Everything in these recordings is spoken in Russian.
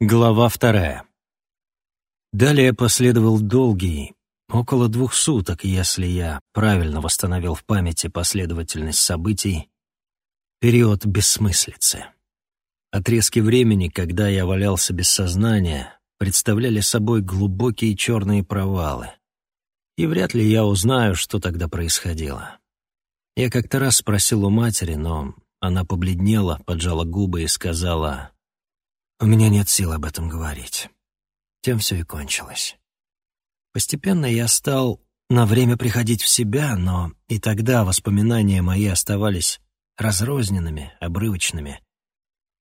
Глава вторая. Далее последовал долгий, около двух суток, если я правильно восстановил в памяти последовательность событий, период бессмыслицы. Отрезки времени, когда я валялся без сознания, представляли собой глубокие черные провалы. И вряд ли я узнаю, что тогда происходило. Я как-то раз спросил у матери, но она побледнела, поджала губы и сказала, «У меня нет сил об этом говорить». Тем все и кончилось. Постепенно я стал на время приходить в себя, но и тогда воспоминания мои оставались разрозненными, обрывочными.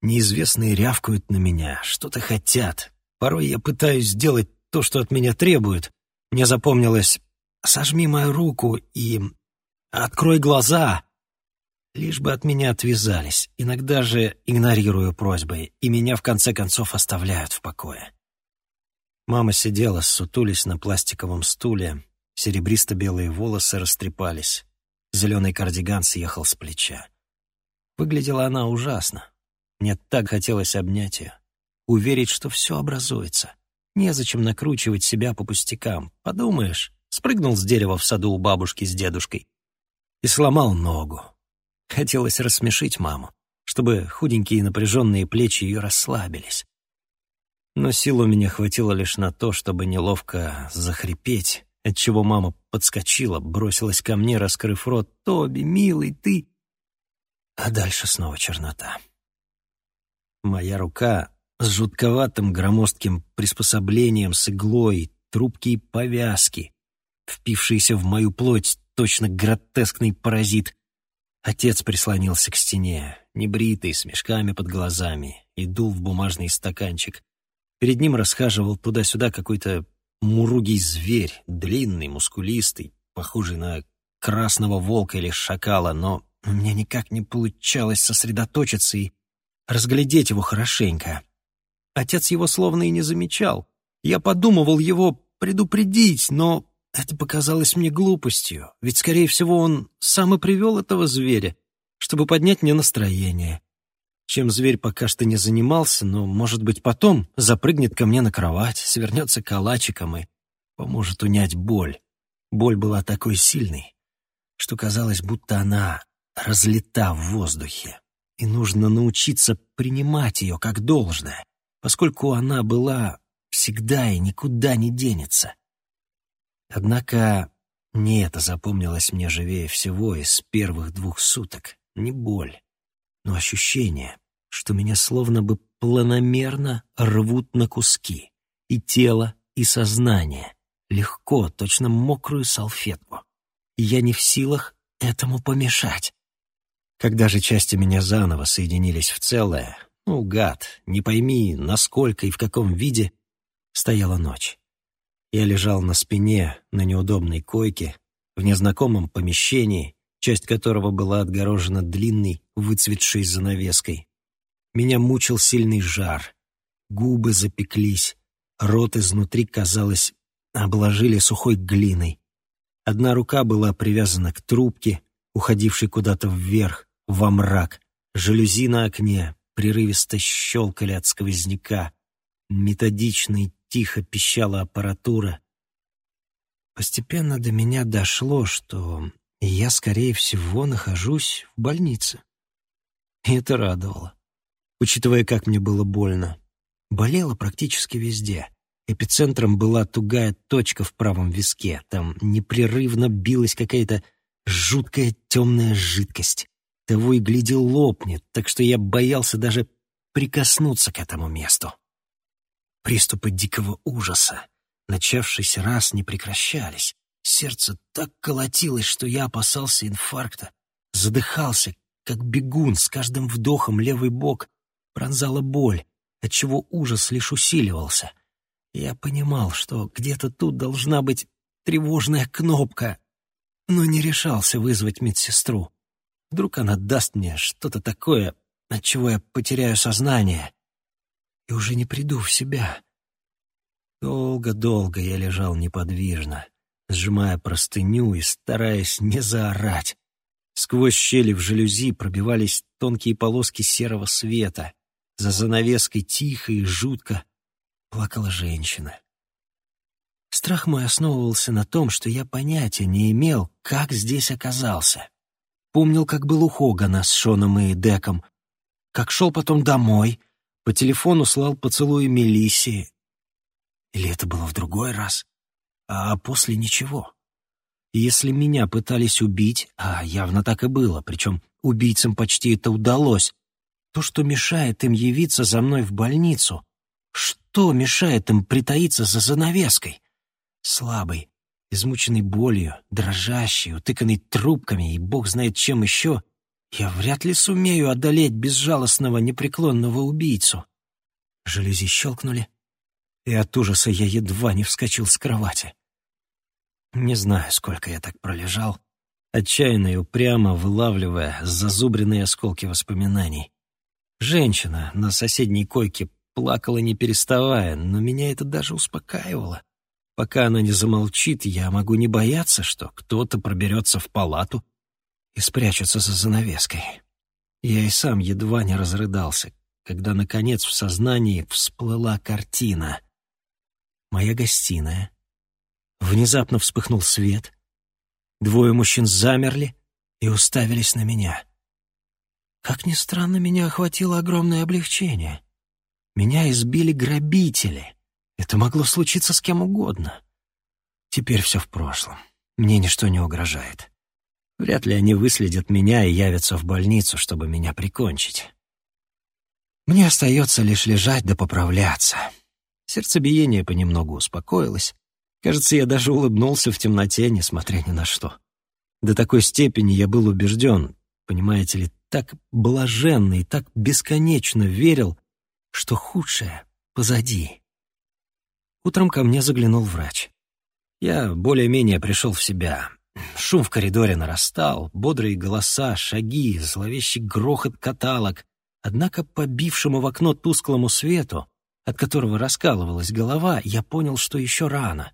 Неизвестные рявкают на меня, что-то хотят. Порой я пытаюсь сделать то, что от меня требуют. Мне запомнилось «сожми мою руку» и «открой глаза», лишь бы от меня отвязались. Иногда же игнорирую просьбы, и меня в конце концов оставляют в покое. Мама сидела, сутулись на пластиковом стуле, серебристо-белые волосы растрепались, зеленый кардиган съехал с плеча. Выглядела она ужасно. Мне так хотелось обнять ее, уверить, что все образуется. Незачем накручивать себя по пустякам. Подумаешь, спрыгнул с дерева в саду у бабушки с дедушкой и сломал ногу. Хотелось рассмешить маму, чтобы худенькие напряженные плечи ее расслабились. Но сил у меня хватило лишь на то, чтобы неловко захрипеть, отчего мама подскочила, бросилась ко мне, раскрыв рот. «Тоби, милый, ты...» А дальше снова чернота. Моя рука с жутковатым громоздким приспособлением с иглой, трубки и повязки, впившиеся в мою плоть, точно гротескный паразит. Отец прислонился к стене, небритый, с мешками под глазами, и дул в бумажный стаканчик. Перед ним расхаживал туда-сюда какой-то муругий зверь, длинный, мускулистый, похожий на красного волка или шакала, но меня никак не получалось сосредоточиться и разглядеть его хорошенько. Отец его словно и не замечал. Я подумывал его предупредить, но это показалось мне глупостью, ведь, скорее всего, он сам и привел этого зверя, чтобы поднять мне настроение. Чем зверь пока что не занимался, но, может быть, потом запрыгнет ко мне на кровать, свернется калачиком и поможет унять боль. Боль была такой сильной, что казалось, будто она разлита в воздухе, и нужно научиться принимать ее как должное, поскольку она была всегда и никуда не денется. Однако не это запомнилось мне живее всего из первых двух суток, не боль, но ощущение, что меня словно бы планомерно рвут на куски, и тело, и сознание, легко, точно мокрую салфетку. И я не в силах этому помешать. Когда же части меня заново соединились в целое, ну, гад, не пойми, насколько и в каком виде, стояла ночь. Я лежал на спине на неудобной койке в незнакомом помещении, часть которого была отгорожена длинной, выцветшей занавеской. Меня мучил сильный жар. Губы запеклись, рот изнутри, казалось, обложили сухой глиной. Одна рука была привязана к трубке, уходившей куда-то вверх, во мрак. Жалюзи на окне прерывисто щелкали от сквозняка. Методично и тихо пищала аппаратура. Постепенно до меня дошло, что я, скорее всего, нахожусь в больнице. И это радовало, учитывая, как мне было больно. Болело практически везде. Эпицентром была тугая точка в правом виске. Там непрерывно билась какая-то жуткая темная жидкость. Того и глядел лопнет, так что я боялся даже прикоснуться к этому месту. Приступы дикого ужаса, начавшись раз, не прекращались. Сердце так колотилось, что я опасался инфаркта. Задыхался, как бегун, с каждым вдохом левый бок пронзала боль, отчего ужас лишь усиливался. Я понимал, что где-то тут должна быть тревожная кнопка, но не решался вызвать медсестру. Вдруг она даст мне что-то такое, от чего я потеряю сознание и уже не приду в себя. Долго-долго я лежал неподвижно, сжимая простыню и стараясь не заорать. Сквозь щели в жалюзи пробивались тонкие полоски серого света. За занавеской тихо и жутко плакала женщина. Страх мой основывался на том, что я понятия не имел, как здесь оказался. Помнил, как был у Хогана с Шоном и Деком, как шел потом домой, по телефону слал поцелуи Мелиссе. Или это было в другой раз? А после ничего. если меня пытались убить, а явно так и было, причем убийцам почти это удалось, то, что мешает им явиться за мной в больницу, что мешает им притаиться за занавеской? Слабый, измученный болью, дрожащий, утыканный трубками и бог знает чем еще, я вряд ли сумею одолеть безжалостного, непреклонного убийцу. Жалюзи щелкнули, и от ужаса я едва не вскочил с кровати. Не знаю, сколько я так пролежал, отчаянно и упрямо вылавливая зазубренные осколки воспоминаний. Женщина на соседней койке плакала не переставая, но меня это даже успокаивало. Пока она не замолчит, я могу не бояться, что кто-то проберется в палату и спрячется за занавеской. Я и сам едва не разрыдался, когда, наконец, в сознании всплыла картина. Моя гостиная. Внезапно вспыхнул свет. Двое мужчин замерли и уставились на меня. Как ни странно, меня охватило огромное облегчение. Меня избили грабители. Это могло случиться с кем угодно. Теперь все в прошлом. Мне ничто не угрожает. Вряд ли они выследят меня и явятся в больницу, чтобы меня прикончить. Мне остается лишь лежать да поправляться. Сердцебиение понемногу успокоилось. Кажется, я даже улыбнулся в темноте, несмотря ни на что. До такой степени я был убежден, понимаете ли, так блаженно и так бесконечно верил, что худшее позади. Утром ко мне заглянул врач. Я более-менее пришел в себя. Шум в коридоре нарастал, бодрые голоса, шаги, зловещий грохот каталог. Однако по бившему в окно тусклому свету, от которого раскалывалась голова, я понял, что еще рано.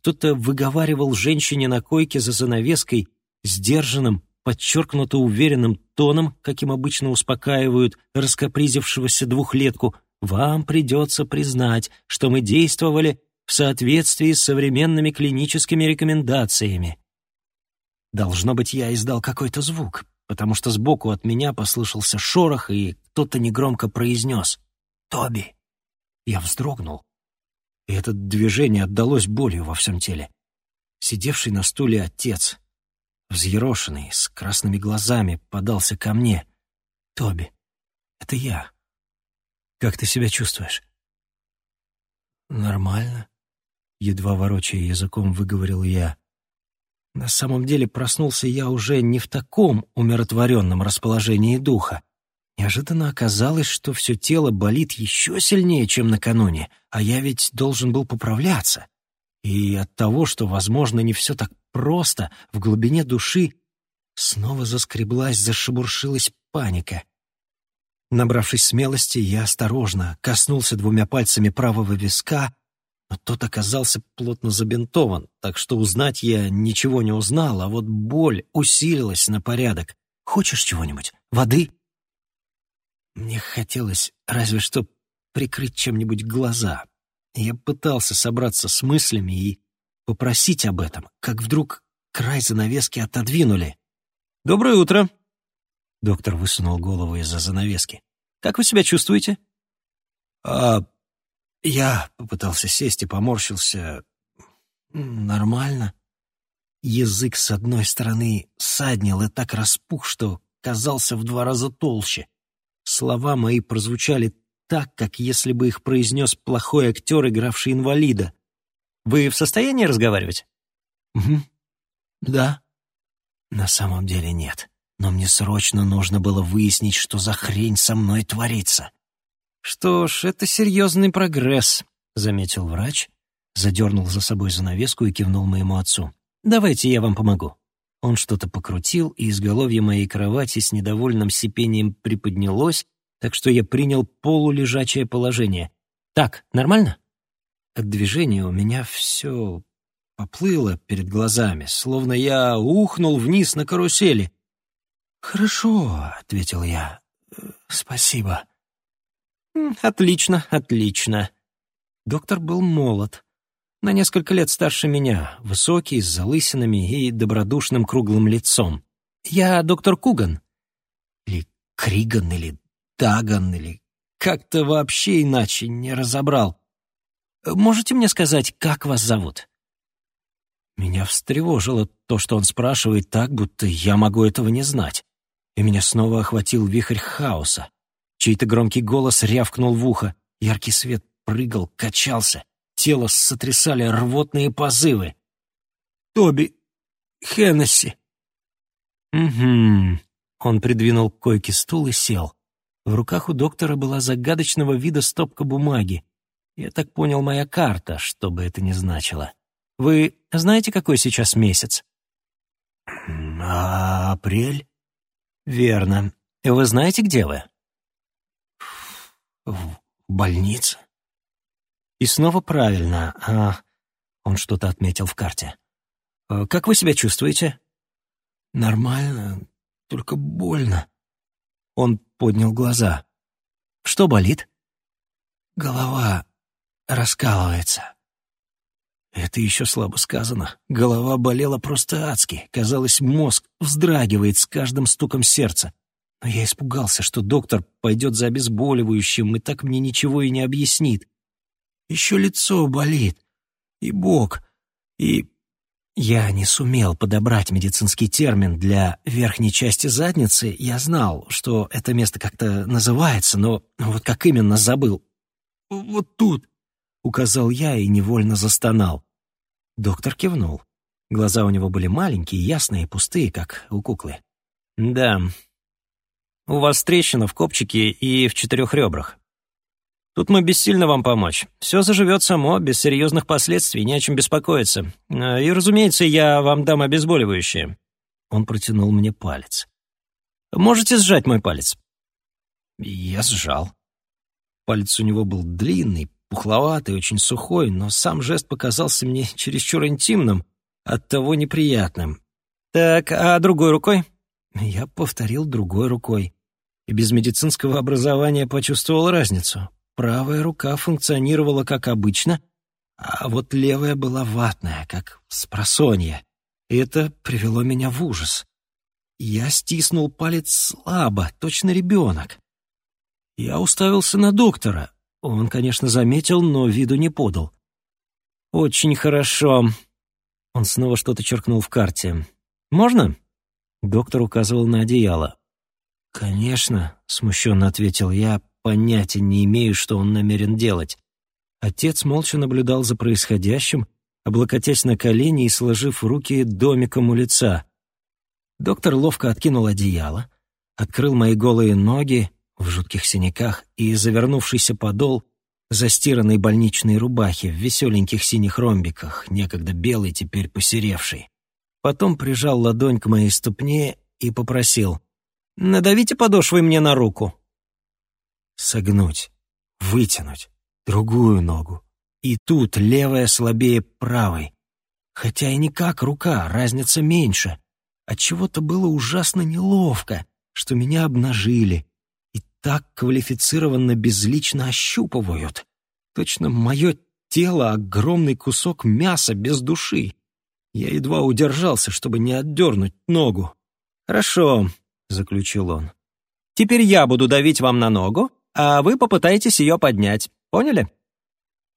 Кто-то выговаривал женщине на койке за занавеской сдержанным, подчеркнуто уверенным тоном, каким обычно успокаивают раскопризившегося двухлетку, вам придется признать, что мы действовали в соответствии с современными клиническими рекомендациями. Должно быть, я издал какой-то звук, потому что сбоку от меня послышался шорох, и кто-то негромко произнес «Тоби». Я вздрогнул, и это движение отдалось болью во всем теле. Сидевший на стуле отец, взъерошенный, с красными глазами, подался ко мне. «Тоби, это я. Как ты себя чувствуешь?» «Нормально», — едва ворочая языком выговорил я. На самом деле проснулся я уже не в таком умиротворенном расположении духа. Неожиданно оказалось, что все тело болит еще сильнее, чем накануне, а я ведь должен был поправляться. И от того, что, возможно, не все так просто, в глубине души снова заскреблась, зашебуршилась паника. Набравшись смелости, я осторожно коснулся двумя пальцами правого виска, но тот оказался плотно забинтован, так что узнать я ничего не узнал, а вот боль усилилась на порядок. «Хочешь чего-нибудь? Воды?» Мне хотелось разве что прикрыть чем-нибудь глаза. Я пытался собраться с мыслями и попросить об этом, как вдруг край занавески отодвинули. «Доброе утро!» Доктор высунул голову из-за занавески. «Как вы себя чувствуете?» «А я попытался сесть и поморщился. Нормально. Язык с одной стороны саднил и так распух, что казался в два раза толще. Слова мои прозвучали так, как если бы их произнес плохой актер, игравший инвалида. «Вы в состоянии разговаривать?» «Угу. Да». «На самом деле нет. Но мне срочно нужно было выяснить, что за хрень со мной творится. «Что ж, это серьезный прогресс», — заметил врач, задернул за собой занавеску и кивнул моему отцу. «Давайте я вам помогу». Он что-то покрутил, и изголовье моей кровати с недовольным сипением приподнялось, так что я принял полулежачее положение. «Так, нормально?» От движения у меня все поплыло перед глазами, словно я ухнул вниз на карусели. «Хорошо», — ответил я. «Спасибо». «Отлично, отлично». Доктор был молод, на несколько лет старше меня, высокий, с залысинами и добродушным круглым лицом. «Я доктор Куган». Или Криган, или Даган, или как-то вообще иначе не разобрал. «Можете мне сказать, как вас зовут?» Меня встревожило то, что он спрашивает так, будто я могу этого не знать. И меня снова охватил вихрь хаоса. Чей-то громкий голос рявкнул в ухо. Яркий свет прыгал, качался. Тело сотрясали рвотные позывы. «Тоби! Хеннесси!» «Угу». Он придвинул к койке стул и сел. В руках у доктора была загадочного вида стопка бумаги. Я так понял, моя карта, что бы это ни значило. Вы знаете, какой сейчас месяц? А апрель? Верно. И вы знаете, где вы? В больнице. И снова правильно. А... Он что-то отметил в карте. А как вы себя чувствуете? Нормально, только больно. Он поднял глаза. Что болит? Голова раскалывается. Это еще слабо сказано. Голова болела просто адски. Казалось, мозг вздрагивает с каждым стуком сердца. Но я испугался, что доктор пойдет за обезболивающим и так мне ничего и не объяснит. Еще лицо болит, и бок, и... Я не сумел подобрать медицинский термин для верхней части задницы. Я знал, что это место как-то называется, но вот как именно забыл. «Вот тут», — указал я и невольно застонал. Доктор кивнул. Глаза у него были маленькие, ясные, пустые, как у куклы. «Да. У вас трещина в копчике и в четырех ребрах. Тут мы бессильно вам помочь. Все заживет само, без серьезных последствий, не о чем беспокоиться. А, и, разумеется, я вам дам обезболивающее». Он протянул мне палец. «Можете сжать мой палец?» Я сжал. Палец у него был длинный, пухловатый, очень сухой, но сам жест показался мне чересчур интимным, оттого неприятным. «Так, а другой рукой?» Я повторил другой рукой. И без медицинского образования почувствовал разницу. Правая рука функционировала как обычно, а вот левая была ватная, как спросонья. Это привело меня в ужас. Я стиснул палец слабо, точно ребенок. Я уставился на доктора. Он, конечно, заметил, но виду не подал. «Очень хорошо». Он снова что-то черкнул в карте. «Можно?» Доктор указывал на одеяло. «Конечно», — смущенно ответил я, Понятия не имею, что он намерен делать. Отец молча наблюдал за происходящим, облокотясь на колени и сложив руки домиком у лица. Доктор ловко откинул одеяло, открыл мои голые ноги в жутких синяках и завернувшийся подол застиранной больничной рубахи в веселеньких синих ромбиках, некогда белый, теперь посеревший. Потом прижал ладонь к моей ступне и попросил «Надавите подошвой мне на руку». Согнуть, вытянуть, другую ногу. И тут левая слабее правой. Хотя и не как рука, разница меньше. От чего то было ужасно неловко, что меня обнажили и так квалифицированно безлично ощупывают. Точно мое тело — огромный кусок мяса без души. Я едва удержался, чтобы не отдернуть ногу. «Хорошо», — заключил он. «Теперь я буду давить вам на ногу, а вы попытаетесь ее поднять. Поняли?»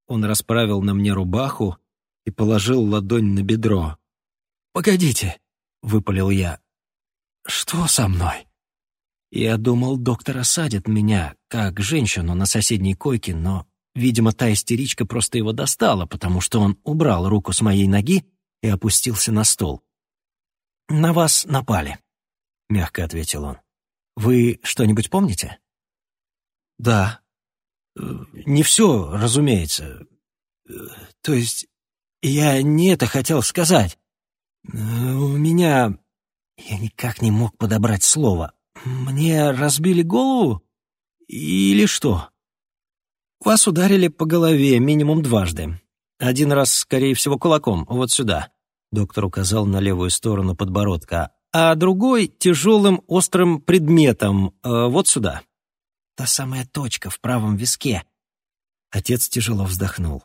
Он расправил на мне рубаху и положил ладонь на бедро. «Погодите», — выпалил я. «Что со мной?» Я думал, доктор осадит меня, как женщину на соседней койке, но, видимо, та истеричка просто его достала, потому что он убрал руку с моей ноги и опустился на стол. «На вас напали», — мягко ответил он. «Вы что-нибудь помните?» Да. Э, не все, разумеется. Э, то есть я не это хотел сказать. Э, у меня... Я никак не мог подобрать слово. Мне разбили голову? Или что? Вас ударили по голове минимум дважды. Один раз, скорее всего, кулаком, вот сюда. Доктор указал на левую сторону подбородка. А другой — тяжелым острым предметом, вот сюда. та самая точка в правом виске». Отец тяжело вздохнул.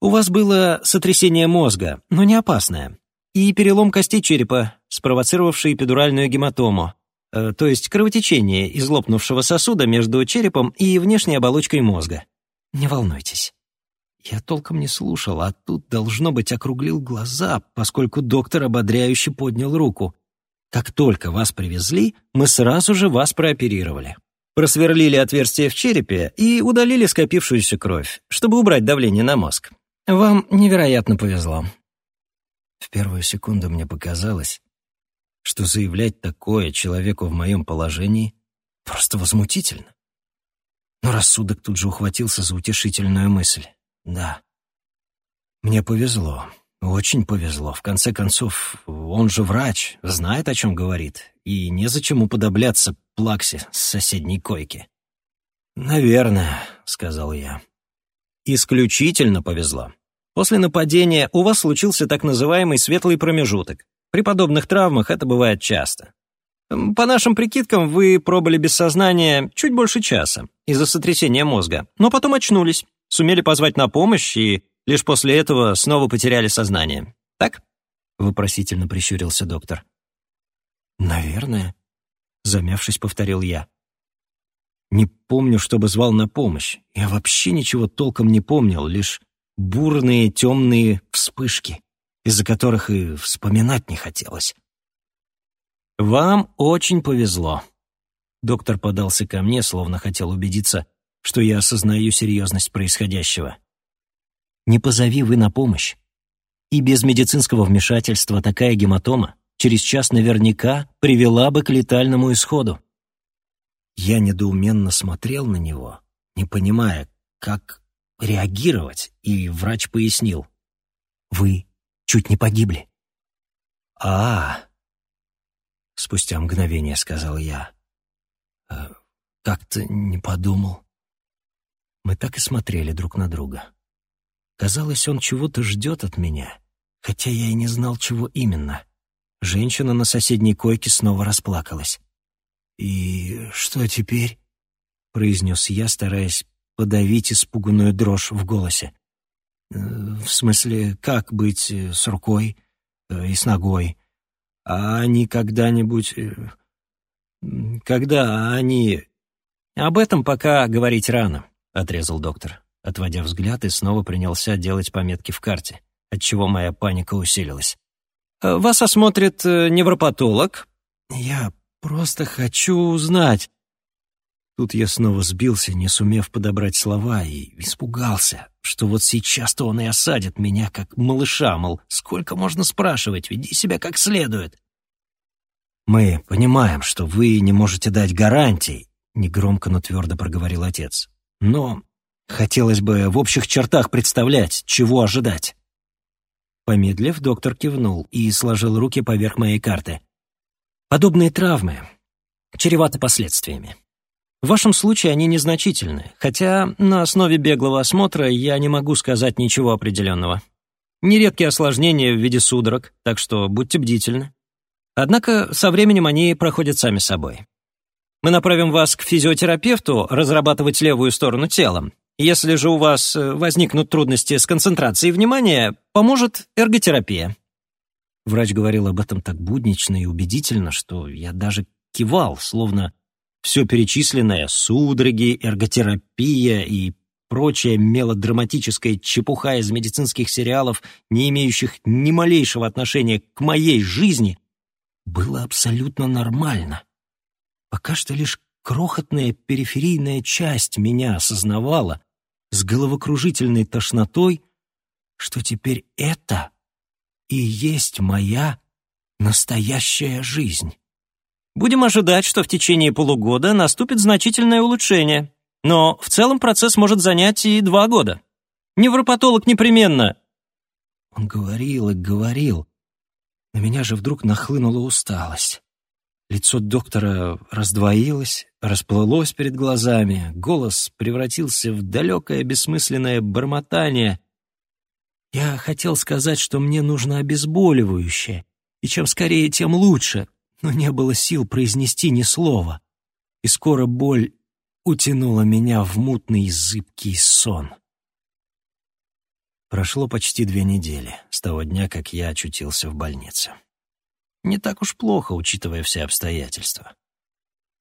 «У вас было сотрясение мозга, но не опасное, и перелом костей черепа, спровоцировавший эпидуральную гематому, э, то есть кровотечение из лопнувшего сосуда между черепом и внешней оболочкой мозга. Не волнуйтесь». Я толком не слушал, а тут, должно быть, округлил глаза, поскольку доктор ободряюще поднял руку. Как только вас привезли, мы сразу же вас прооперировали. Просверлили отверстие в черепе и удалили скопившуюся кровь, чтобы убрать давление на мозг. Вам невероятно повезло. В первую секунду мне показалось, что заявлять такое человеку в моем положении просто возмутительно. Но рассудок тут же ухватился за утешительную мысль. Да, мне повезло, очень повезло. В конце концов, он же врач, знает, о чем говорит, и незачем уподобляться плаксе с соседней койки. «Наверное», — сказал я. «Исключительно повезло. После нападения у вас случился так называемый светлый промежуток. При подобных травмах это бывает часто. По нашим прикидкам, вы пробыли без сознания чуть больше часа из-за сотрясения мозга, но потом очнулись, сумели позвать на помощь и лишь после этого снова потеряли сознание. Так?» — вопросительно прищурился доктор. «Наверное», — замявшись, повторил я. «Не помню, чтобы звал на помощь. Я вообще ничего толком не помнил, лишь бурные темные вспышки, из-за которых и вспоминать не хотелось. «Вам очень повезло». Доктор подался ко мне, словно хотел убедиться, что я осознаю серьезность происходящего. «Не позови вы на помощь. И без медицинского вмешательства такая гематома через час наверняка привела бы к летальному исходу». Я недоуменно смотрел на него, не понимая, как реагировать, и врач пояснил. «Вы чуть не погибли». «А, -а, -а спустя мгновение сказал я. «Э, «Как-то не подумал». Мы так и смотрели друг на друга. Казалось, он чего-то ждет от меня, хотя я и не знал, чего именно. Женщина на соседней койке снова расплакалась. «И что теперь?» — произнес я, стараясь подавить испуганную дрожь в голосе. «Э, «В смысле, как быть э, с рукой э, и с ногой? А они когда-нибудь... Когда они...» «Об этом пока говорить рано», — отрезал доктор, отводя взгляд и снова принялся делать пометки в карте, отчего моя паника усилилась. «Вас осмотрит невропатолог». «Я просто хочу узнать», Тут я снова сбился, не сумев подобрать слова, и испугался, что вот сейчас-то он и осадит меня, как малыша, мол, сколько можно спрашивать, веди себя как следует. «Мы понимаем, что вы не можете дать гарантий», — негромко, но твердо проговорил отец. «Но хотелось бы в общих чертах представлять, чего ожидать». Помедлив, доктор кивнул и сложил руки поверх моей карты. «Подобные травмы чреваты последствиями. В вашем случае они незначительны, хотя на основе беглого осмотра я не могу сказать ничего определенного. Нередкие осложнения в виде судорог, так что будьте бдительны. Однако со временем они проходят сами собой. Мы направим вас к физиотерапевту разрабатывать левую сторону тела. Если же у вас э, возникнут трудности с концентрацией внимания, поможет эрготерапия. Врач говорил об этом так буднично и убедительно, что я даже кивал, словно все перечисленное — судороги, эрготерапия и прочая мелодраматическая чепуха из медицинских сериалов, не имеющих ни малейшего отношения к моей жизни, было абсолютно нормально. Пока что лишь крохотная периферийная часть меня осознавала с головокружительной тошнотой, что теперь это и есть моя настоящая жизнь. Будем ожидать, что в течение полугода наступит значительное улучшение. Но в целом процесс может занять и два года. Невропатолог непременно. Он говорил и говорил. На меня же вдруг нахлынула усталость. Лицо доктора раздвоилось, расплылось перед глазами, голос превратился в далекое бессмысленное бормотание. Я хотел сказать, что мне нужно обезболивающее, и чем скорее, тем лучше, но не было сил произнести ни слова. И скоро боль утянуло меня в мутный зыбкий сон. Прошло почти две недели с того дня, как я очутился в больнице. Не так уж плохо, учитывая все обстоятельства.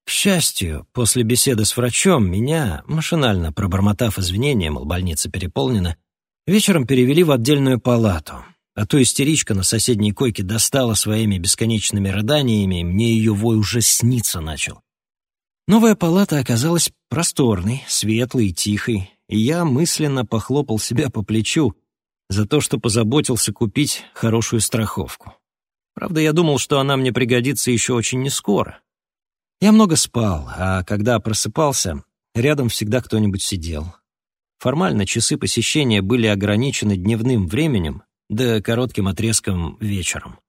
К счастью, после беседы с врачом меня, машинально пробормотав извинения, мол, больница переполнена, вечером перевели в отдельную палату, а то истеричка на соседней койке достала своими бесконечными рыданиями, и мне ее вой уже сниться начал. Новая палата оказалась просторной, светлой и тихой, и я мысленно похлопал себя по плечу за то, что позаботился купить хорошую страховку. Правда, я думал, что она мне пригодится еще очень нескоро. Я много спал, а когда просыпался, рядом всегда кто-нибудь сидел. Формально часы посещения были ограничены дневным временем, да коротким отрезком вечером.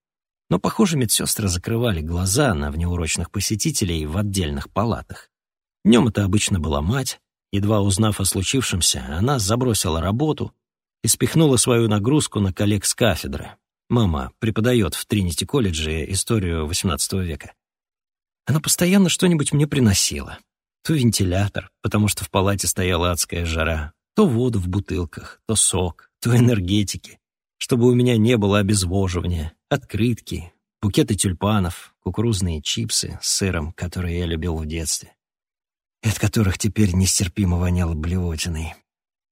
Но, похоже, медсестры закрывали глаза на внеурочных посетителей в отдельных палатах. Днем это обычно была мать. Едва узнав о случившемся, она забросила работу и спихнула свою нагрузку на коллег с кафедры. Мама преподает в Тринити-колледже историю XVIII века. Она постоянно что-нибудь мне приносила. То вентилятор, потому что в палате стояла адская жара, то воду в бутылках, то сок, то энергетики, чтобы у меня не было обезвоживания, открытки, букеты тюльпанов, кукурузные чипсы с сыром, которые я любил в детстве, от которых теперь нестерпимо воняло блевотиной.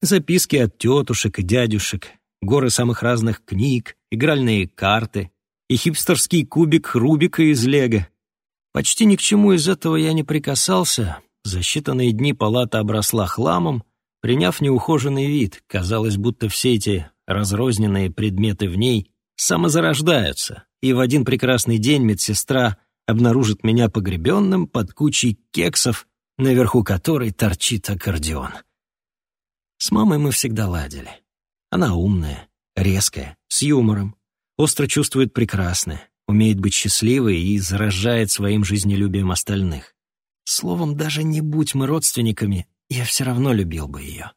Записки от тетушек и дядюшек, горы самых разных книг, игральные карты и хипстерский кубик Рубика из Лего. Почти ни к чему из этого я не прикасался. За считанные дни палата обросла хламом, приняв неухоженный вид. Казалось, будто все эти разрозненные предметы в ней самозарождаются, и в один прекрасный день медсестра обнаружит меня погребенным под кучей кексов, наверху которой торчит аккордеон. С мамой мы всегда ладили. Она умная, резкая, с юмором, остро чувствует прекрасное, умеет быть счастливой и заражает своим жизнелюбием остальных. Словом, даже не будь мы родственниками, я все равно любил бы ее.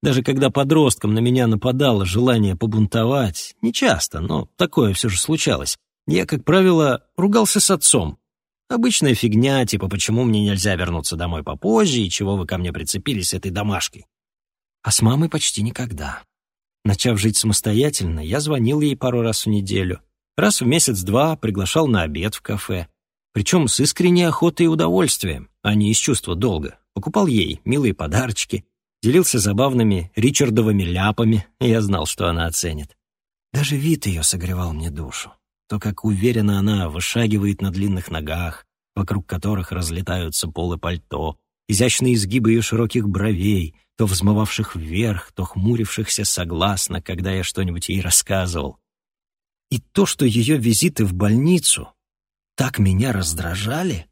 Даже когда подростком на меня нападало желание побунтовать, не часто, но такое все же случалось, я, как правило, ругался с отцом. Обычная фигня, типа «почему мне нельзя вернуться домой попозже» и «чего вы ко мне прицепились этой домашкой». А с мамой почти никогда. Начав жить самостоятельно, я звонил ей пару раз в неделю. Раз в месяц-два приглашал на обед в кафе. Причем с искренней охотой и удовольствием, а не из чувства долга. Покупал ей милые подарочки, делился забавными Ричардовыми ляпами, и я знал, что она оценит. Даже вид ее согревал мне душу. То, как уверенно она вышагивает на длинных ногах, вокруг которых разлетаются полы пальто, изящные изгибы ее широких бровей, то взмывавших вверх, то хмурившихся согласно, когда я что-нибудь ей рассказывал. И то, что ее визиты в больницу так меня раздражали,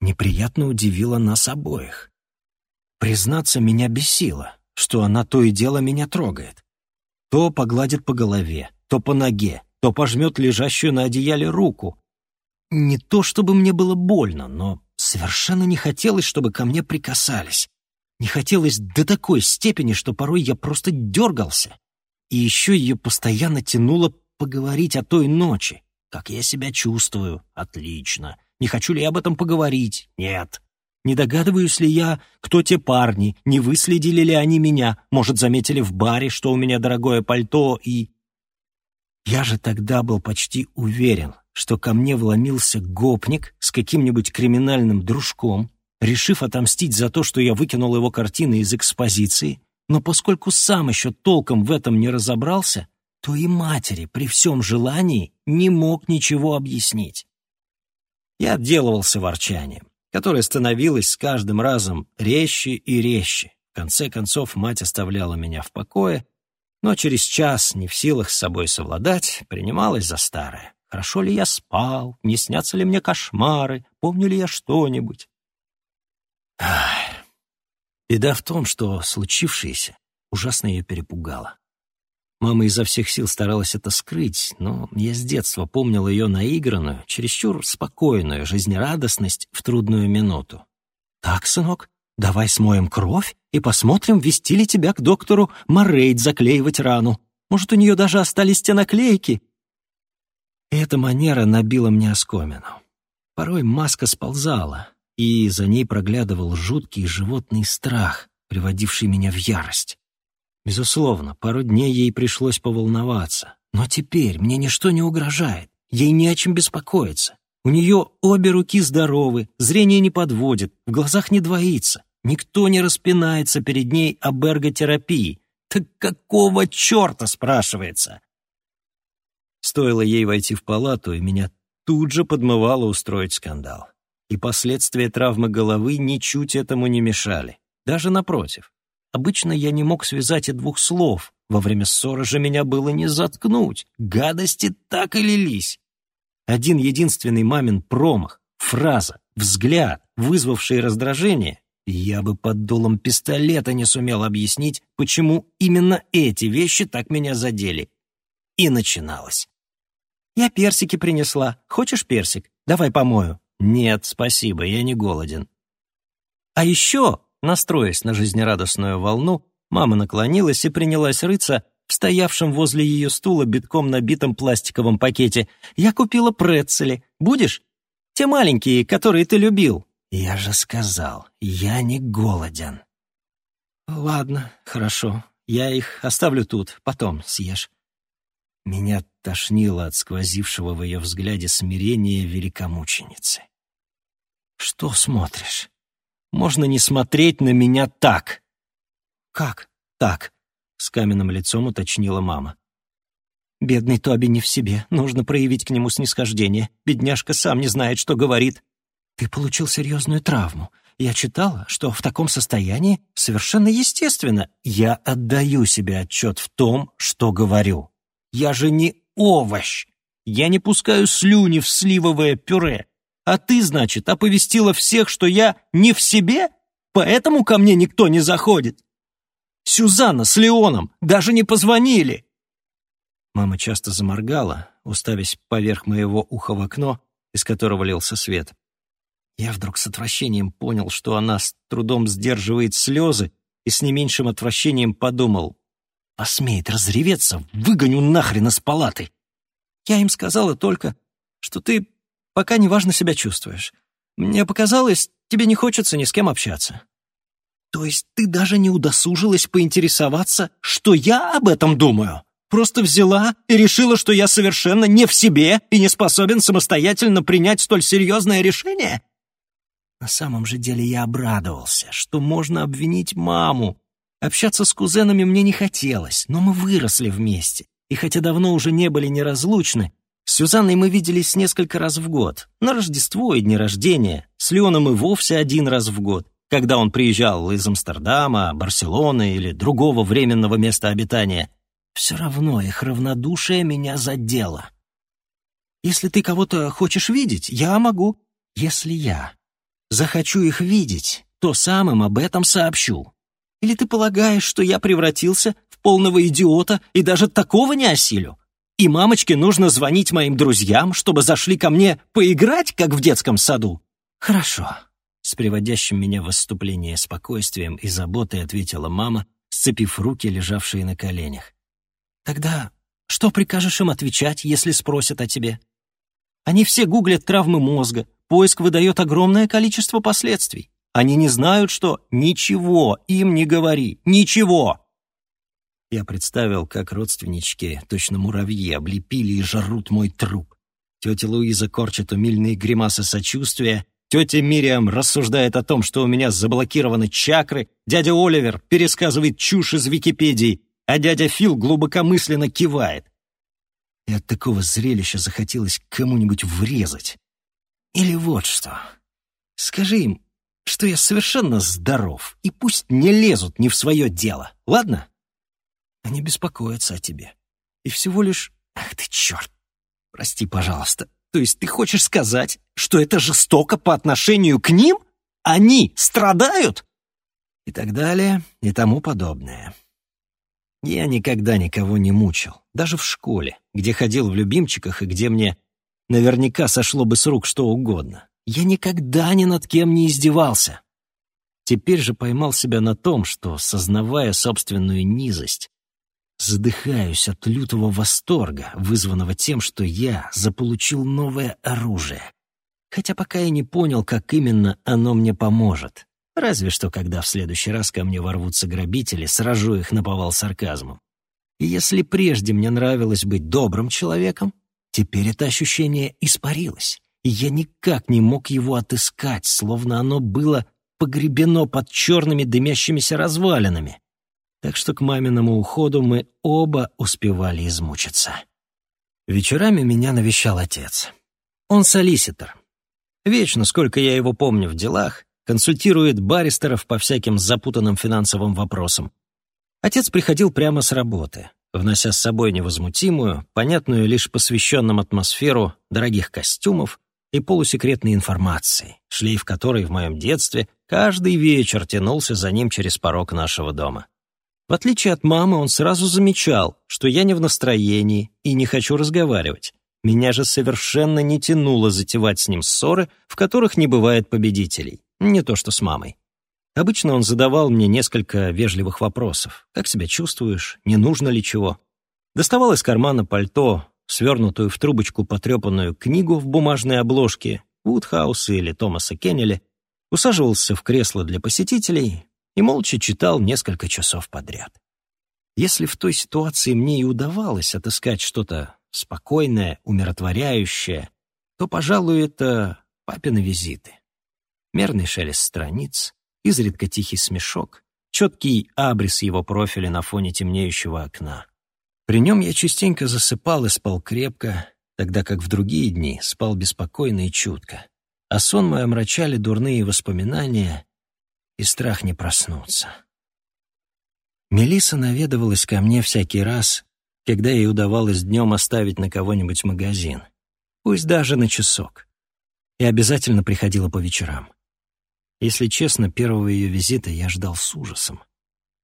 неприятно удивило нас обоих. Признаться, меня бесило, что она то и дело меня трогает. То погладит по голове, то по ноге, то пожмет лежащую на одеяле руку. Не то чтобы мне было больно, но совершенно не хотелось, чтобы ко мне прикасались. Не хотелось до такой степени, что порой я просто дергался. И еще ее постоянно тянуло поговорить о той ночи. Как я себя чувствую? Отлично. Не хочу ли я об этом поговорить? Нет. Не догадываюсь ли я, кто те парни, не выследили ли они меня, может, заметили в баре, что у меня дорогое пальто и... Я же тогда был почти уверен, что ко мне вломился гопник с каким-нибудь криминальным дружком, решив отомстить за то, что я выкинул его картины из экспозиции, но поскольку сам еще толком в этом не разобрался, то и матери при всем желании не мог ничего объяснить. Я отделывался ворчанием которая становилась с каждым разом резче и резче. В конце концов, мать оставляла меня в покое, но через час, не в силах с собой совладать, принималась за старое. Хорошо ли я спал, не снятся ли мне кошмары, помню ли я что-нибудь? Ах. Беда в том, что случившееся ужасно ее перепугало. Мама изо всех сил старалась это скрыть, но я с детства помнил ее наигранную, чересчур спокойную жизнерадостность в трудную минуту. «Так, сынок, давай смоем кровь и посмотрим, вести ли тебя к доктору Моррейд заклеивать рану. Может, у нее даже остались те наклейки?» Эта манера набила мне оскомину. Порой маска сползала, и за ней проглядывал жуткий животный страх, приводивший меня в ярость. Безусловно, пару дней ей пришлось поволноваться, но теперь мне ничто не угрожает, ей не о чем беспокоиться. У нее обе руки здоровы, зрение не подводит, в глазах не двоится. Никто не распинается перед ней об эрготерапии. Так какого черта, спрашивается? Стоило ей войти в палату, и меня тут же подмывало устроить скандал. И последствия травмы головы ничуть этому не мешали. Даже напротив. Обычно я не мог связать и двух слов. Во время ссоры же меня было не заткнуть. Гадости так и лились. Один единственный мамин промах, фраза, взгляд, вызвавший раздражение, я бы под дулом пистолета не сумел объяснить, почему именно эти вещи так меня задели. И начиналось. «Я персики принесла. Хочешь персик? Давай помою». «Нет, спасибо, я не голоден». А еще, настроясь на жизнерадостную волну, мама наклонилась и принялась рыться в стоявшем возле ее стула битком набитом пластиковом пакете. «Я купила прецели. Будешь? Те маленькие, которые ты любил». «Я же сказал, я не голоден». «Ладно, хорошо. Я их оставлю тут, потом съешь». Меня тошнило от сквозившего в ее взгляде смирения великомученицы. «Что смотришь? Можно не смотреть на меня так». «Как так?» — с каменным лицом уточнила мама. «Бедный Тоби не в себе. Нужно проявить к нему снисхождение. Бедняжка сам не знает, что говорит». «Ты получил серьезную травму. Я читала, что в таком состоянии совершенно естественно. Я отдаю себе отчет в том, что говорю. Я же не овощ. Я не пускаю слюни в сливовое пюре. А ты, значит, оповестила всех, что я не в себе? Поэтому ко мне никто не заходит? Сюзанна с Леоном даже не позвонили!» Мама часто заморгала, уставясь поверх моего уха в окно, из которого лился свет. Я вдруг с отвращением понял, что она с трудом сдерживает слезы, и с не меньшим отвращением подумал, посмеет разреветься, выгоню нахрен из палаты. Я им сказала только, что ты пока неважно себя чувствуешь. Мне показалось, тебе не хочется ни с кем общаться. То есть ты даже не удосужилась поинтересоваться, что я об этом думаю? Просто взяла и решила, что я совершенно не в себе и не способен самостоятельно принять столь серьезное решение? На самом же деле я обрадовался, что можно обвинить маму. Общаться с кузенами мне не хотелось, но мы выросли вместе. И хотя давно уже не были неразлучны, с Сюзанной мы виделись несколько раз в год. На Рождество и дни рождения. С Леоном и вовсе один раз в год. Когда он приезжал из Амстердама, Барселоны или другого временного места обитания. Все равно их равнодушие меня задело. Если ты кого-то хочешь видеть, я могу. Если я захочу их видеть, то сам им об этом сообщу. Или ты полагаешь, что я превратился в полного идиота и даже такого не осилю? И мамочке нужно звонить моим друзьям, чтобы зашли ко мне поиграть, как в детском саду? Хорошо. С приводящим меня в выступление спокойствием и заботой ответила мама, сцепив руки, лежавшие на коленях. Тогда что прикажешь им отвечать, если спросят о тебе? Они все гуглят травмы мозга, Поиск выдает огромное количество последствий. Они не знают, что «ничего им не говори, ничего». Я представил, как родственнички, точно муравьи, облепили и жарут мой труп. Тетя Луиза корчит умильные гримасы сочувствия, тетя Мириам рассуждает о том, что у меня заблокированы чакры, дядя Оливер пересказывает чушь из Википедии, а дядя Фил глубокомысленно кивает. И от такого зрелища захотелось кому-нибудь врезать. Или вот что. Скажи им, что я совершенно здоров, и пусть не лезут не в свое дело, ладно? Они беспокоятся о тебе. И всего лишь... Ах ты черт! Прости, пожалуйста. То есть ты хочешь сказать, что это жестоко по отношению к ним? Они страдают? И так далее, и тому подобное. Я никогда никого не мучил, даже в школе, где ходил в любимчиках и где мне Наверняка сошло бы с рук что угодно. Я никогда ни над кем не издевался. Теперь же поймал себя на том, что, сознавая собственную низость, задыхаюсь от лютого восторга, вызванного тем, что я заполучил новое оружие. хотя пока я не понял, как именно оно мне поможет. Разве что, когда в следующий раз ко мне ворвутся грабители, сражу их наповал сарказмом. И если прежде мне нравилось быть добрым человеком, теперь это ощущение испарилось, и я никак не мог его отыскать, словно оно было погребено под черными дымящимися развалинами. Так что к маминому уходу мы оба успевали измучиться. Вечерами меня навещал отец. Он солиситор. Вечно, сколько я его помню в делах, консультирует баристеров по всяким запутанным финансовым вопросам. Отец приходил прямо с работы, внося с собой невозмутимую, понятную лишь посвященным атмосферу дорогих костюмов и полусекретной информации, шлейф которой в моем детстве каждый вечер тянулся за ним через порог нашего дома. В отличие от мамы, он сразу замечал, что я не в настроении и не хочу разговаривать. Меня же совершенно не тянуло затевать с ним ссоры, в которых не бывает победителей. Не то что с мамой. Обычно он задавал мне несколько вежливых вопросов. «Как себя чувствуешь? Не нужно ли чего?» Доставал из кармана пальто, свернутую в трубочку потрепанную книгу в бумажной обложке Вудхауса или Томаса Кеннеля, усаживался в кресло для посетителей и молча читал несколько часов подряд. Если в той ситуации мне и удавалось отыскать что-то спокойное, умиротворяющее, то, пожалуй, это папины визиты мерный шелест страниц, изредка тихий смешок, четкий абрис его профиля на фоне темнеющего окна. При нем я частенько засыпал и спал крепко, тогда как в другие дни спал беспокойно и чутко. А сон мой омрачали дурные воспоминания и страх не проснуться. Мелиса наведывалась ко мне всякий раз, когда ей удавалось днем оставить на кого-нибудь магазин, пусть даже на часок, и обязательно приходила по вечерам. Если честно, первого ее визита я ждал с ужасом.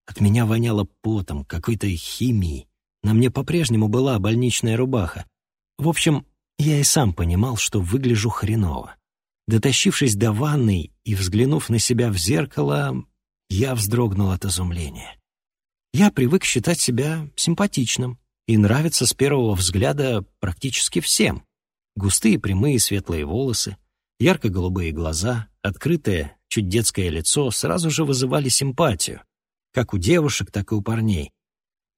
От меня воняло потом, какой-то химией. На мне по-прежнему была больничная рубаха. В общем, я и сам понимал, что выгляжу хреново. Дотащившись до ванной и взглянув на себя в зеркало, я вздрогнул от изумления. Я привык считать себя симпатичным и нравится с первого взгляда практически всем. Густые прямые светлые волосы, ярко-голубые глаза, открытое чуть детское лицо сразу же вызывали симпатию, как у девушек, так и у парней.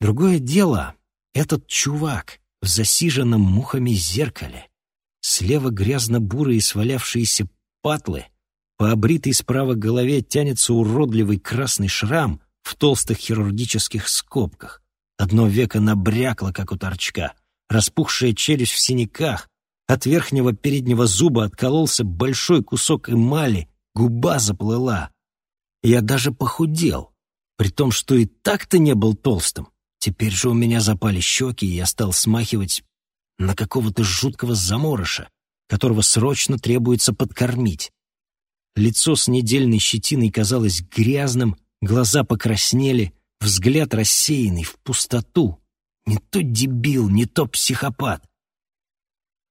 Другое дело — этот чувак в засиженном мухами зеркале. Слева грязно-бурые свалявшиеся патлы, по обритой справа голове тянется уродливый красный шрам в толстых хирургических скобках. Одно веко набрякло, как у торчка, распухшая челюсть в синяках, от верхнего переднего зуба откололся большой кусок эмали, губа заплыла. Я даже похудел, при том, что и так-то не был толстым. Теперь же у меня запали щеки, и я стал смахивать на какого-то жуткого заморыша, которого срочно требуется подкормить. Лицо с недельной щетиной казалось грязным, глаза покраснели, взгляд рассеянный в пустоту. Не то дебил, не то психопат.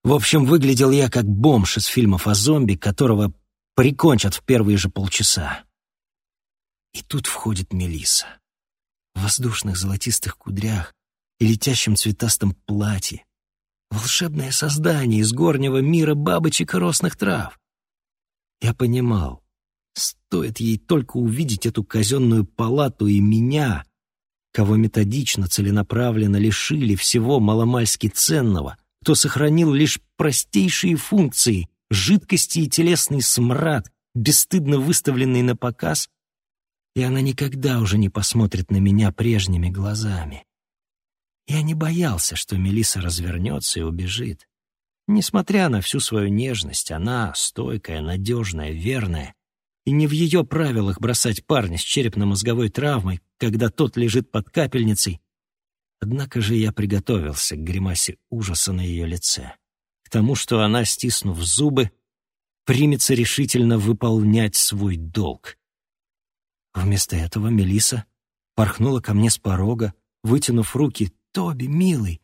В общем, выглядел я как бомж из фильмов о зомби, которого прикончат в первые же полчаса. И тут входит Мелиса в воздушных золотистых кудрях и летящем цветастом платье. Волшебное создание из горнего мира бабочек и росных трав. Я понимал, стоит ей только увидеть эту казенную палату и меня, кого методично, целенаправленно лишили всего маломальски ценного, кто сохранил лишь простейшие функции жидкости и телесный смрад, бесстыдно выставленный на показ, и она никогда уже не посмотрит на меня прежними глазами. Я не боялся, что Мелиса развернется и убежит. Несмотря на всю свою нежность, она стойкая, надежная, верная, и не в ее правилах бросать парня с черепно-мозговой травмой, когда тот лежит под капельницей. Однако же я приготовился к гримасе ужаса на ее лице к тому, что она, стиснув зубы, примется решительно выполнять свой долг. Вместо этого Мелиса порхнула ко мне с порога, вытянув руки «Тоби, милый!»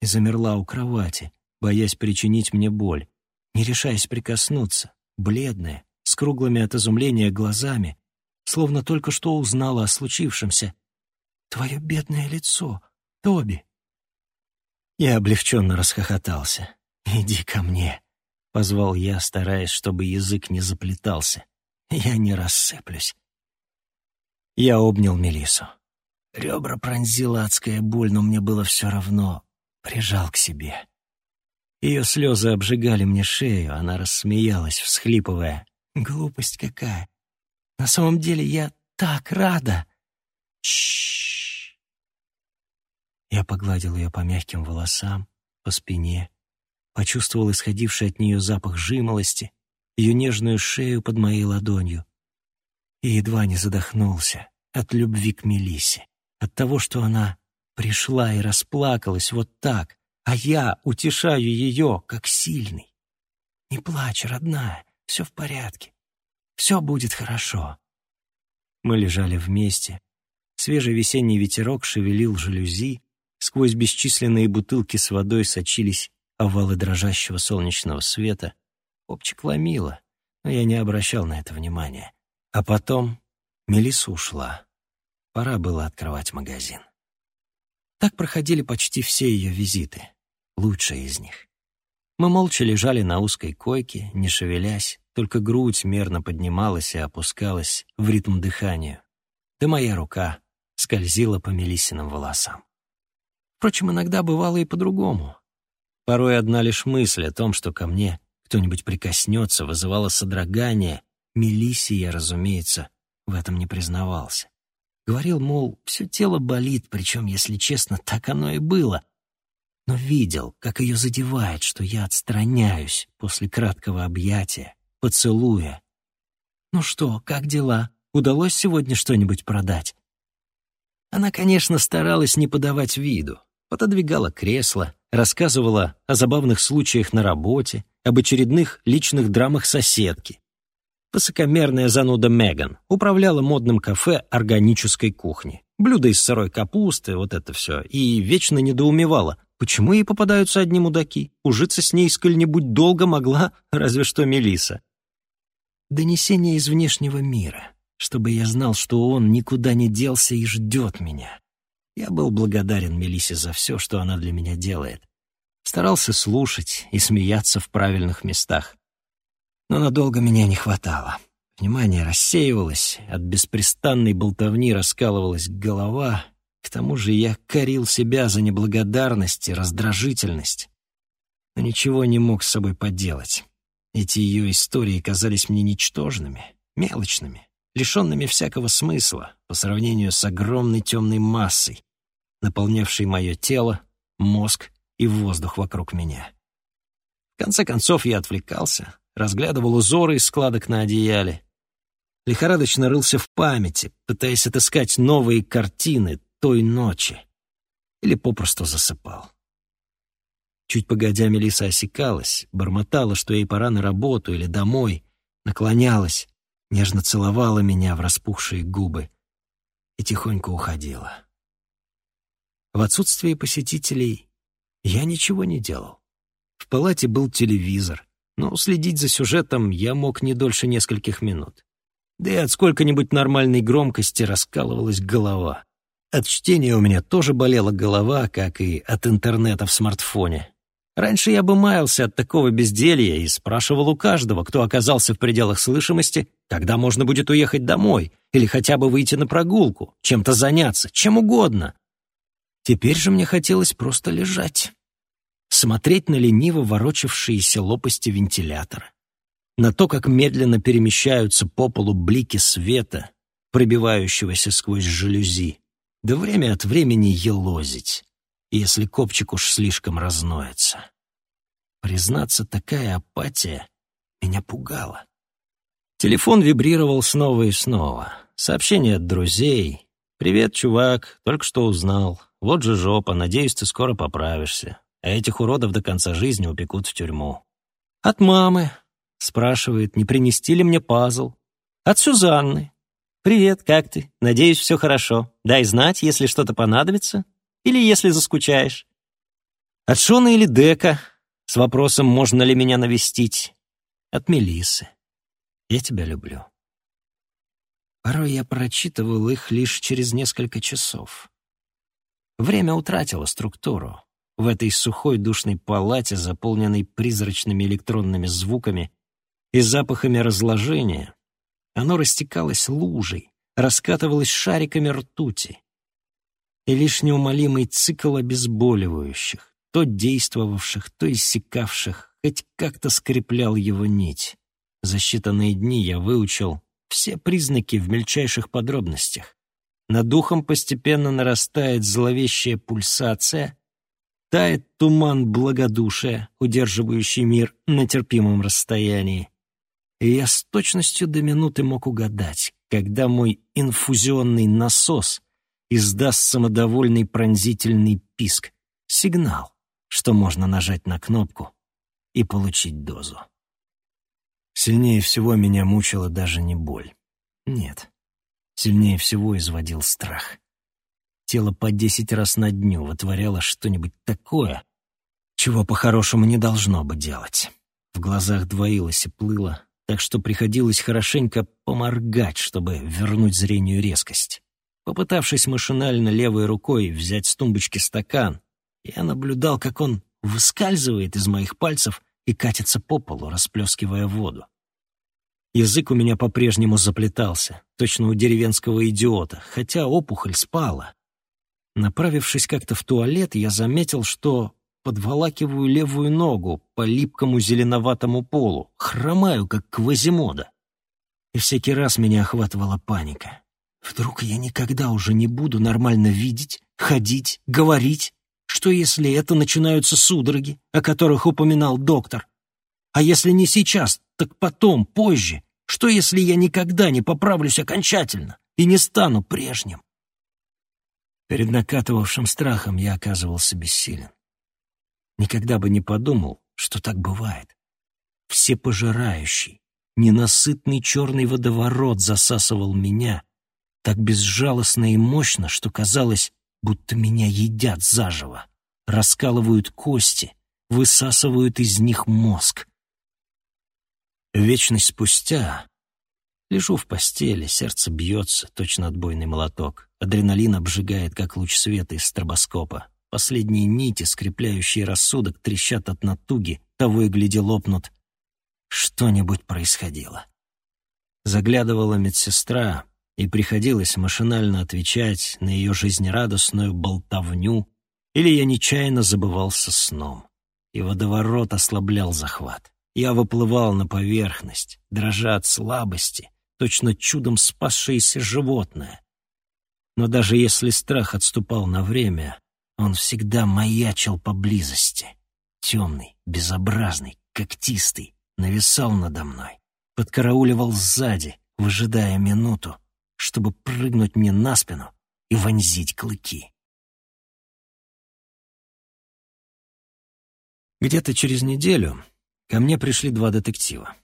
и замерла у кровати, боясь причинить мне боль, не решаясь прикоснуться, бледная, с круглыми от изумления глазами, словно только что узнала о случившемся. «Твое бедное лицо, Тоби!» Я облегченно расхохотался. «Иди ко мне. — позвал я, стараясь, чтобы язык не заплетался. «Я не рассыплюсь». Я обнял Мелису. Ребра пронзила адская боль, но мне было все равно. Прижал к себе. Ее слезы обжигали мне шею, она рассмеялась, всхлипывая. «Глупость какая! На самом деле я так рада!» Чш. Я погладил ее по мягким волосам, по спине, почувствовал исходивший от нее запах жимолости, ее нежную шею под моей ладонью и едва не задохнулся от любви к Мелисе, от того, что она пришла и расплакалась вот так, а я утешаю ее, как сильный. Не плачь, родная, все в порядке, все будет хорошо. Мы лежали вместе, свежий весенний ветерок шевелил жалюзи, сквозь бесчисленные бутылки с водой сочились овалы дрожащего солнечного света. Копчик ломило, но я не обращал на это внимания. А потом Мелисса ушла. Пора было открывать магазин. Так проходили почти все ее визиты, лучшие из них. Мы молча лежали на узкой койке, не шевелясь, только грудь мерно поднималась и опускалась в ритм дыхания. Да моя рука скользила по Мелиссиным волосам. Впрочем, иногда бывало и по-другому. Порой одна лишь мысль о том, что ко мне кто-нибудь прикоснется, вызывала содрогание. Мелиссе я, разумеется, в этом не признавался. Говорил, мол, все тело болит, причем, если честно, так оно и было. Но видел, как ее задевает, что я отстраняюсь после краткого объятия, поцелуя. «Ну что, как дела? Удалось сегодня что-нибудь продать?» Она, конечно, старалась не подавать виду. Пододвигала кресло, рассказывала о забавных случаях на работе, об очередных личных драмах соседки. Высокомерная зануда Меган управляла модным кафе органической кухни. Блюда из сырой капусты, вот это все. И вечно недоумевала, почему ей попадаются одни мудаки. Ужиться с ней сколь-нибудь долго могла, разве что Мелиса. Донесение из внешнего мира, чтобы я знал, что он никуда не делся и ждет меня. Я был благодарен Мелисе за все, что она для меня делает. Старался слушать и смеяться в правильных местах. Но надолго меня не хватало. Внимание рассеивалось, от беспрестанной болтовни раскалывалась голова. К тому же я корил себя за неблагодарность и раздражительность. Но ничего не мог с собой поделать. Эти ее истории казались мне ничтожными, мелочными, лишенными всякого смысла по сравнению с огромной темной массой, наполнявшей мое тело, мозг и воздух вокруг меня. В конце концов я отвлекался, разглядывал узоры из складок на одеяле. Лихорадочно рылся в памяти, пытаясь отыскать новые картины той ночи. Или попросту засыпал. Чуть погодя, Мелиса осекалась, бормотала, что ей пора на работу или домой, наклонялась, нежно целовала меня в распухшие губы и тихонько уходила. В отсутствие посетителей я ничего не делал. В палате был телевизор, но следить за сюжетом я мог не дольше нескольких минут. Да и от сколько-нибудь нормальной громкости раскалывалась голова. От чтения у меня тоже болела голова, как и от интернета в смартфоне. Раньше я бы маялся от такого безделья и спрашивал у каждого, кто оказался в пределах слышимости, когда можно будет уехать домой или хотя бы выйти на прогулку, чем-то заняться, чем угодно. Теперь же мне хотелось просто лежать смотреть на лениво ворочавшиеся лопасти вентилятора, на то, как медленно перемещаются по полу блики света, пробивающегося сквозь жалюзи, да время от времени елозить, если копчик уж слишком разноется. Признаться, такая апатия меня пугала. Телефон вибрировал снова и снова. Сообщение от друзей. «Привет, чувак, только что узнал. Вот же жопа, надеюсь, ты скоро поправишься а этих уродов до конца жизни упекут в тюрьму. От мамы. Спрашивает, не принести ли мне пазл. От Сюзанны. «Привет, как ты? Надеюсь, все хорошо. Дай знать, если что-то понадобится. Или если заскучаешь». От Шона или Дека с вопросом, можно ли меня навестить. От Мелисы. Я тебя люблю. Порой я прочитывал их лишь через несколько часов. Время утратило структуру. В этой сухой душной палате, заполненной призрачными электронными звуками и запахами разложения, оно растекалось лужей, раскатывалось шариками ртути. И лишь неумолимый цикл обезболивающих, то действовавших, то иссякавших, хоть как-то скреплял его нить. За считанные дни я выучил все признаки в мельчайших подробностях. Над духом постепенно нарастает зловещая пульсация, тает туман благодушия, удерживающий мир на терпимом расстоянии. И я с точностью до минуты мог угадать, когда мой инфузионный насос издаст самодовольный пронзительный писк, сигнал, что можно нажать на кнопку и получить дозу. Сильнее всего меня мучила даже не боль. Нет, сильнее всего изводил страх. Тело по десять раз на дню вытворяло что-нибудь такое, чего по-хорошему не должно бы делать. В глазах двоилось и плыло, так что приходилось хорошенько поморгать, чтобы вернуть зрению резкость. Попытавшись машинально левой рукой взять с тумбочки стакан, я наблюдал, как он выскальзывает из моих пальцев и катится по полу, расплескивая воду. Язык у меня по-прежнему заплетался, точно у деревенского идиота, хотя опухоль спала. Направившись как-то в туалет, я заметил, что подволакиваю левую ногу по липкому зеленоватому полу, хромаю, как квазимода. И всякий раз меня охватывала паника. Вдруг я никогда уже не буду нормально видеть, ходить, говорить? Что если это начинаются судороги, о которых упоминал доктор? А если не сейчас, так потом, позже? Что если я никогда не поправлюсь окончательно и не стану прежним? Перед накатывавшим страхом я оказывался бессилен. Никогда бы не подумал, что так бывает. Всепожирающий, ненасытный черный водоворот засасывал меня так безжалостно и мощно, что казалось, будто меня едят заживо, раскалывают кости, высасывают из них мозг. Вечность спустя лежу в постели, сердце бьется, точно отбойный молоток. Адреналин обжигает, как луч света из стробоскопа. Последние нити, скрепляющие рассудок, трещат от натуги, того и гляди лопнут. Что-нибудь происходило. Заглядывала медсестра, и приходилось машинально отвечать на ее жизнерадостную болтовню, или я нечаянно забывался сном, и водоворот ослаблял захват. Я выплывал на поверхность, дрожа от слабости, точно чудом спасшееся животное. Но даже если страх отступал на время, он всегда маячил поблизости. Темный, безобразный, когтистый, нависал надо мной, подкарауливал сзади, выжидая минуту, чтобы прыгнуть мне на спину и вонзить клыки. Где-то через неделю Ко мне пришли два детектива.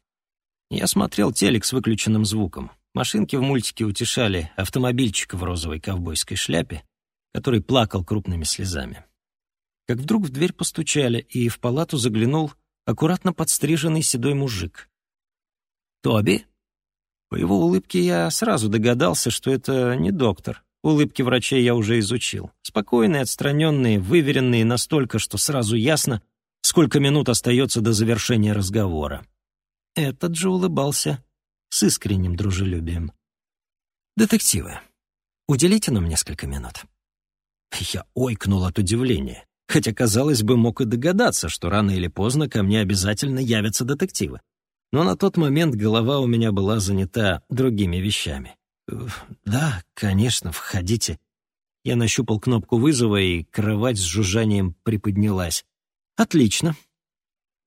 Я смотрел телек с выключенным звуком. Машинки в мультике утешали автомобильчика в розовой ковбойской шляпе, который плакал крупными слезами. Как вдруг в дверь постучали, и в палату заглянул аккуратно подстриженный седой мужик. «Тоби?» По его улыбке я сразу догадался, что это не доктор. Улыбки врачей я уже изучил. Спокойные, отстраненные, выверенные настолько, что сразу ясно — сколько минут остается до завершения разговора. Этот же улыбался с искренним дружелюбием. «Детективы, уделите нам несколько минут». Я ойкнул от удивления, хотя, казалось бы, мог и догадаться, что рано или поздно ко мне обязательно явятся детективы. Но на тот момент голова у меня была занята другими вещами. «Да, конечно, входите». Я нащупал кнопку вызова, и кровать с жужжанием приподнялась. «Отлично».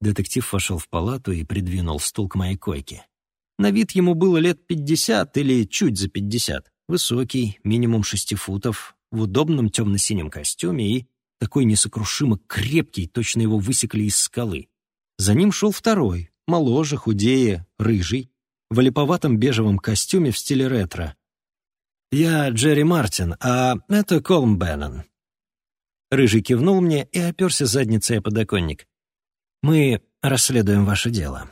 Детектив вошел в палату и придвинул стул к моей койке. На вид ему было лет пятьдесят или чуть за пятьдесят. Высокий, минимум шести футов, в удобном темно-синем костюме и такой несокрушимо крепкий, точно его высекли из скалы. За ним шел второй, моложе, худее, рыжий, в олиповатом бежевом костюме в стиле ретро. «Я Джерри Мартин, а это Колм Беннон. Рыжий кивнул мне и оперся задницей о подоконник. «Мы расследуем ваше дело.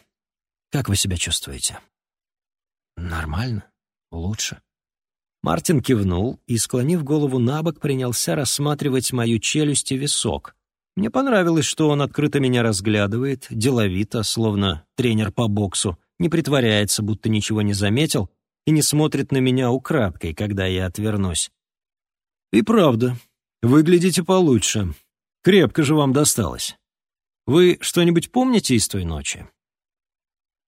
Как вы себя чувствуете?» «Нормально. Лучше». Мартин кивнул и, склонив голову на бок, принялся рассматривать мою челюсть и висок, Мне понравилось, что он открыто меня разглядывает, деловито, словно тренер по боксу, не притворяется, будто ничего не заметил, и не смотрит на меня украдкой, когда я отвернусь. И правда, выглядите получше. Крепко же вам досталось. Вы что-нибудь помните из той ночи?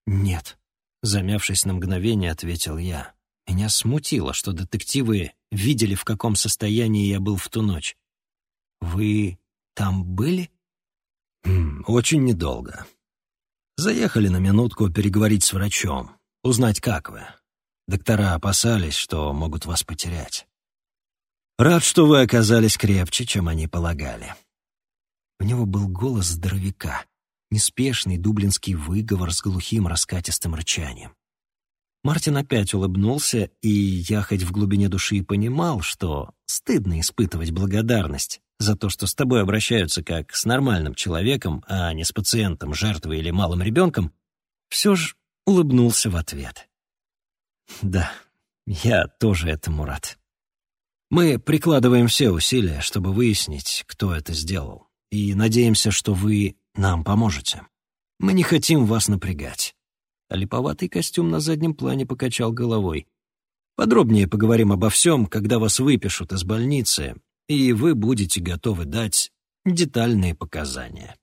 Нет, замявшись на мгновение, ответил я. Меня смутило, что детективы видели, в каком состоянии я был в ту ночь. Вы там были? Хм, очень недолго. Заехали на минутку переговорить с врачом, узнать, как вы. Доктора опасались, что могут вас потерять. Рад, что вы оказались крепче, чем они полагали. У него был голос здоровяка, неспешный дублинский выговор с глухим раскатистым рычанием. Мартин опять улыбнулся, и я хоть в глубине души понимал, что стыдно испытывать благодарность за то, что с тобой обращаются как с нормальным человеком, а не с пациентом, жертвой или малым ребенком, все же улыбнулся в ответ. Да, я тоже этому рад. Мы прикладываем все усилия, чтобы выяснить, кто это сделал, и надеемся, что вы нам поможете. Мы не хотим вас напрягать а липоватый костюм на заднем плане покачал головой. Подробнее поговорим обо всем, когда вас выпишут из больницы, и вы будете готовы дать детальные показания.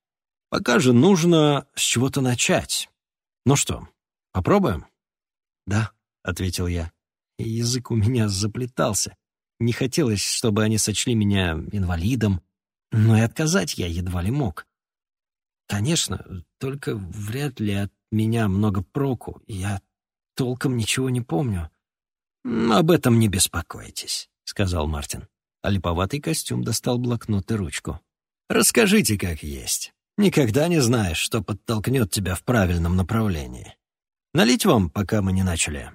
Пока же нужно с чего-то начать. Ну что, попробуем? Да, — ответил я. Язык у меня заплетался. Не хотелось, чтобы они сочли меня инвалидом, но и отказать я едва ли мог. Конечно, только вряд ли от меня много проку, я толком ничего не помню. «Об этом не беспокойтесь», — сказал Мартин. А липоватый костюм достал блокнот и ручку. «Расскажите, как есть. Никогда не знаешь, что подтолкнет тебя в правильном направлении. Налить вам, пока мы не начали?»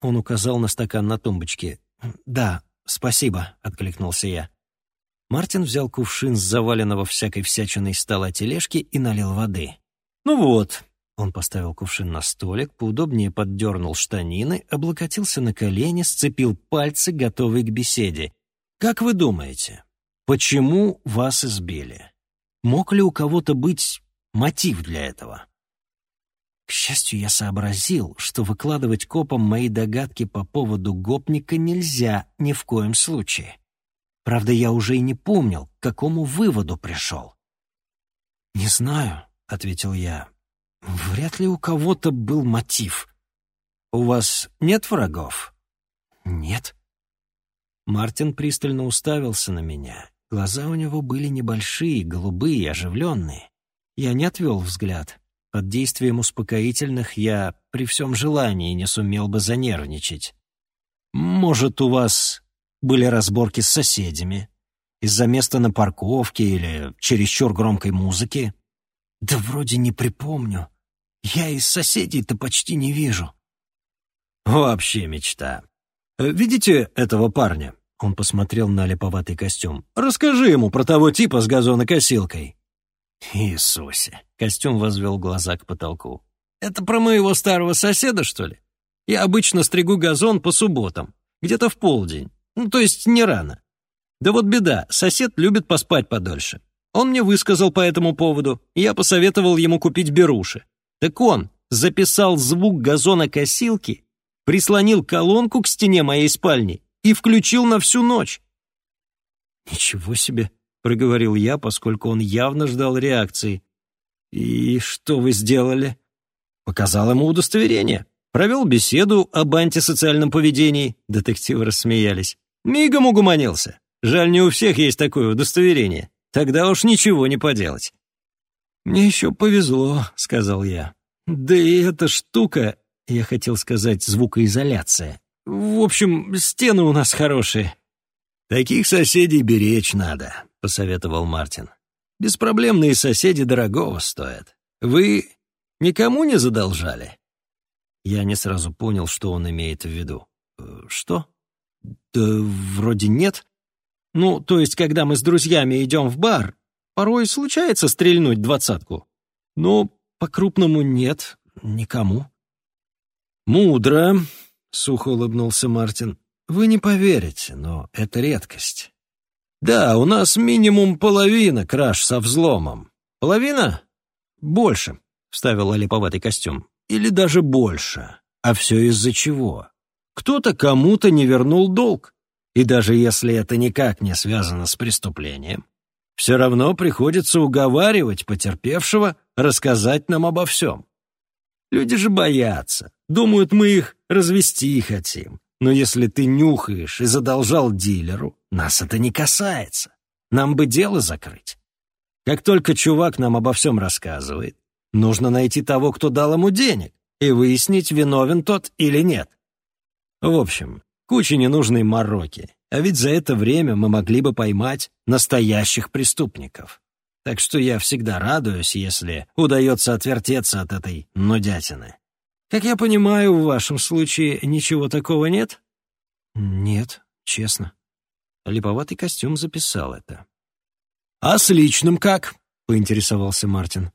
Он указал на стакан на тумбочке. «Да, спасибо», — откликнулся я. Мартин взял кувшин с заваленного всякой всячиной стола тележки и налил воды. «Ну вот, он поставил кувшин на столик, поудобнее поддернул штанины, облокотился на колени, сцепил пальцы, готовый к беседе. «Как вы думаете, почему вас избили? Мог ли у кого-то быть мотив для этого?» К счастью, я сообразил, что выкладывать копам мои догадки по поводу гопника нельзя ни в коем случае. Правда, я уже и не помнил, к какому выводу пришел. «Не знаю», — ответил я, Вряд ли у кого-то был мотив. У вас нет врагов? Нет. Мартин пристально уставился на меня. Глаза у него были небольшие, голубые, оживленные. Я не отвел взгляд. Под действием успокоительных я при всем желании не сумел бы занервничать. Может, у вас были разборки с соседями? Из-за места на парковке или чересчур громкой музыки? Да вроде не припомню. Я из соседей-то почти не вижу. Вообще мечта. Э, видите этого парня? Он посмотрел на липоватый костюм. Расскажи ему про того типа с газонокосилкой. Иисусе. Костюм возвел глаза к потолку. Это про моего старого соседа, что ли? Я обычно стригу газон по субботам, где-то в полдень. Ну, то есть не рано. Да вот беда, сосед любит поспать подольше. Он мне высказал по этому поводу, и я посоветовал ему купить беруши. Так он записал звук газонокосилки, прислонил колонку к стене моей спальни и включил на всю ночь. «Ничего себе!» — проговорил я, поскольку он явно ждал реакции. «И что вы сделали?» Показал ему удостоверение. Провел беседу об антисоциальном поведении. Детективы рассмеялись. Мигом угуманился. Жаль, не у всех есть такое удостоверение. Тогда уж ничего не поделать. «Мне еще повезло», — сказал я. «Да и эта штука...» — я хотел сказать звукоизоляция. «В общем, стены у нас хорошие». «Таких соседей беречь надо», — посоветовал Мартин. «Беспроблемные соседи дорогого стоят. Вы никому не задолжали?» Я не сразу понял, что он имеет в виду. «Э, «Что?» «Да вроде нет. Ну, то есть, когда мы с друзьями идем в бар, Порой случается стрельнуть двадцатку. Но по-крупному нет, никому. «Мудро», — сухо улыбнулся Мартин. «Вы не поверите, но это редкость. Да, у нас минимум половина краж со взломом. Половина? Больше, вставил олиповатый костюм. Или даже больше. А все из-за чего? Кто-то кому-то не вернул долг. И даже если это никак не связано с преступлением, все равно приходится уговаривать потерпевшего рассказать нам обо всем. Люди же боятся, думают, мы их развести хотим. Но если ты нюхаешь и задолжал дилеру, нас это не касается. Нам бы дело закрыть. Как только чувак нам обо всем рассказывает, нужно найти того, кто дал ему денег, и выяснить, виновен тот или нет. В общем, куча ненужной мороки, а ведь за это время мы могли бы поймать настоящих преступников. Так что я всегда радуюсь, если удается отвертеться от этой нудятины. Как я понимаю, в вашем случае ничего такого нет? Нет, честно. Липоватый костюм записал это. А с личным как? Поинтересовался Мартин.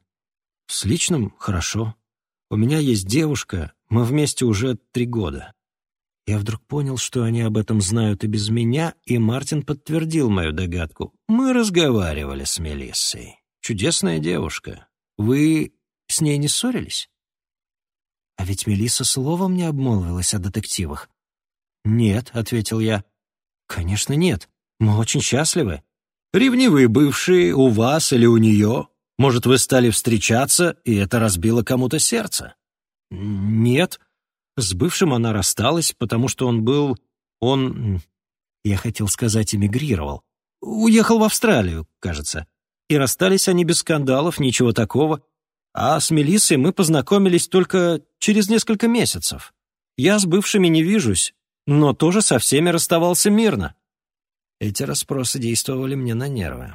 С личным хорошо. У меня есть девушка, мы вместе уже три года. Я вдруг понял, что они об этом знают и без меня, и Мартин подтвердил мою догадку. Мы разговаривали с Мелиссой. Чудесная девушка. Вы с ней не ссорились? А ведь Мелисса словом не обмолвилась о детективах. «Нет», — ответил я. «Конечно, нет. Мы очень счастливы». «Ревнивые бывшие у вас или у нее? Может, вы стали встречаться, и это разбило кому-то сердце?» «Нет. С бывшим она рассталась, потому что он был... Он... Я хотел сказать, эмигрировал. Уехал в Австралию, кажется. И расстались они без скандалов, ничего такого. А с Мелиссой мы познакомились только через несколько месяцев. Я с бывшими не вижусь, но тоже со всеми расставался мирно. Эти расспросы действовали мне на нервы.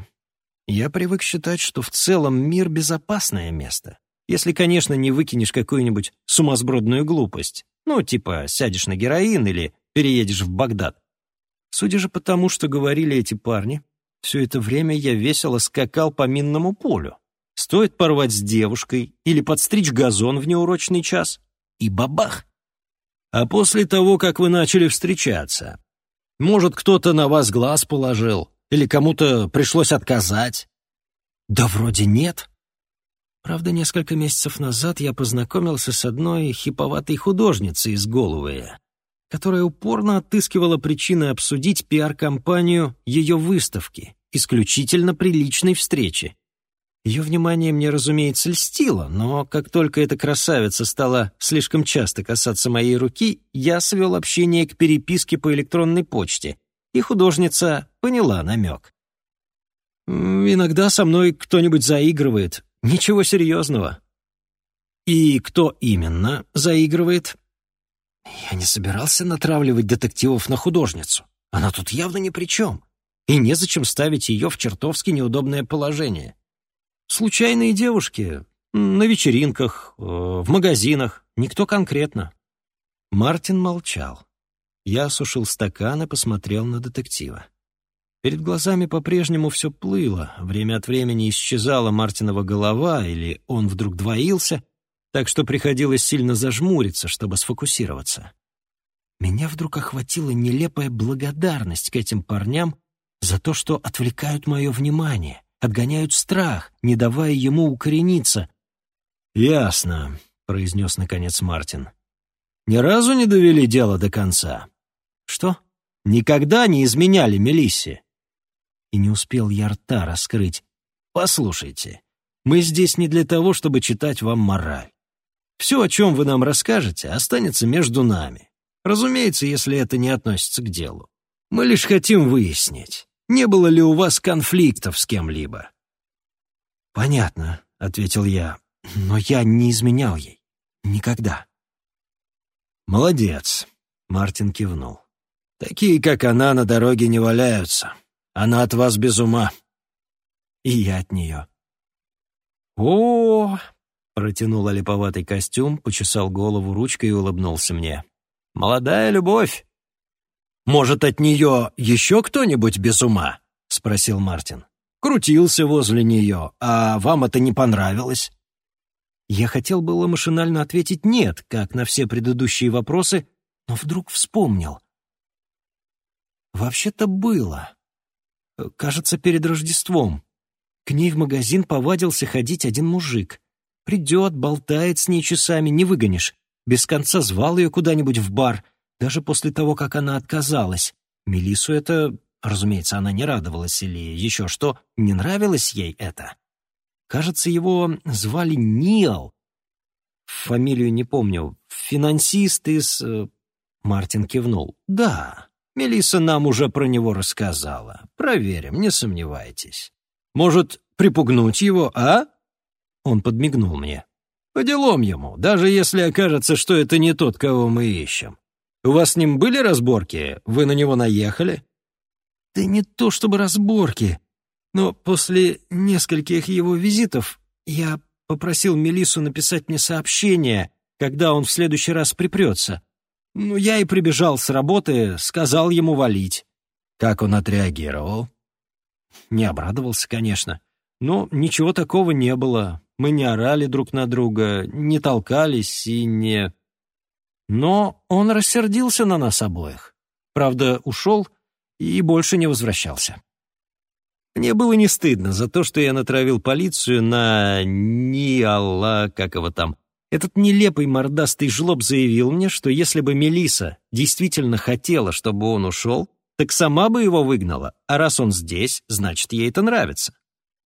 Я привык считать, что в целом мир — безопасное место. Если, конечно, не выкинешь какую-нибудь сумасбродную глупость. Ну, типа сядешь на героин или переедешь в Багдад. Судя же по тому, что говорили эти парни, все это время я весело скакал по минному полю. Стоит порвать с девушкой или подстричь газон в неурочный час, и бабах. А после того, как вы начали встречаться, может, кто-то на вас глаз положил или кому-то пришлось отказать? Да вроде нет. Правда, несколько месяцев назад я познакомился с одной хиповатой художницей из Голуэя, которая упорно отыскивала причины обсудить пиар-компанию ее выставки, исключительно приличной встречи. Ее внимание мне, разумеется, льстило, но как только эта красавица стала слишком часто касаться моей руки, я свел общение к переписке по электронной почте, и художница поняла намек. «Иногда со мной кто-нибудь заигрывает. Ничего серьезного». «И кто именно заигрывает?» «Я не собирался натравливать детективов на художницу. Она тут явно ни при чем. И незачем ставить ее в чертовски неудобное положение». Случайные девушки. На вечеринках, э, в магазинах. Никто конкретно. Мартин молчал. Я осушил стакан и посмотрел на детектива. Перед глазами по-прежнему все плыло, время от времени исчезала Мартинова голова или он вдруг двоился, так что приходилось сильно зажмуриться, чтобы сфокусироваться. Меня вдруг охватила нелепая благодарность к этим парням за то, что отвлекают мое внимание, отгоняют страх, не давая ему укорениться. «Ясно», — произнес наконец Мартин. «Ни разу не довели дело до конца». «Что?» «Никогда не изменяли Мелиссе». И не успел я рта раскрыть. «Послушайте, мы здесь не для того, чтобы читать вам мораль. Все, о чем вы нам расскажете, останется между нами. Разумеется, если это не относится к делу. Мы лишь хотим выяснить, не было ли у вас конфликтов с кем-либо?» «Понятно», — ответил я, — «но я не изменял ей. Никогда». «Молодец», — Мартин кивнул. «Такие, как она, на дороге не валяются. Она от вас без ума». «И я от нее». «О!» — протянул олиповатый костюм, почесал голову ручкой и улыбнулся мне. «Молодая любовь. «Может, от нее еще кто-нибудь без ума?» — спросил Мартин. «Крутился возле нее, а вам это не понравилось?» Я хотел было машинально ответить «нет», как на все предыдущие вопросы, но вдруг вспомнил. Вообще-то было. Кажется, перед Рождеством. К ней в магазин повадился ходить один мужик. Придет, болтает с ней часами, не выгонишь. Без конца звал ее куда-нибудь в бар, даже после того, как она отказалась. Мелису это, разумеется, она не радовалась или еще что, не нравилось ей это. Кажется, его звали Нил. Фамилию не помню. Финансист из... Э, Мартин кивнул. «Да, Мелисса нам уже про него рассказала. Проверим, не сомневайтесь. Может, припугнуть его, а?» Он подмигнул мне. «По делам ему, даже если окажется, что это не тот, кого мы ищем. У вас с ним были разборки? Вы на него наехали?» «Да не то чтобы разборки, но после нескольких его визитов я попросил Мелиссу написать мне сообщение, когда он в следующий раз припрется. Ну, я и прибежал с работы, сказал ему валить. Как он отреагировал? Не обрадовался, конечно. Но ничего такого не было. Мы не орали друг на друга, не толкались и не... Но он рассердился на нас обоих. Правда, ушел и больше не возвращался. Мне было не стыдно за то, что я натравил полицию на... Ни Алла, как его там. Этот нелепый мордастый жлоб заявил мне, что если бы Мелиса действительно хотела, чтобы он ушел, так сама бы его выгнала, а раз он здесь, значит, ей это нравится.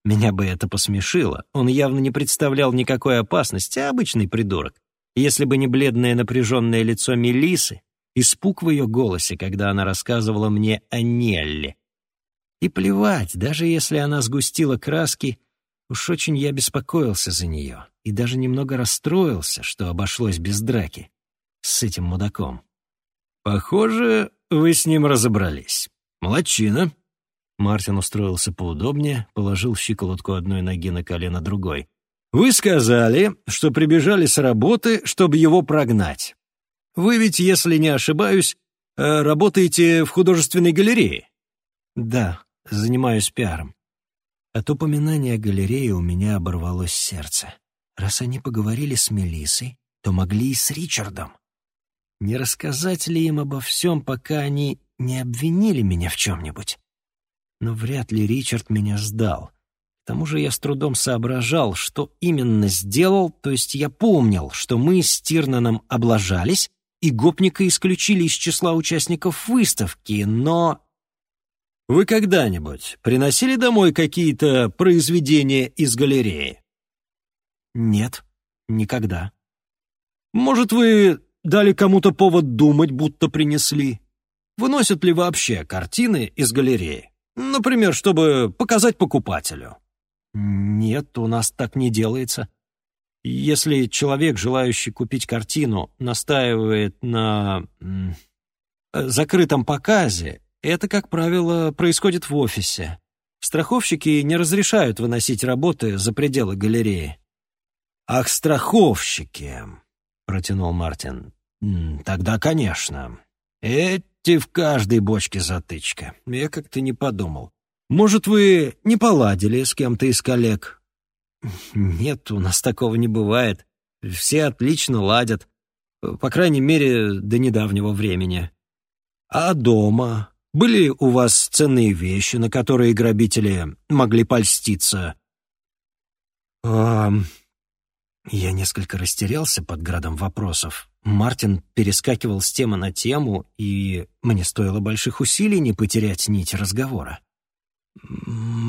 Меня бы это посмешило. Он явно не представлял никакой опасности, а обычный придурок. Если бы не бледное напряженное лицо Мелисы, испуг в ее голосе, когда она рассказывала мне о Нелле. И плевать, даже если она сгустила краски, уж очень я беспокоился за нее и даже немного расстроился, что обошлось без драки с этим мудаком. «Похоже, вы с ним разобрались. Молодчина». Мартин устроился поудобнее, положил щиколотку одной ноги на колено другой. «Вы сказали, что прибежали с работы, чтобы его прогнать. Вы ведь, если не ошибаюсь, э, работаете в художественной галерее?» «Да, занимаюсь пиаром». От упоминания галереи у меня оборвалось сердце. Раз они поговорили с Мелиссой, то могли и с Ричардом. Не рассказать ли им обо всем, пока они не обвинили меня в чем-нибудь? Но вряд ли Ричард меня сдал. К тому же я с трудом соображал, что именно сделал, то есть я помнил, что мы с Тирнаном облажались, и гопника исключили из числа участников выставки, но... Вы когда-нибудь приносили домой какие-то произведения из галереи? Нет, никогда. Может, вы дали кому-то повод думать, будто принесли? Выносят ли вообще картины из галереи? Например, чтобы показать покупателю. Нет, у нас так не делается. Если человек, желающий купить картину, настаивает на закрытом показе, это, как правило, происходит в офисе. Страховщики не разрешают выносить работы за пределы галереи. «Ах, страховщики!» — протянул Мартин. «Тогда, конечно. Эти в каждой бочке затычка. Я как-то не подумал. Может, вы не поладили с кем-то из коллег?» «Нет, у нас такого не бывает. Все отлично ладят. По крайней мере, до недавнего времени. А дома? Были у вас ценные вещи, на которые грабители могли польститься?» Я несколько растерялся под градом вопросов. Мартин перескакивал с темы на тему, и мне стоило больших усилий не потерять нить разговора.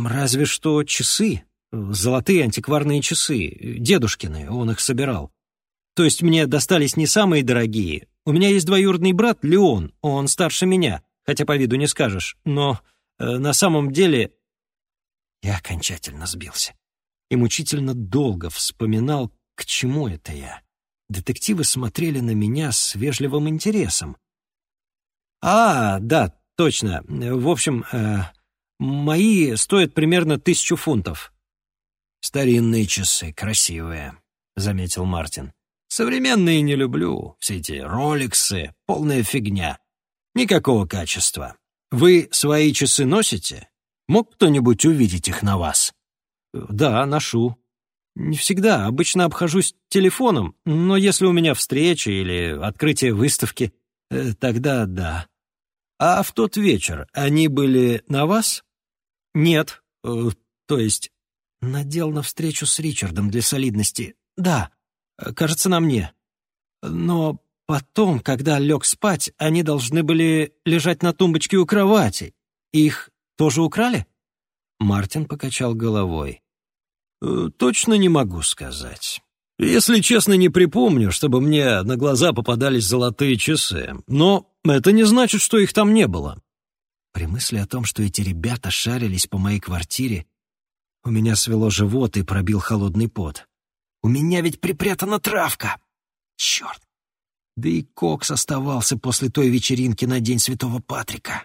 «Разве что часы. Золотые антикварные часы. Дедушкины, он их собирал. То есть мне достались не самые дорогие. У меня есть двоюродный брат Леон, он старше меня хотя по виду не скажешь, но э, на самом деле я окончательно сбился и мучительно долго вспоминал, к чему это я. Детективы смотрели на меня с вежливым интересом. «А, да, точно. В общем, э, мои стоят примерно тысячу фунтов». «Старинные часы, красивые», — заметил Мартин. «Современные не люблю. Все эти роликсы — полная фигня. Никакого качества. Вы свои часы носите? Мог кто-нибудь увидеть их на вас? Да, ношу. Не всегда, обычно обхожусь телефоном, но если у меня встреча или открытие выставки, э, тогда да. А в тот вечер они были на вас? нет. Э, то есть, надел на встречу с Ричардом для солидности. Да, кажется, на мне. Но потом, когда лег спать, они должны были лежать на тумбочке у кровати. Их тоже украли?» Мартин покачал головой. «Э, «Точно не могу сказать. Если честно, не припомню, чтобы мне на глаза попадались золотые часы. Но это не значит, что их там не было». При мысли о том, что эти ребята шарились по моей квартире, у меня свело живот и пробил холодный пот. «У меня ведь припрятана травка!» «Черт!» Да и Кокс оставался после той вечеринки на День Святого Патрика.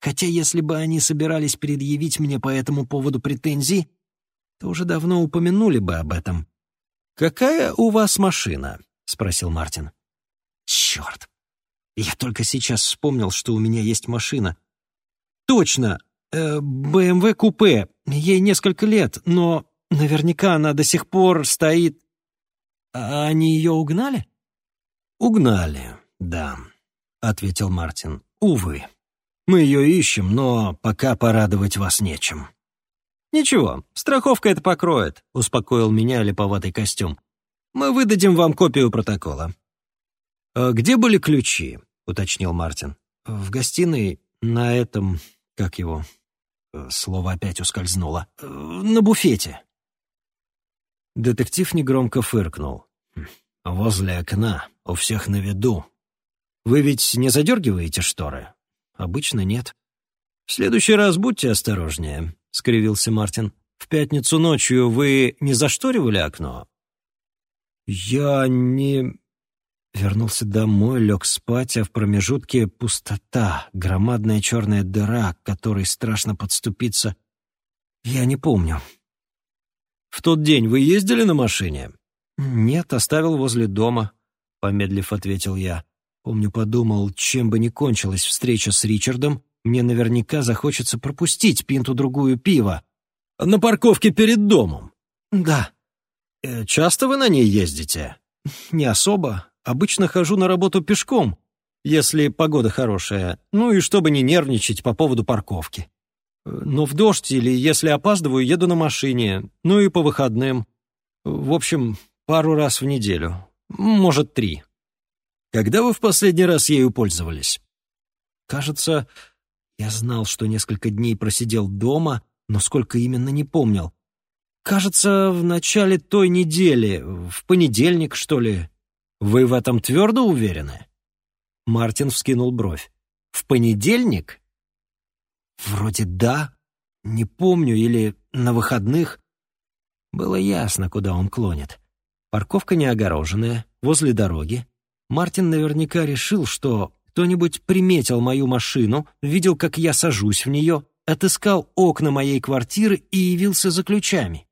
Хотя если бы они собирались предъявить мне по этому поводу претензии, то уже давно упомянули бы об этом. «Какая у вас машина?» — спросил Мартин. «Черт! Я только сейчас вспомнил, что у меня есть машина. Точно! Э, БМВ купе. Ей несколько лет, но наверняка она до сих пор стоит... А они ее угнали?» «Угнали, да», — ответил Мартин. «Увы». Мы ее ищем, но пока порадовать вас нечем». «Ничего, страховка это покроет», — успокоил меня липоватый костюм. «Мы выдадим вам копию протокола». «А где были ключи?» — уточнил Мартин. «В гостиной на этом... как его...» Слово опять ускользнуло. «На буфете». Детектив негромко фыркнул. «Хм, «Возле окна, у всех на виду. Вы ведь не задергиваете шторы?» Обычно нет. «В следующий раз будьте осторожнее», — скривился Мартин. «В пятницу ночью вы не зашторивали окно?» «Я не...» Вернулся домой, лег спать, а в промежутке пустота, громадная черная дыра, к которой страшно подступиться. Я не помню. «В тот день вы ездили на машине?» «Нет, оставил возле дома», — помедлив ответил я. Помню, подумал, чем бы ни кончилась встреча с Ричардом, мне наверняка захочется пропустить пинту-другую пива. На парковке перед домом? Да. Э, часто вы на ней ездите? Не особо. Обычно хожу на работу пешком, если погода хорошая, ну и чтобы не нервничать по поводу парковки. Но в дождь или если опаздываю, еду на машине, ну и по выходным. В общем, пару раз в неделю, может, три. Когда вы в последний раз ею пользовались? Кажется, я знал, что несколько дней просидел дома, но сколько именно не помнил. Кажется, в начале той недели, в понедельник, что ли. Вы в этом твердо уверены? Мартин вскинул бровь. В понедельник? Вроде да. Не помню, или на выходных. Было ясно, куда он клонит. Парковка не огороженная, возле дороги. Мартин наверняка решил, что кто-нибудь приметил мою машину, видел, как я сажусь в нее, отыскал окна моей квартиры и явился за ключами.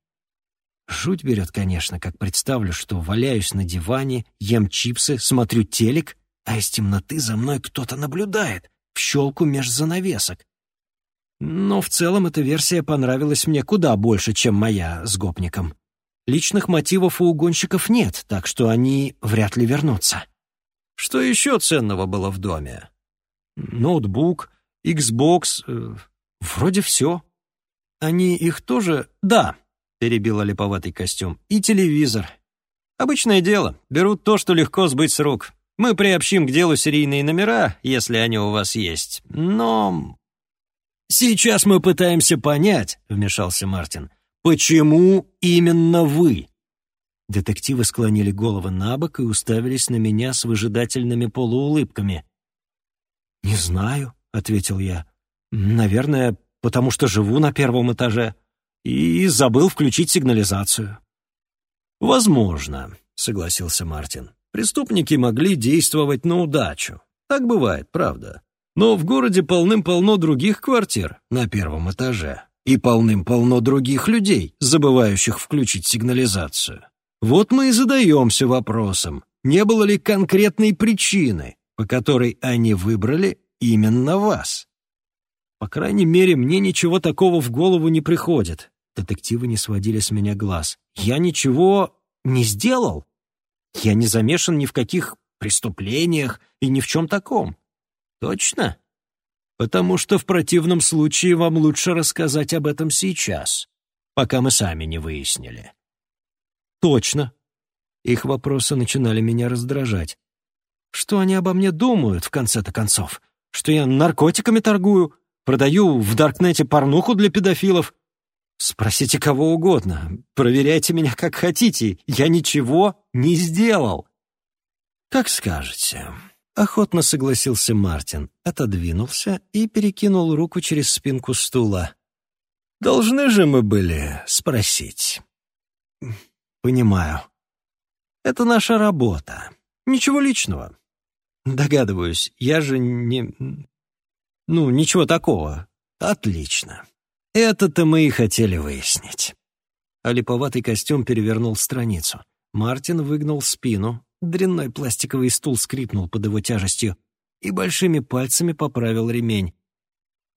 Жуть берет, конечно, как представлю, что валяюсь на диване, ем чипсы, смотрю телек, а из темноты за мной кто-то наблюдает, в щелку меж занавесок. Но в целом эта версия понравилась мне куда больше, чем моя с гопником. Личных мотивов у угонщиков нет, так что они вряд ли вернутся. Что еще ценного было в доме? Ноутбук, Xbox, э, вроде все. Они их тоже... Да, перебил липоватый костюм. И телевизор. Обычное дело. Берут то, что легко сбыть с рук. Мы приобщим к делу серийные номера, если они у вас есть. Но... «Сейчас мы пытаемся понять», — вмешался Мартин, «почему именно вы?» Детективы склонили головы на бок и уставились на меня с выжидательными полуулыбками. «Не знаю», — ответил я. «Наверное, потому что живу на первом этаже и забыл включить сигнализацию». «Возможно», — согласился Мартин. «Преступники могли действовать на удачу. Так бывает, правда. Но в городе полным-полно других квартир на первом этаже и полным-полно других людей, забывающих включить сигнализацию. Вот мы и задаемся вопросом, не было ли конкретной причины, по которой они выбрали именно вас. По крайней мере, мне ничего такого в голову не приходит. Детективы не сводили с меня глаз. Я ничего не сделал. Я не замешан ни в каких преступлениях и ни в чем таком. Точно? потому что в противном случае вам лучше рассказать об этом сейчас, пока мы сами не выяснили». «Точно». Их вопросы начинали меня раздражать. «Что они обо мне думают, в конце-то концов? Что я наркотиками торгую? Продаю в Даркнете порнуху для педофилов? Спросите кого угодно, проверяйте меня как хотите, я ничего не сделал». «Как скажете», Охотно согласился Мартин, отодвинулся и перекинул руку через спинку стула. «Должны же мы были спросить». «Понимаю. Это наша работа. Ничего личного. Догадываюсь, я же не... Ну, ничего такого. Отлично. Это-то мы и хотели выяснить». А костюм перевернул страницу. Мартин выгнул спину, Дрянной пластиковый стул скрипнул под его тяжестью и большими пальцами поправил ремень.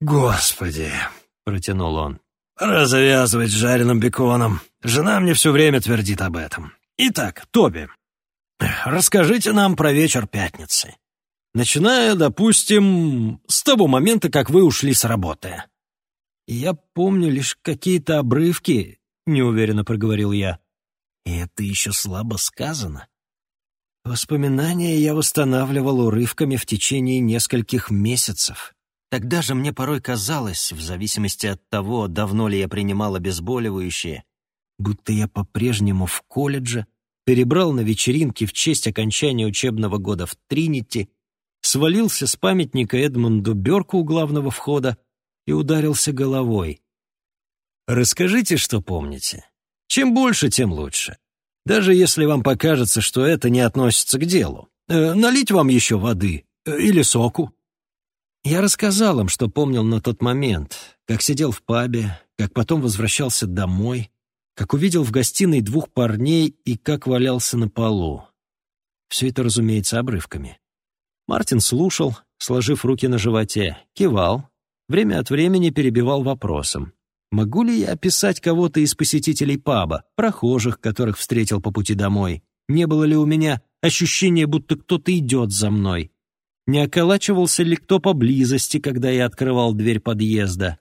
«Господи!» — протянул он. «Развязывать с жареным беконом. Жена мне все время твердит об этом. Итак, Тоби, расскажите нам про вечер пятницы. Начиная, допустим, с того момента, как вы ушли с работы». «Я помню лишь какие-то обрывки», — неуверенно проговорил я. «И это еще слабо сказано. Воспоминания я восстанавливал урывками в течение нескольких месяцев. Тогда же мне порой казалось, в зависимости от того, давно ли я принимал обезболивающее, будто я по-прежнему в колледже, перебрал на вечеринке в честь окончания учебного года в Тринити, свалился с памятника Эдмунду Бёрку у главного входа и ударился головой. «Расскажите, что помните. Чем больше, тем лучше даже если вам покажется, что это не относится к делу. Э, налить вам еще воды э, или соку?» Я рассказал им, что помнил на тот момент, как сидел в пабе, как потом возвращался домой, как увидел в гостиной двух парней и как валялся на полу. Все это, разумеется, обрывками. Мартин слушал, сложив руки на животе, кивал, время от времени перебивал вопросом. Могу ли я описать кого-то из посетителей паба, прохожих, которых встретил по пути домой? Не было ли у меня ощущения, будто кто-то идет за мной? Не околачивался ли кто поблизости, когда я открывал дверь подъезда?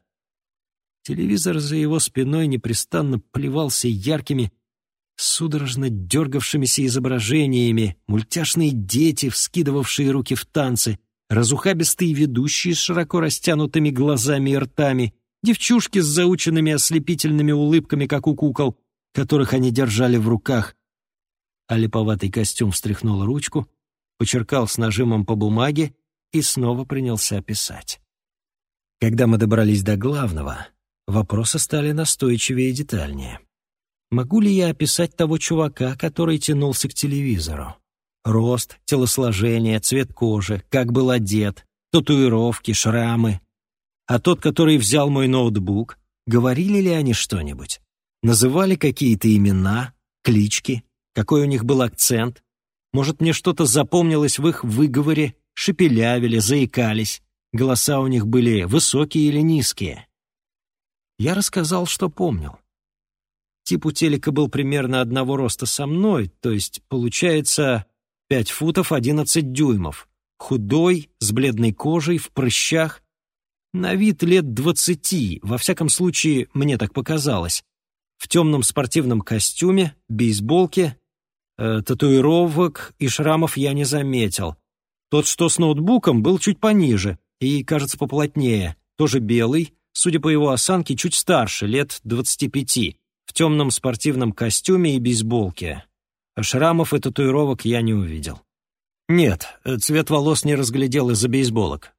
Телевизор за его спиной непрестанно плевался яркими, судорожно дергавшимися изображениями, мультяшные дети, вскидывавшие руки в танцы, разухабистые ведущие с широко растянутыми глазами и ртами — девчушки с заученными ослепительными улыбками, как у кукол, которых они держали в руках. А липоватый костюм встряхнул ручку, почеркал с нажимом по бумаге и снова принялся писать. Когда мы добрались до главного, вопросы стали настойчивее и детальнее. Могу ли я описать того чувака, который тянулся к телевизору? Рост, телосложение, цвет кожи, как был одет, татуировки, шрамы, а тот, который взял мой ноутбук, говорили ли они что-нибудь? Называли какие-то имена, клички, какой у них был акцент? Может, мне что-то запомнилось в их выговоре, шепелявили, заикались, голоса у них были высокие или низкие? Я рассказал, что помнил. Тип у телека был примерно одного роста со мной, то есть, получается, пять футов одиннадцать дюймов. Худой, с бледной кожей, в прыщах, на вид лет двадцати, во всяком случае, мне так показалось. В темном спортивном костюме, бейсболке, э, татуировок и шрамов я не заметил. Тот, что с ноутбуком, был чуть пониже и, кажется, поплотнее, тоже белый, судя по его осанке, чуть старше, лет двадцати пяти, в темном спортивном костюме и бейсболке. Шрамов и татуировок я не увидел. Нет, цвет волос не разглядел из-за бейсболок.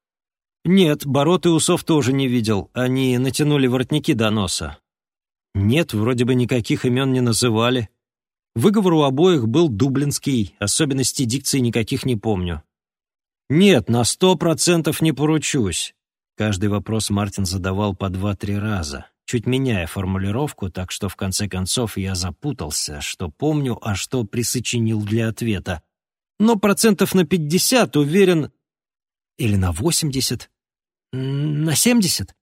«Нет, бород и усов тоже не видел. Они натянули воротники до носа». «Нет, вроде бы никаких имен не называли. Выговор у обоих был дублинский, особенностей дикции никаких не помню». «Нет, на сто процентов не поручусь». Каждый вопрос Мартин задавал по два-три раза, чуть меняя формулировку, так что в конце концов я запутался, что помню, а что присочинил для ответа. Но процентов на пятьдесят уверен... Или на восемьдесят. На семьдесят?»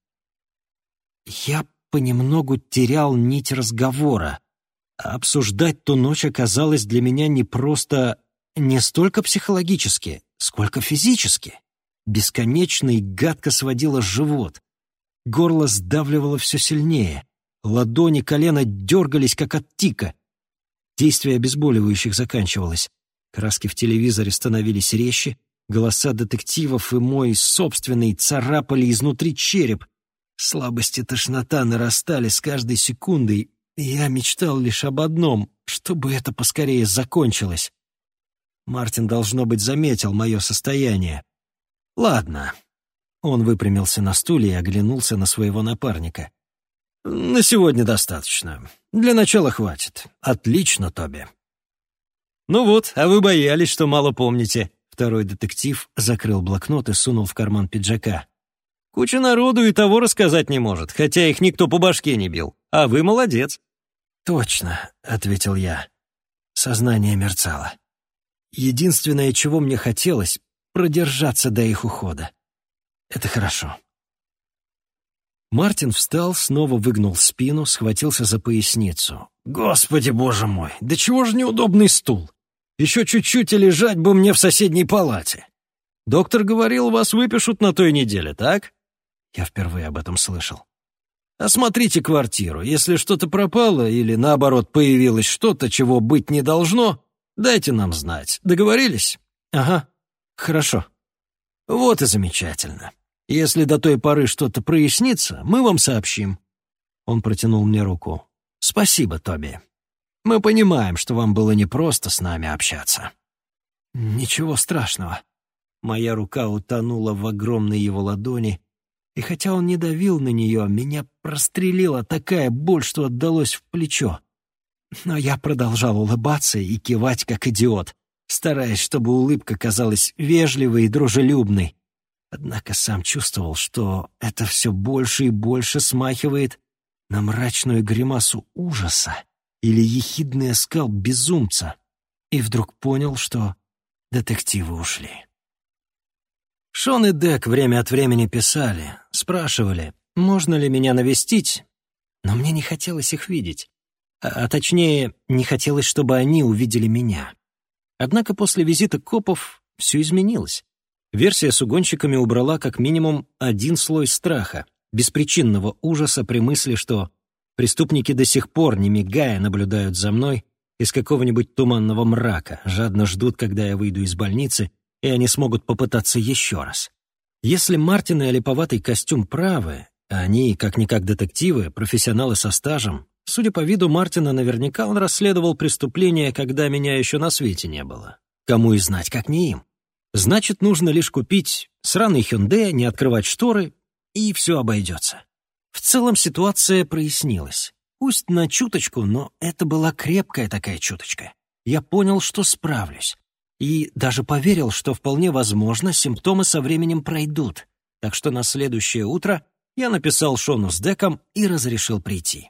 Я понемногу терял нить разговора. Обсуждать ту ночь оказалось для меня не просто не столько психологически, сколько физически. бесконечно и гадко сводило живот. Горло сдавливало все сильнее. Ладони, колено дергались, как от тика. Действие обезболивающих заканчивалось. Краски в телевизоре становились резче, голоса детективов и мой собственный царапали изнутри череп. Слабость и тошнота нарастали с каждой секундой, я мечтал лишь об одном, чтобы это поскорее закончилось. Мартин, должно быть, заметил мое состояние. «Ладно». Он выпрямился на стуле и оглянулся на своего напарника. «На сегодня достаточно. Для начала хватит. Отлично, Тоби». «Ну вот, а вы боялись, что мало помните». Второй детектив закрыл блокнот и сунул в карман пиджака. «Куча народу и того рассказать не может, хотя их никто по башке не бил. А вы молодец». «Точно», — ответил я. Сознание мерцало. Единственное, чего мне хотелось — продержаться до их ухода. Это хорошо. Мартин встал, снова выгнул спину, схватился за поясницу. «Господи, боже мой, да чего же неудобный стул? Еще чуть-чуть и лежать бы мне в соседней палате. Доктор говорил, вас выпишут на той неделе, так?» Я впервые об этом слышал. «Осмотрите квартиру. Если что-то пропало или, наоборот, появилось что-то, чего быть не должно, Дайте нам знать. Договорились? Ага. Хорошо. Вот и замечательно. Если до той поры что-то прояснится, мы вам сообщим. Он протянул мне руку. Спасибо, Тоби. Мы понимаем, что вам было непросто с нами общаться. Ничего страшного. Моя рука утонула в огромной его ладони, и хотя он не давил на нее, меня прострелила такая боль, что отдалось в плечо. Но я продолжал улыбаться и кивать, как идиот, стараясь, чтобы улыбка казалась вежливой и дружелюбной. Однако сам чувствовал, что это все больше и больше смахивает на мрачную гримасу ужаса или ехидный оскал безумца, и вдруг понял, что детективы ушли. Шон и Дек время от времени писали, спрашивали, можно ли меня навестить, но мне не хотелось их видеть. А, а точнее, не хотелось, чтобы они увидели меня. Однако после визита копов все изменилось. Версия с угонщиками убрала как минимум один слой страха, беспричинного ужаса при мысли, что преступники до сих пор, не мигая, наблюдают за мной из какого-нибудь туманного мрака, жадно ждут, когда я выйду из больницы, и они смогут попытаться еще раз. Если Мартин и липоватый костюм правы, а они, как-никак детективы, профессионалы со стажем, Судя по виду Мартина, наверняка он расследовал преступление, когда меня еще на свете не было. Кому и знать, как не им. Значит, нужно лишь купить сраный Hyundai, не открывать шторы, и все обойдется. В целом ситуация прояснилась. Пусть на чуточку, но это была крепкая такая чуточка. Я понял, что справлюсь. И даже поверил, что вполне возможно, симптомы со временем пройдут. Так что на следующее утро я написал Шону с Деком и разрешил прийти.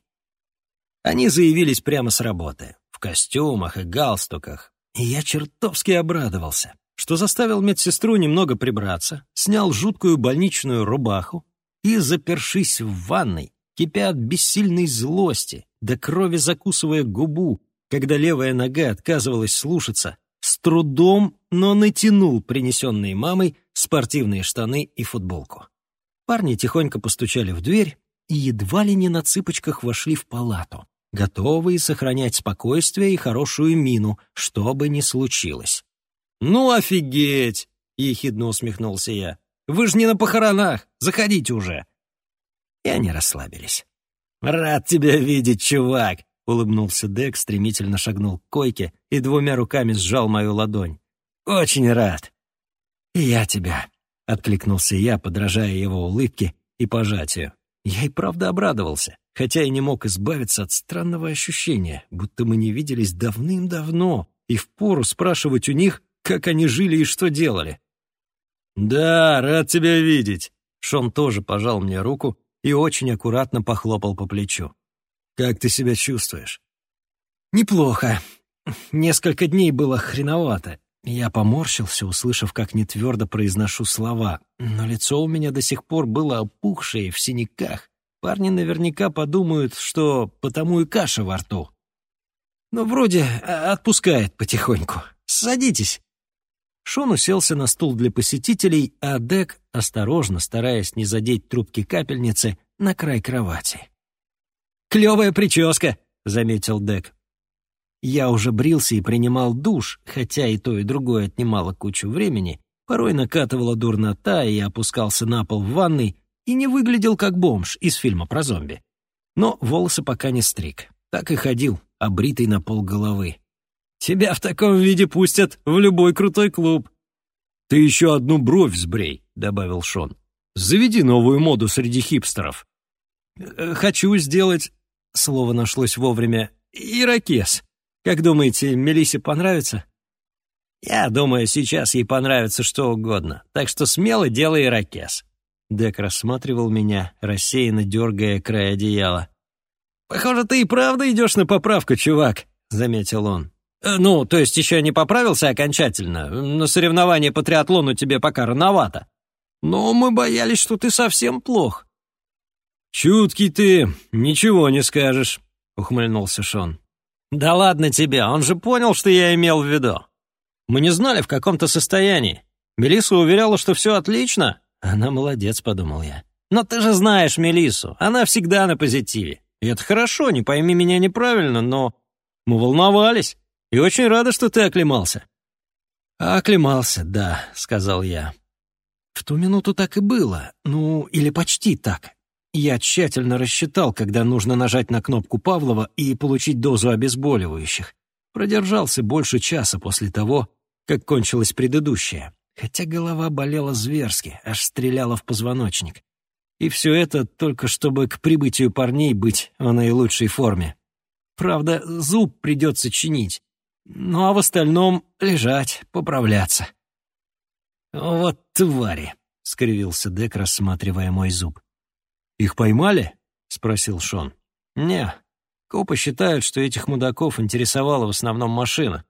Они заявились прямо с работы, в костюмах и галстуках, и я чертовски обрадовался, что заставил медсестру немного прибраться, снял жуткую больничную рубаху и, запершись в ванной, кипя от бессильной злости, до крови закусывая губу, когда левая нога отказывалась слушаться, с трудом, но натянул принесенные мамой спортивные штаны и футболку. Парни тихонько постучали в дверь и едва ли не на цыпочках вошли в палату готовые сохранять спокойствие и хорошую мину, что бы ни случилось. «Ну, офигеть!» — ехидно усмехнулся я. «Вы же не на похоронах! Заходите уже!» И они расслабились. «Рад тебя видеть, чувак!» — улыбнулся Дек, стремительно шагнул к койке и двумя руками сжал мою ладонь. «Очень рад!» «И я тебя!» — откликнулся я, подражая его улыбке и пожатию. Я и правда обрадовался хотя и не мог избавиться от странного ощущения, будто мы не виделись давным-давно, и впору спрашивать у них, как они жили и что делали. «Да, рад тебя видеть!» Шон тоже пожал мне руку и очень аккуратно похлопал по плечу. «Как ты себя чувствуешь?» «Неплохо. Несколько дней было хреновато. Я поморщился, услышав, как нетвердо произношу слова, но лицо у меня до сих пор было опухшее в синяках. Парни наверняка подумают, что потому и каша во рту. Но вроде а, отпускает потихоньку. Садитесь. Шон уселся на стул для посетителей, а Дек, осторожно, стараясь не задеть трубки капельницы, на край кровати. «Клевая прическа», — заметил Дек. Я уже брился и принимал душ, хотя и то, и другое отнимало кучу времени, порой накатывала дурнота, и опускался на пол в ванной, и не выглядел как бомж из фильма про зомби. Но волосы пока не стриг. Так и ходил, обритый на пол головы. Тебя в таком виде пустят в любой крутой клуб. Ты еще одну бровь сбрей, добавил Шон. Заведи новую моду среди хипстеров. Э, хочу сделать, слово нашлось вовремя, ирокез. Как думаете, Мелисе понравится? Я думаю, сейчас ей понравится что угодно, так что смело делай ирокез. Дек рассматривал меня, рассеянно дергая край одеяла. «Похоже, ты и правда идешь на поправку, чувак», — заметил он. Э, «Ну, то есть еще не поправился окончательно. На соревнования по триатлону тебе пока рановато. Но мы боялись, что ты совсем плох». «Чуткий ты, ничего не скажешь», — ухмыльнулся Шон. «Да ладно тебе, он же понял, что я имел в виду. Мы не знали, в каком то состоянии. Мелисса уверяла, что все отлично. Она молодец, подумал я. Но ты же знаешь Мелиссу, она всегда на позитиве. И это хорошо, не пойми меня неправильно, но мы волновались. И очень рада, что ты оклемался». «Оклемался, да», — сказал я. В ту минуту так и было, ну, или почти так. Я тщательно рассчитал, когда нужно нажать на кнопку Павлова и получить дозу обезболивающих. Продержался больше часа после того, как кончилась предыдущая, хотя голова болела зверски, аж стреляла в позвоночник. И все это только чтобы к прибытию парней быть в наилучшей форме. Правда, зуб придется чинить, ну а в остальном лежать, поправляться. «Вот твари!» — скривился Дек, рассматривая мой зуб. «Их поймали?» — спросил Шон. «Не. Копы считают, что этих мудаков интересовала в основном машина.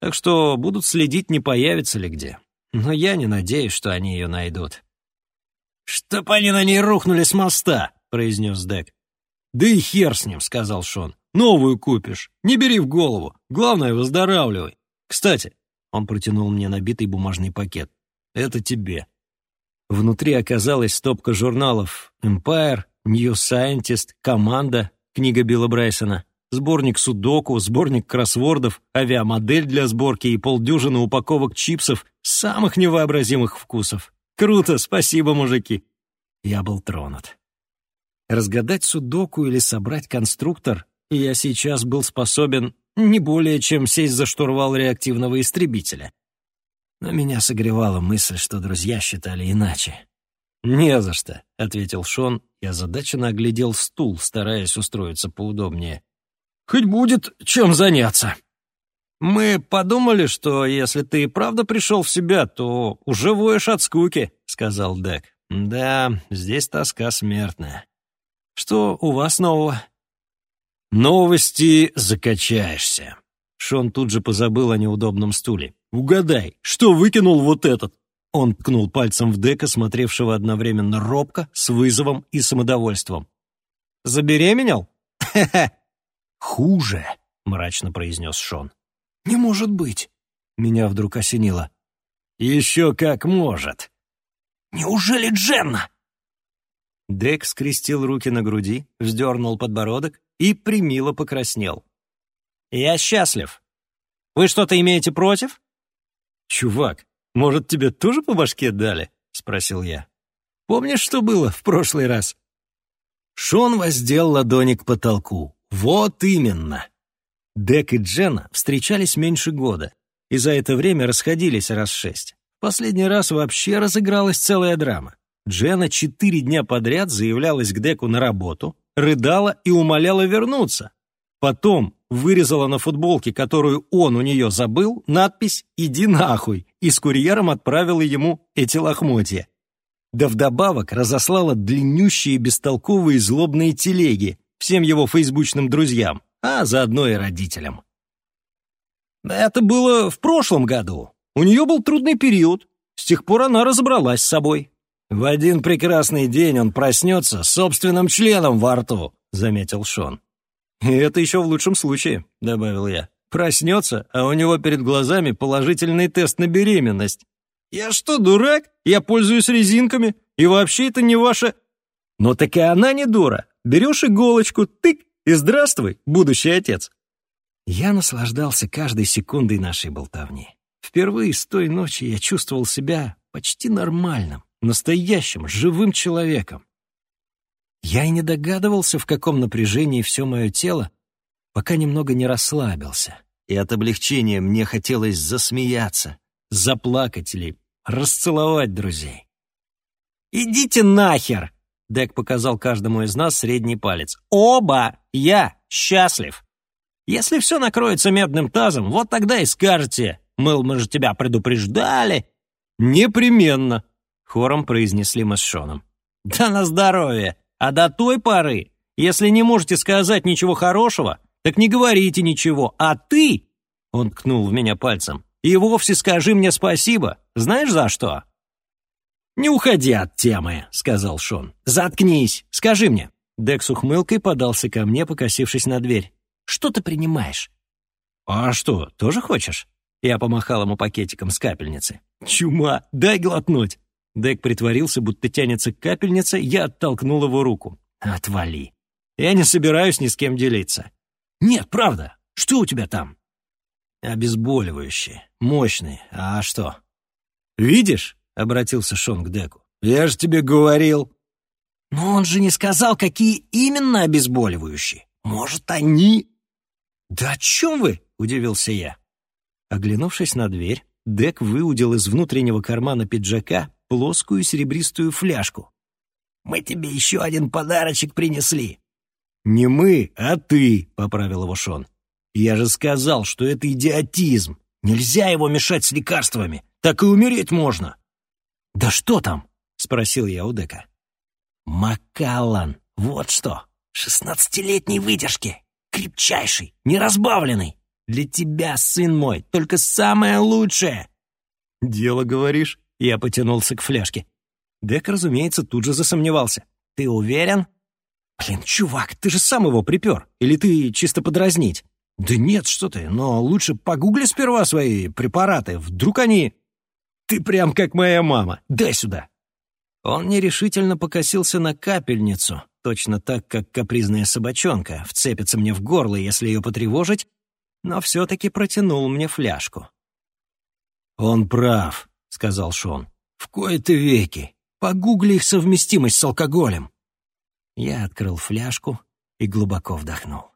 Так что будут следить, не появится ли где. Но я не надеюсь, что они ее найдут». «Чтоб они на ней рухнули с моста!» — произнес Дек. «Да и хер с ним», — сказал Шон. Новую купишь. Не бери в голову. Главное, выздоравливай. Кстати, он протянул мне набитый бумажный пакет. Это тебе. Внутри оказалась стопка журналов Empire, New Scientist, Команда, книга Билла Брайсона, сборник судоку, сборник кроссвордов, авиамодель для сборки и полдюжины упаковок чипсов самых невообразимых вкусов. Круто, спасибо, мужики. Я был тронут. Разгадать судоку или собрать конструктор я сейчас был способен не более чем сесть за штурвал реактивного истребителя. Но меня согревала мысль, что друзья считали иначе. «Не за что», — ответил Шон и озадаченно оглядел стул, стараясь устроиться поудобнее. «Хоть будет чем заняться». «Мы подумали, что если ты и правда пришел в себя, то уже воешь от скуки», — сказал Дек. «Да, здесь тоска смертная. Что у вас нового?» «Новости закачаешься». Шон тут же позабыл о неудобном стуле. «Угадай, что выкинул вот этот?» Он ткнул пальцем в Дека, смотревшего одновременно робко, с вызовом и самодовольством. «Забеременел?» «Хуже», — мрачно произнес Шон. «Не может быть!» Меня вдруг осенило. «Еще как может!» «Неужели Дженна?» Дек скрестил руки на груди, вздернул подбородок и примило покраснел. «Я счастлив. Вы что-то имеете против?» «Чувак, может, тебе тоже по башке дали?» — спросил я. «Помнишь, что было в прошлый раз?» Шон воздел ладони к потолку. «Вот именно!» Дек и Дженна встречались меньше года, и за это время расходились раз шесть. Последний раз вообще разыгралась целая драма. Дженна четыре дня подряд заявлялась к Деку на работу, рыдала и умоляла вернуться. Потом вырезала на футболке, которую он у нее забыл, надпись «Иди нахуй» и с курьером отправила ему эти лохмотья. Да вдобавок разослала длиннющие бестолковые злобные телеги всем его фейсбучным друзьям, а заодно и родителям. Это было в прошлом году. У нее был трудный период. С тех пор она разобралась с собой. «В один прекрасный день он проснется с собственным членом во рту», — заметил Шон. «И это еще в лучшем случае», — добавил я. Проснется, а у него перед глазами положительный тест на беременность. Я что, дурак? Я пользуюсь резинками, и вообще это не ваше... Но так и она не дура. Берешь иголочку, тык, и здравствуй, будущий отец. Я наслаждался каждой секундой нашей болтовни. Впервые с той ночи я чувствовал себя почти нормальным, настоящим, живым человеком. Я и не догадывался, в каком напряжении все мое тело, пока немного не расслабился. И от облегчения мне хотелось засмеяться, заплакать или расцеловать друзей. «Идите нахер!» — Дек показал каждому из нас средний палец. «Оба! Я счастлив! Если все накроется медным тазом, вот тогда и скажете, мыл, мы же тебя предупреждали!» «Непременно!» — хором произнесли мы с Шоном. «Да на здоровье! А до той поры, если не можете сказать ничего хорошего, так не говорите ничего, а ты...» Он ткнул в меня пальцем. «И вовсе скажи мне спасибо. Знаешь за что?» «Не уходи от темы», — сказал Шон. «Заткнись. Скажи мне». Дек с ухмылкой подался ко мне, покосившись на дверь. «Что ты принимаешь?» «А что, тоже хочешь?» Я помахал ему пакетиком с капельницы. «Чума, дай глотнуть!» Дек притворился, будто тянется к капельнице, я оттолкнул его руку. «Отвали! Я не собираюсь ни с кем делиться». «Нет, правда. Что у тебя там?» «Обезболивающие. Мощные. А что?» «Видишь?» — обратился Шон к Деку. «Я же тебе говорил». «Но он же не сказал, какие именно обезболивающие. Может, они...» «Да о чем вы?» — удивился я. Оглянувшись на дверь, Дек выудил из внутреннего кармана пиджака плоскую серебристую фляжку. «Мы тебе еще один подарочек принесли». «Не мы, а ты», — поправил его Шон. «Я же сказал, что это идиотизм. Нельзя его мешать с лекарствами. Так и умереть можно». «Да что там?» — спросил я у Дека. «Макаллан, вот что. Шестнадцатилетней выдержки. Крепчайший, неразбавленный. Для тебя, сын мой, только самое лучшее». «Дело, говоришь?» Я потянулся к фляжке. Дек, разумеется, тут же засомневался. «Ты уверен?» «Блин, чувак, ты же сам его припер. Или ты чисто подразнить?» «Да нет, что ты, но лучше погугли сперва свои препараты. Вдруг они...» «Ты прям как моя мама. Дай сюда!» Он нерешительно покосился на капельницу, точно так, как капризная собачонка вцепится мне в горло, если ее потревожить, но все-таки протянул мне фляжку. «Он прав», — сказал Шон. «В кои-то веки. Погугли их совместимость с алкоголем». Я открыл фляжку и глубоко вдохнул.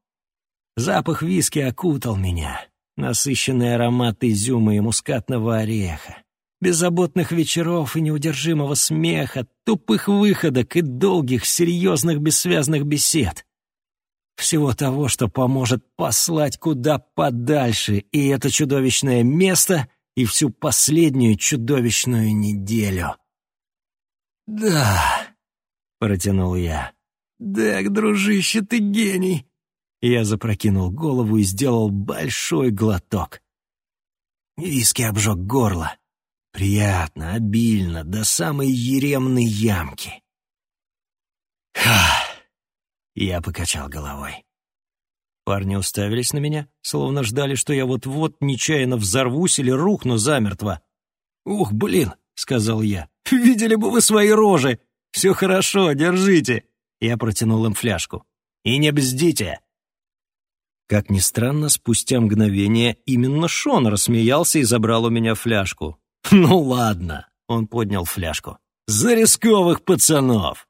Запах виски окутал меня, насыщенный аромат изюма и мускатного ореха, беззаботных вечеров и неудержимого смеха, тупых выходок и долгих, серьезных, бессвязных бесед. Всего того, что поможет послать куда подальше и это чудовищное место, и всю последнюю чудовищную неделю. «Да», — протянул я, «Так, дружище, ты гений!» Я запрокинул голову и сделал большой глоток. Виски обжег горло. Приятно, обильно, до самой еремной ямки. Ха! Я покачал головой. Парни уставились на меня, словно ждали, что я вот-вот нечаянно взорвусь или рухну замертво. «Ух, блин!» — сказал я. «Видели бы вы свои рожи! Все хорошо, держите!» Я протянул им фляжку. «И не бздите!» Как ни странно, спустя мгновение именно Шон рассмеялся и забрал у меня фляжку. «Ну ладно», — он поднял фляжку. «За рисковых пацанов!»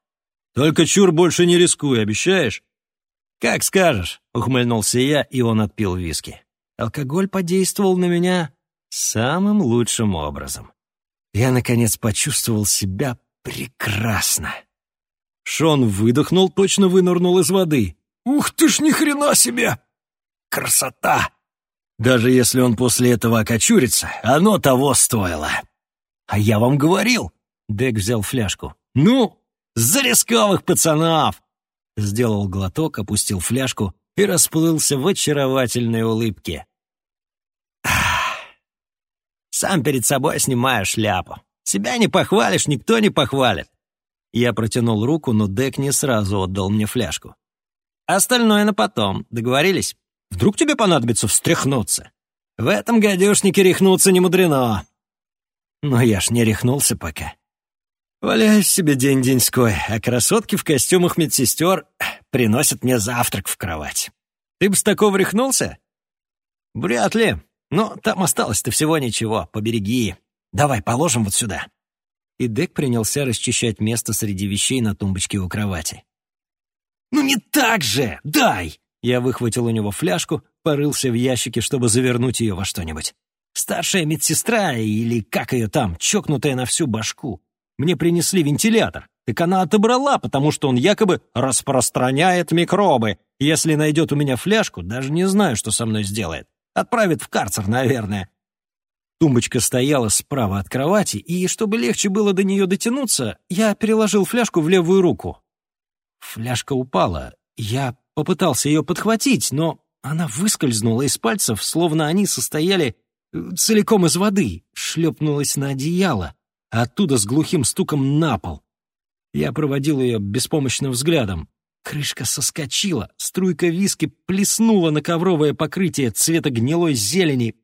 «Только чур больше не рискуй, обещаешь?» «Как скажешь», — ухмыльнулся я, и он отпил виски. Алкоголь подействовал на меня самым лучшим образом. Я, наконец, почувствовал себя прекрасно. Шон выдохнул, точно вынырнул из воды. «Ух ты ж, ни хрена себе! Красота! Даже если он после этого окочурится, оно того стоило!» «А я вам говорил!» Дек взял фляжку. «Ну, за рисковых пацанов!» Сделал глоток, опустил фляжку и расплылся в очаровательной улыбке. «Сам перед собой снимаю шляпу. Себя не похвалишь, никто не похвалит. Я протянул руку, но Дек не сразу отдал мне фляжку. «Остальное на потом. Договорились?» Вдруг тебе понадобится встряхнуться? В этом гадюшнике рехнуться не мудрено. Но я ж не рехнулся пока. Валяюсь себе день-деньской, а красотки в костюмах медсестер приносят мне завтрак в кровать. Ты бы с такого рехнулся? Вряд ли. Но там осталось-то всего ничего, побереги. Давай, положим вот сюда. И Дек принялся расчищать место среди вещей на тумбочке у кровати. «Ну не так же! Дай!» Я выхватил у него фляжку, порылся в ящике, чтобы завернуть ее во что-нибудь. Старшая медсестра, или как ее там, чокнутая на всю башку. Мне принесли вентилятор. Так она отобрала, потому что он якобы распространяет микробы. Если найдет у меня фляжку, даже не знаю, что со мной сделает. Отправит в карцер, наверное. Тумбочка стояла справа от кровати, и, чтобы легче было до нее дотянуться, я переложил фляжку в левую руку. Фляжка упала. Я попытался ее подхватить, но она выскользнула из пальцев, словно они состояли э, целиком из воды, шлепнулась на одеяло, а оттуда с глухим стуком на пол. Я проводил ее беспомощным взглядом. Крышка соскочила, струйка виски плеснула на ковровое покрытие цвета гнилой зелени.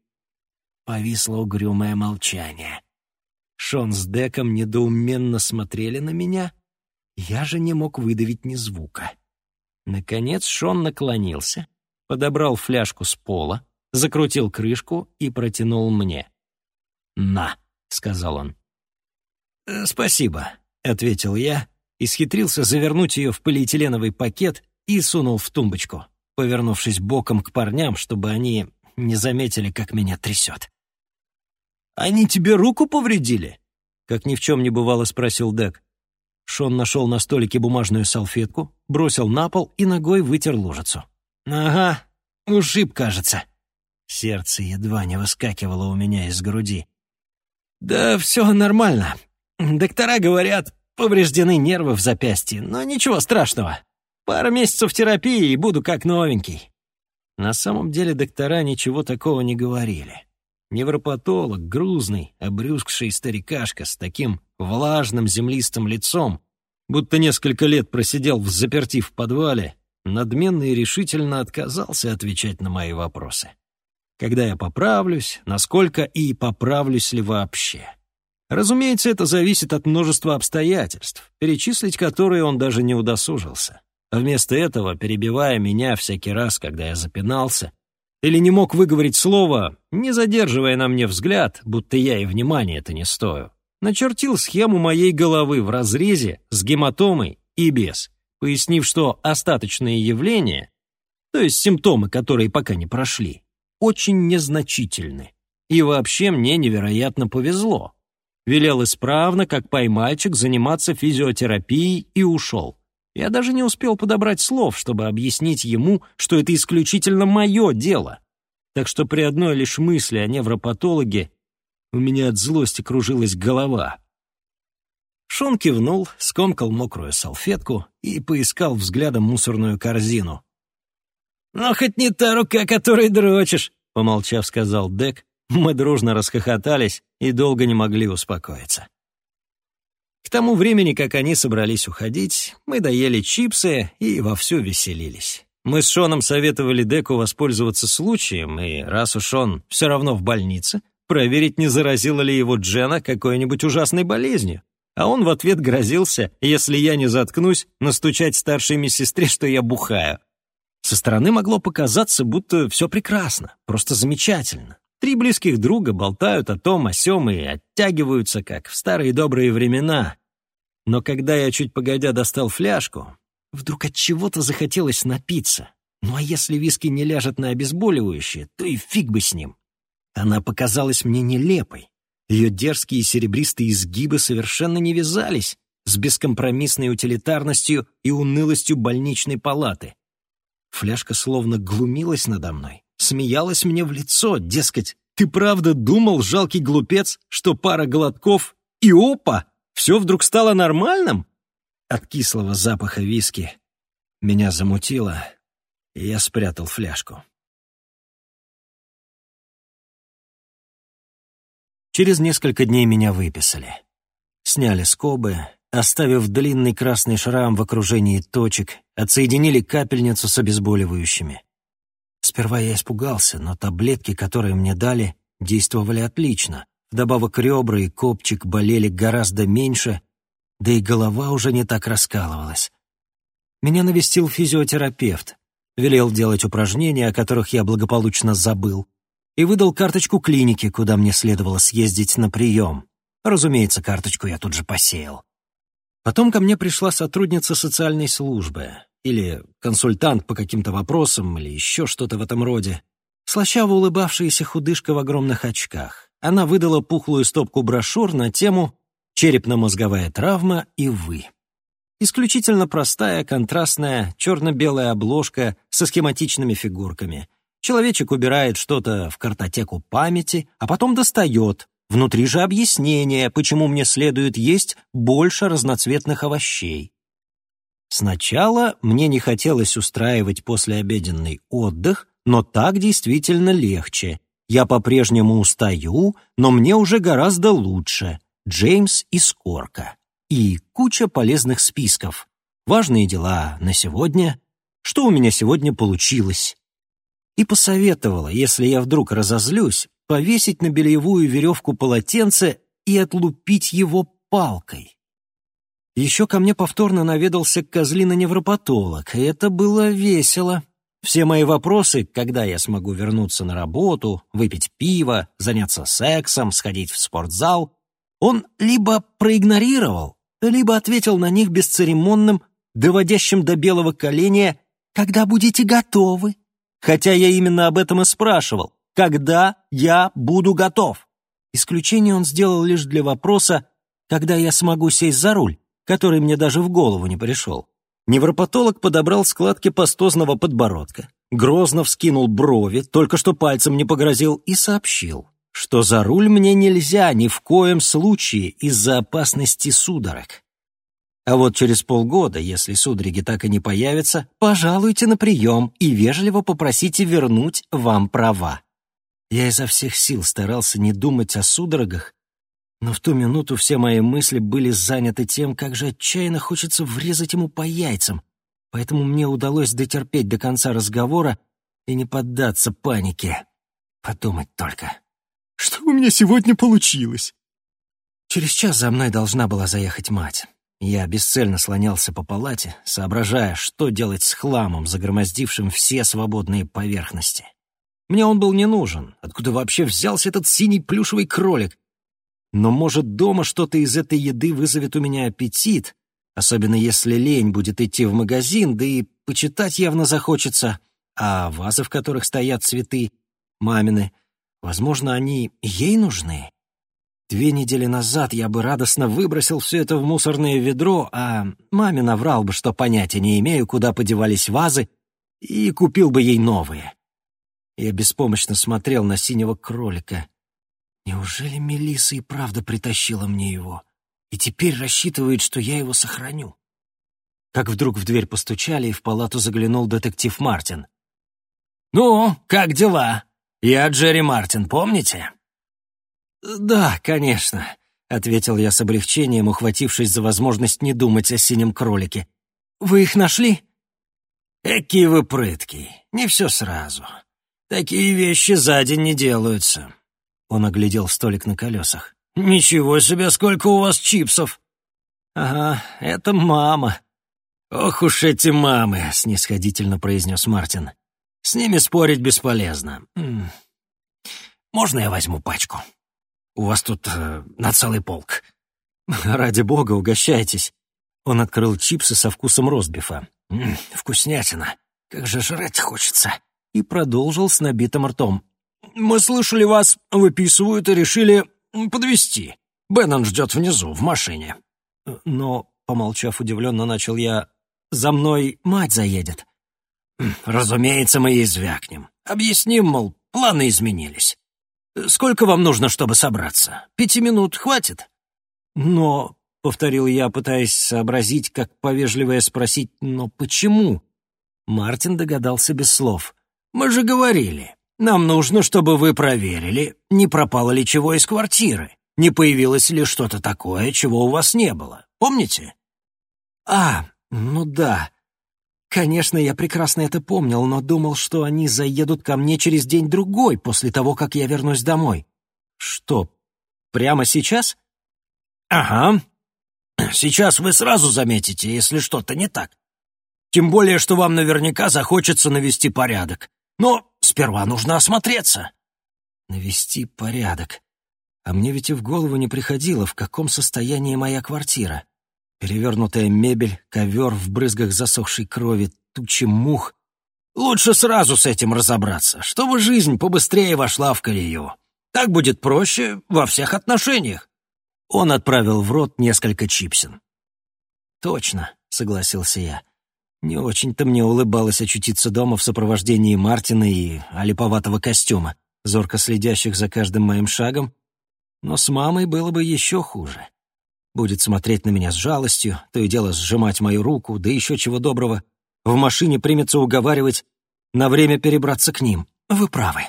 Повисло угрюмое молчание. Шон с Деком недоуменно смотрели на меня. Я же не мог выдавить ни звука. Наконец Шон наклонился, подобрал фляжку с пола, закрутил крышку и протянул мне. «На», — сказал он. «Э, «Спасибо», — ответил я, исхитрился завернуть ее в полиэтиленовый пакет и сунул в тумбочку, повернувшись боком к парням, чтобы они не заметили, как меня трясет. «Они тебе руку повредили?» — как ни в чем не бывало спросил Дек. Шон нашел на столике бумажную салфетку, бросил на пол и ногой вытер лужицу. «Ага, ушиб, кажется». Сердце едва не выскакивало у меня из груди. «Да все нормально. Доктора говорят, повреждены нервы в запястье, но ничего страшного. Пара месяцев терапии и буду как новенький». На самом деле доктора ничего такого не говорили. Невропатолог, грузный, обрюзгший старикашка с таким влажным землистым лицом, будто несколько лет просидел в заперти в подвале, надменно и решительно отказался отвечать на мои вопросы. Когда я поправлюсь, насколько и поправлюсь ли вообще. Разумеется, это зависит от множества обстоятельств, перечислить которые он даже не удосужился. А вместо этого, перебивая меня всякий раз, когда я запинался, или не мог выговорить слово, не задерживая на мне взгляд, будто я и внимания это не стою, начертил схему моей головы в разрезе с гематомой и без, пояснив, что остаточные явления, то есть симптомы, которые пока не прошли, очень незначительны. И вообще мне невероятно повезло. Велел исправно, как поймальчик, заниматься физиотерапией и ушел. Я даже не успел подобрать слов, чтобы объяснить ему, что это исключительно мое дело. Так что при одной лишь мысли о невропатологе у меня от злости кружилась голова. Шон кивнул, скомкал мокрую салфетку и поискал взглядом мусорную корзину. «Ну, хоть не та рука, которой дрочишь», — помолчав, сказал Дек, мы дружно расхохотались и долго не могли успокоиться. К тому времени, как они собрались уходить, мы доели чипсы и вовсю веселились. Мы с Шоном советовали Деку воспользоваться случаем, и раз уж он все равно в больнице, проверить, не заразила ли его Джена какой-нибудь ужасной болезнью. А он в ответ грозился, если я не заткнусь, настучать старшей медсестре, что я бухаю. Со стороны могло показаться, будто все прекрасно, просто замечательно. Три близких друга болтают о том, о сём и оттягиваются, как в старые добрые времена. Но когда я чуть погодя достал фляжку, вдруг от чего-то захотелось напиться. Ну а если виски не ляжет на обезболивающее, то и фиг бы с ним. Она показалась мне нелепой. Ее дерзкие серебристые изгибы совершенно не вязались с бескомпромиссной утилитарностью и унылостью больничной палаты. Фляжка словно глумилась надо мной смеялась мне в лицо, дескать, ты правда думал, жалкий глупец, что пара глотков и опа, все вдруг стало нормальным? От кислого запаха виски меня замутило, и я спрятал фляжку. Через несколько дней меня выписали. Сняли скобы, оставив длинный красный шрам в окружении точек, отсоединили капельницу с обезболивающими. Сперва я испугался, но таблетки, которые мне дали, действовали отлично. Вдобавок ребра и копчик болели гораздо меньше, да и голова уже не так раскалывалась. Меня навестил физиотерапевт, велел делать упражнения, о которых я благополучно забыл, и выдал карточку клиники, куда мне следовало съездить на прием. Разумеется, карточку я тут же посеял. Потом ко мне пришла сотрудница социальной службы или консультант по каким-то вопросам или еще что-то в этом роде. Слащаво улыбавшаяся худышка в огромных очках. Она выдала пухлую стопку брошюр на тему «Черепно-мозговая травма и вы». Исключительно простая, контрастная, черно-белая обложка со схематичными фигурками. Человечек убирает что-то в картотеку памяти, а потом достает. Внутри же объяснение, почему мне следует есть больше разноцветных овощей. Сначала мне не хотелось устраивать послеобеденный отдых, но так действительно легче. Я по-прежнему устаю, но мне уже гораздо лучше. Джеймс и Скорка и куча полезных списков. Важные дела на сегодня, что у меня сегодня получилось. И посоветовала, если я вдруг разозлюсь, повесить на бельевую веревку полотенце и отлупить его палкой. Еще ко мне повторно наведался козлина-невропатолог, и это было весело. Все мои вопросы, когда я смогу вернуться на работу, выпить пиво, заняться сексом, сходить в спортзал, он либо проигнорировал, либо ответил на них бесцеремонным, доводящим до белого коленя «Когда будете готовы?» Хотя я именно об этом и спрашивал. «Когда я буду готов?» Исключение он сделал лишь для вопроса «Когда я смогу сесть за руль?», который мне даже в голову не пришел. Невропатолог подобрал складки пастозного подбородка, грозно вскинул брови, только что пальцем не погрозил, и сообщил что за руль мне нельзя ни в коем случае из-за опасности судорог. А вот через полгода, если судороги так и не появятся, пожалуйте на прием и вежливо попросите вернуть вам права. Я изо всех сил старался не думать о судорогах, но в ту минуту все мои мысли были заняты тем, как же отчаянно хочется врезать ему по яйцам, поэтому мне удалось дотерпеть до конца разговора и не поддаться панике. Подумать только. Что у меня сегодня получилось?» Через час за мной должна была заехать мать. Я бесцельно слонялся по палате, соображая, что делать с хламом, загромоздившим все свободные поверхности. Мне он был не нужен. Откуда вообще взялся этот синий плюшевый кролик? Но, может, дома что-то из этой еды вызовет у меня аппетит, особенно если лень будет идти в магазин, да и почитать явно захочется, а вазы, в которых стоят цветы, мамины — Возможно, они ей нужны. Две недели назад я бы радостно выбросил все это в мусорное ведро, а маме наврал бы, что понятия не имею, куда подевались вазы, и купил бы ей новые. Я беспомощно смотрел на синего кролика. Неужели Мелисса и правда притащила мне его? И теперь рассчитывает, что я его сохраню? Как вдруг в дверь постучали, и в палату заглянул детектив Мартин. «Ну, как дела?» «Я Джерри Мартин, помните?» «Да, конечно», — ответил я с облегчением, ухватившись за возможность не думать о синем кролике. «Вы их нашли?» «Какие вы прыткий, не все сразу. Такие вещи за день не делаются». Он оглядел столик на колесах. «Ничего себе, сколько у вас чипсов!» «Ага, это мама». «Ох уж эти мамы!» — снисходительно произнес Мартин. С ними спорить бесполезно. Можно я возьму пачку? У вас тут э, на целый полк. Ради бога, угощайтесь. Он открыл чипсы со вкусом ростбифа. Вкуснятина. Как же жрать хочется. И продолжил с набитым ртом. Мы слышали вас, выписывают и решили подвести. Беннон ждет внизу, в машине. Но, помолчав удивленно, начал я... За мной мать заедет. «Разумеется, мы ей звякнем. Объясним, мол, планы изменились. Сколько вам нужно, чтобы собраться? Пяти минут хватит?» «Но...» — повторил я, пытаясь сообразить, как повежливое спросить «но почему?» Мартин догадался без слов. «Мы же говорили, нам нужно, чтобы вы проверили, не пропало ли чего из квартиры, не появилось ли что-то такое, чего у вас не было. Помните?» «А, ну да», Конечно, я прекрасно это помнил, но думал, что они заедут ко мне через день-другой после того, как я вернусь домой. Что, прямо сейчас? Ага. Сейчас вы сразу заметите, если что-то не так. Тем более, что вам наверняка захочется навести порядок. Но сперва нужно осмотреться. Навести порядок. А мне ведь и в голову не приходило, в каком состоянии моя квартира. Перевернутая мебель, ковер в брызгах засохшей крови, тучи мух. Лучше сразу с этим разобраться, чтобы жизнь побыстрее вошла в колею. Так будет проще во всех отношениях. Он отправил в рот несколько чипсин. «Точно», — согласился я. Не очень-то мне улыбалось очутиться дома в сопровождении Мартина и олиповатого костюма, зорко следящих за каждым моим шагом но с мамой было бы еще хуже. Будет смотреть на меня с жалостью, то и дело сжимать мою руку, да еще чего доброго. В машине примется уговаривать на время перебраться к ним. Вы правы.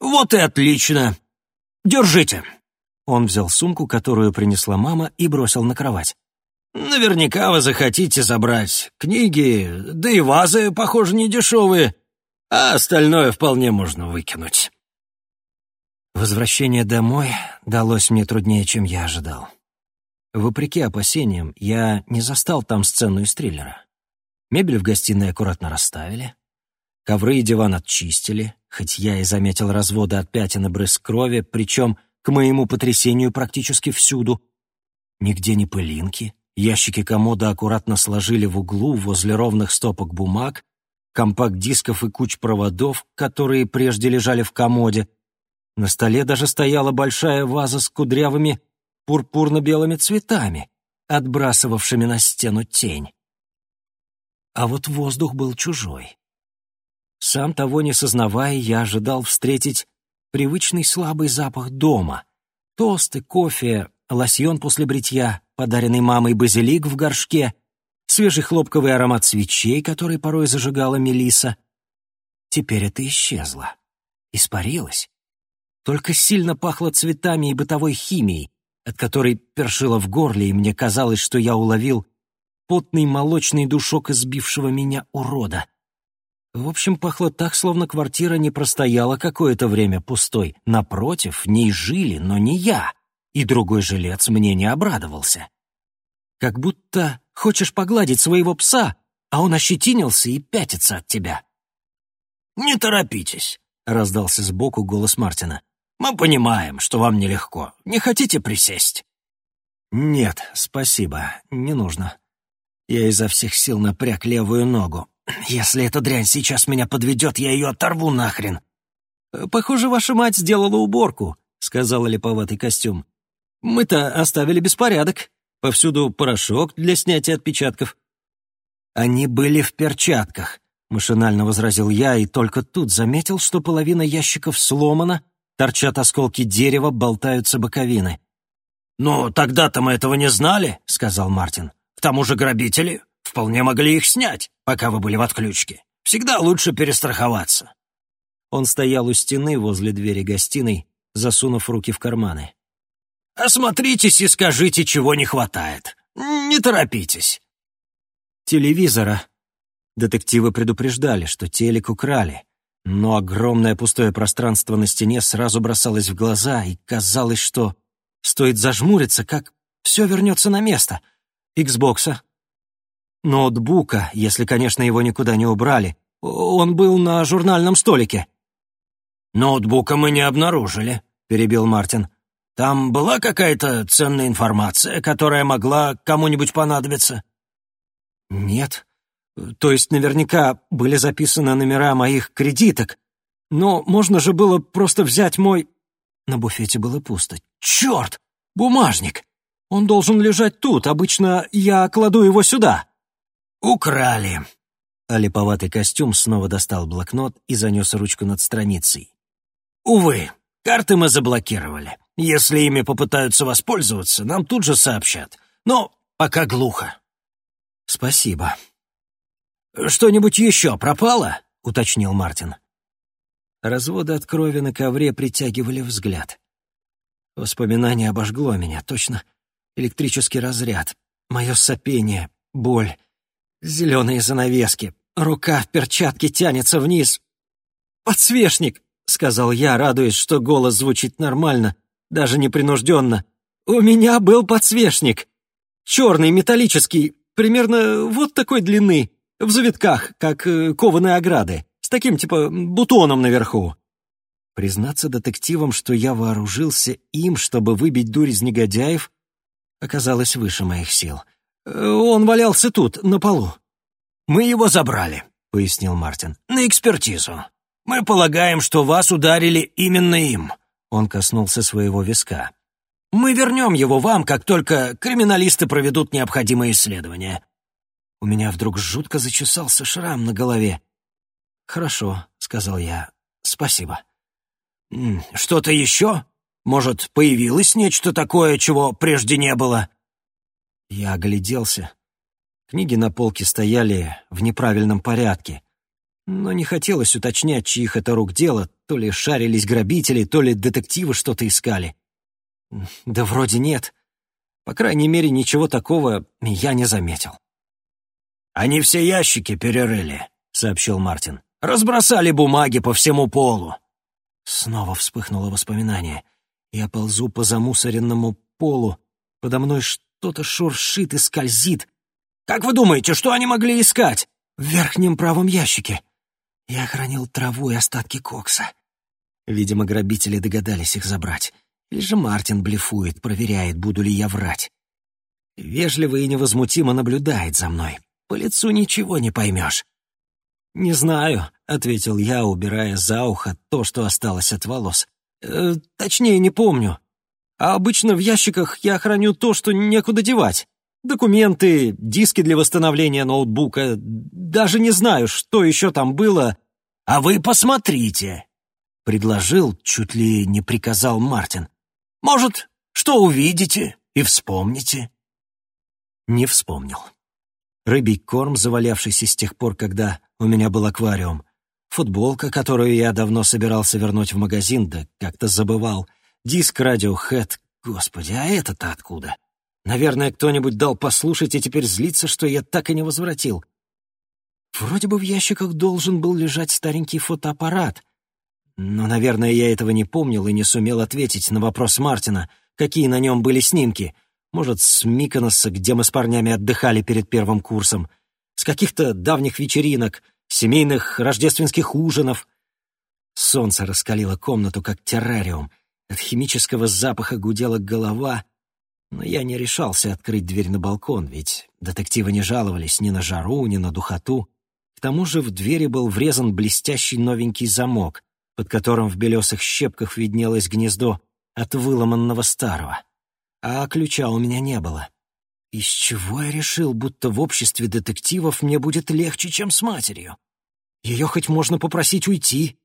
Вот и отлично. Держите. Он взял сумку, которую принесла мама, и бросил на кровать. Наверняка вы захотите забрать книги, да и вазы, похоже, не дешевые, а остальное вполне можно выкинуть. Возвращение домой далось мне труднее, чем я ожидал. Вопреки опасениям, я не застал там сцену из триллера. Мебель в гостиной аккуратно расставили, ковры и диван отчистили, хоть я и заметил разводы от пятен и брызг крови, причем, к моему потрясению, практически всюду. Нигде не пылинки, ящики комода аккуратно сложили в углу возле ровных стопок бумаг, компакт-дисков и куч проводов, которые прежде лежали в комоде — на столе даже стояла большая ваза с кудрявыми пурпурно-белыми цветами, отбрасывавшими на стену тень. А вот воздух был чужой. Сам того не сознавая, я ожидал встретить привычный слабый запах дома. Тосты, кофе, лосьон после бритья, подаренный мамой базилик в горшке, свежий хлопковый аромат свечей, который порой зажигала Мелиса. Теперь это исчезло, испарилось. Только сильно пахло цветами и бытовой химией, от которой першило в горле, и мне казалось, что я уловил потный молочный душок избившего меня урода. В общем, пахло так, словно квартира не простояла какое-то время пустой. Напротив, в ней жили, но не я, и другой жилец мне не обрадовался. Как будто хочешь погладить своего пса, а он ощетинился и пятится от тебя. «Не торопитесь», — раздался сбоку голос Мартина. Мы понимаем, что вам нелегко. Не хотите присесть?» «Нет, спасибо, не нужно. Я изо всех сил напряг левую ногу. Если эта дрянь сейчас меня подведет, я ее оторву нахрен». «Похоже, ваша мать сделала уборку», — сказал липоватый костюм. «Мы-то оставили беспорядок. Повсюду порошок для снятия отпечатков». «Они были в перчатках», — машинально возразил я, и только тут заметил, что половина ящиков сломана, торчат осколки дерева, болтаются боковины. «Ну, тогда-то мы этого не знали», — сказал Мартин. «К тому же грабители вполне могли их снять, пока вы были в отключке. Всегда лучше перестраховаться». Он стоял у стены возле двери гостиной, засунув руки в карманы. «Осмотритесь и скажите, чего не хватает. Не торопитесь». «Телевизора». Детективы предупреждали, что телек украли. Но огромное пустое пространство на стене сразу бросалось в глаза, и казалось, что стоит зажмуриться, как все вернется на место. Иксбокса. Ноутбука, если, конечно, его никуда не убрали. Он был на журнальном столике. «Ноутбука мы не обнаружили», — перебил Мартин. «Там была какая-то ценная информация, которая могла кому-нибудь понадобиться?» «Нет», то есть наверняка были записаны номера моих кредиток. Но можно же было просто взять мой... На буфете было пусто. Черт! Бумажник! Он должен лежать тут. Обычно я кладу его сюда. Украли. А липоватый костюм снова достал блокнот и занес ручку над страницей. Увы, карты мы заблокировали. Если ими попытаются воспользоваться, нам тут же сообщат. Но пока глухо. Спасибо. «Что-нибудь еще пропало?» — уточнил Мартин. Разводы от крови на ковре притягивали взгляд. Воспоминание обожгло меня, точно электрический разряд, мое сопение, боль. Зеленые занавески. Рука в перчатке тянется вниз. «Подсвечник!» — сказал я, радуясь, что голос звучит нормально, даже непринужденно. «У меня был подсвечник. Черный, металлический, примерно вот такой длины, в завитках, как э, кованые ограды, с таким типа бутоном наверху». Признаться детективам, что я вооружился им, чтобы выбить дурь из негодяев, оказалось выше моих сил. Э, «Он валялся тут, на полу». «Мы его забрали», — пояснил Мартин, — «на экспертизу. Мы полагаем, что вас ударили именно им». Он коснулся своего виска. «Мы вернем его вам, как только криминалисты проведут необходимые исследования». У меня вдруг жутко зачесался шрам на голове. «Хорошо», — сказал я, — «спасибо». «Что-то еще? Может, появилось нечто такое, чего прежде не было?» Я огляделся. Книги на полке стояли в неправильном порядке. Но не хотелось уточнять, чьих это рук дело, то ли шарились грабители, то ли детективы что-то искали. Да вроде нет. По крайней мере, ничего такого я не заметил. «Они все ящики перерыли», — сообщил Мартин. «Разбросали бумаги по всему полу». Снова вспыхнуло воспоминание. Я ползу по замусоренному полу. Подо мной что-то шуршит и скользит. «Как вы думаете, что они могли искать?» «В верхнем правом ящике», я хранил траву и остатки кокса. Видимо, грабители догадались их забрать. Или же Мартин блефует, проверяет, буду ли я врать. Вежливо и невозмутимо наблюдает за мной. По лицу ничего не поймешь. «Не знаю», — ответил я, убирая за ухо то, что осталось от волос. «Э, «Точнее, не помню. А обычно в ящиках я храню то, что некуда девать. Документы, диски для восстановления ноутбука. Даже не знаю, что еще там было, «А вы посмотрите», — предложил, чуть ли не приказал Мартин. «Может, что увидите и вспомните?» Не вспомнил. Рыбий корм, завалявшийся с тех пор, когда у меня был аквариум. Футболка, которую я давно собирался вернуть в магазин, да как-то забывал. Диск Radiohead. Господи, а это-то откуда? Наверное, кто-нибудь дал послушать и теперь злится, что я так и не возвратил. Вроде бы в ящиках должен был лежать старенький фотоаппарат. Но, наверное, я этого не помнил и не сумел ответить на вопрос Мартина, какие на нем были снимки. Может, с Миконоса, где мы с парнями отдыхали перед первым курсом, с каких-то давних вечеринок, семейных рождественских ужинов. Солнце раскалило комнату, как террариум. От химического запаха гудела голова, но я не решался открыть дверь на балкон, ведь детективы не жаловались ни на жару, ни на духоту тому же в двери был врезан блестящий новенький замок, под которым в белесых щепках виднелось гнездо от выломанного старого. А ключа у меня не было. Из чего я решил, будто в обществе детективов мне будет легче, чем с матерью? Ее хоть можно попросить уйти.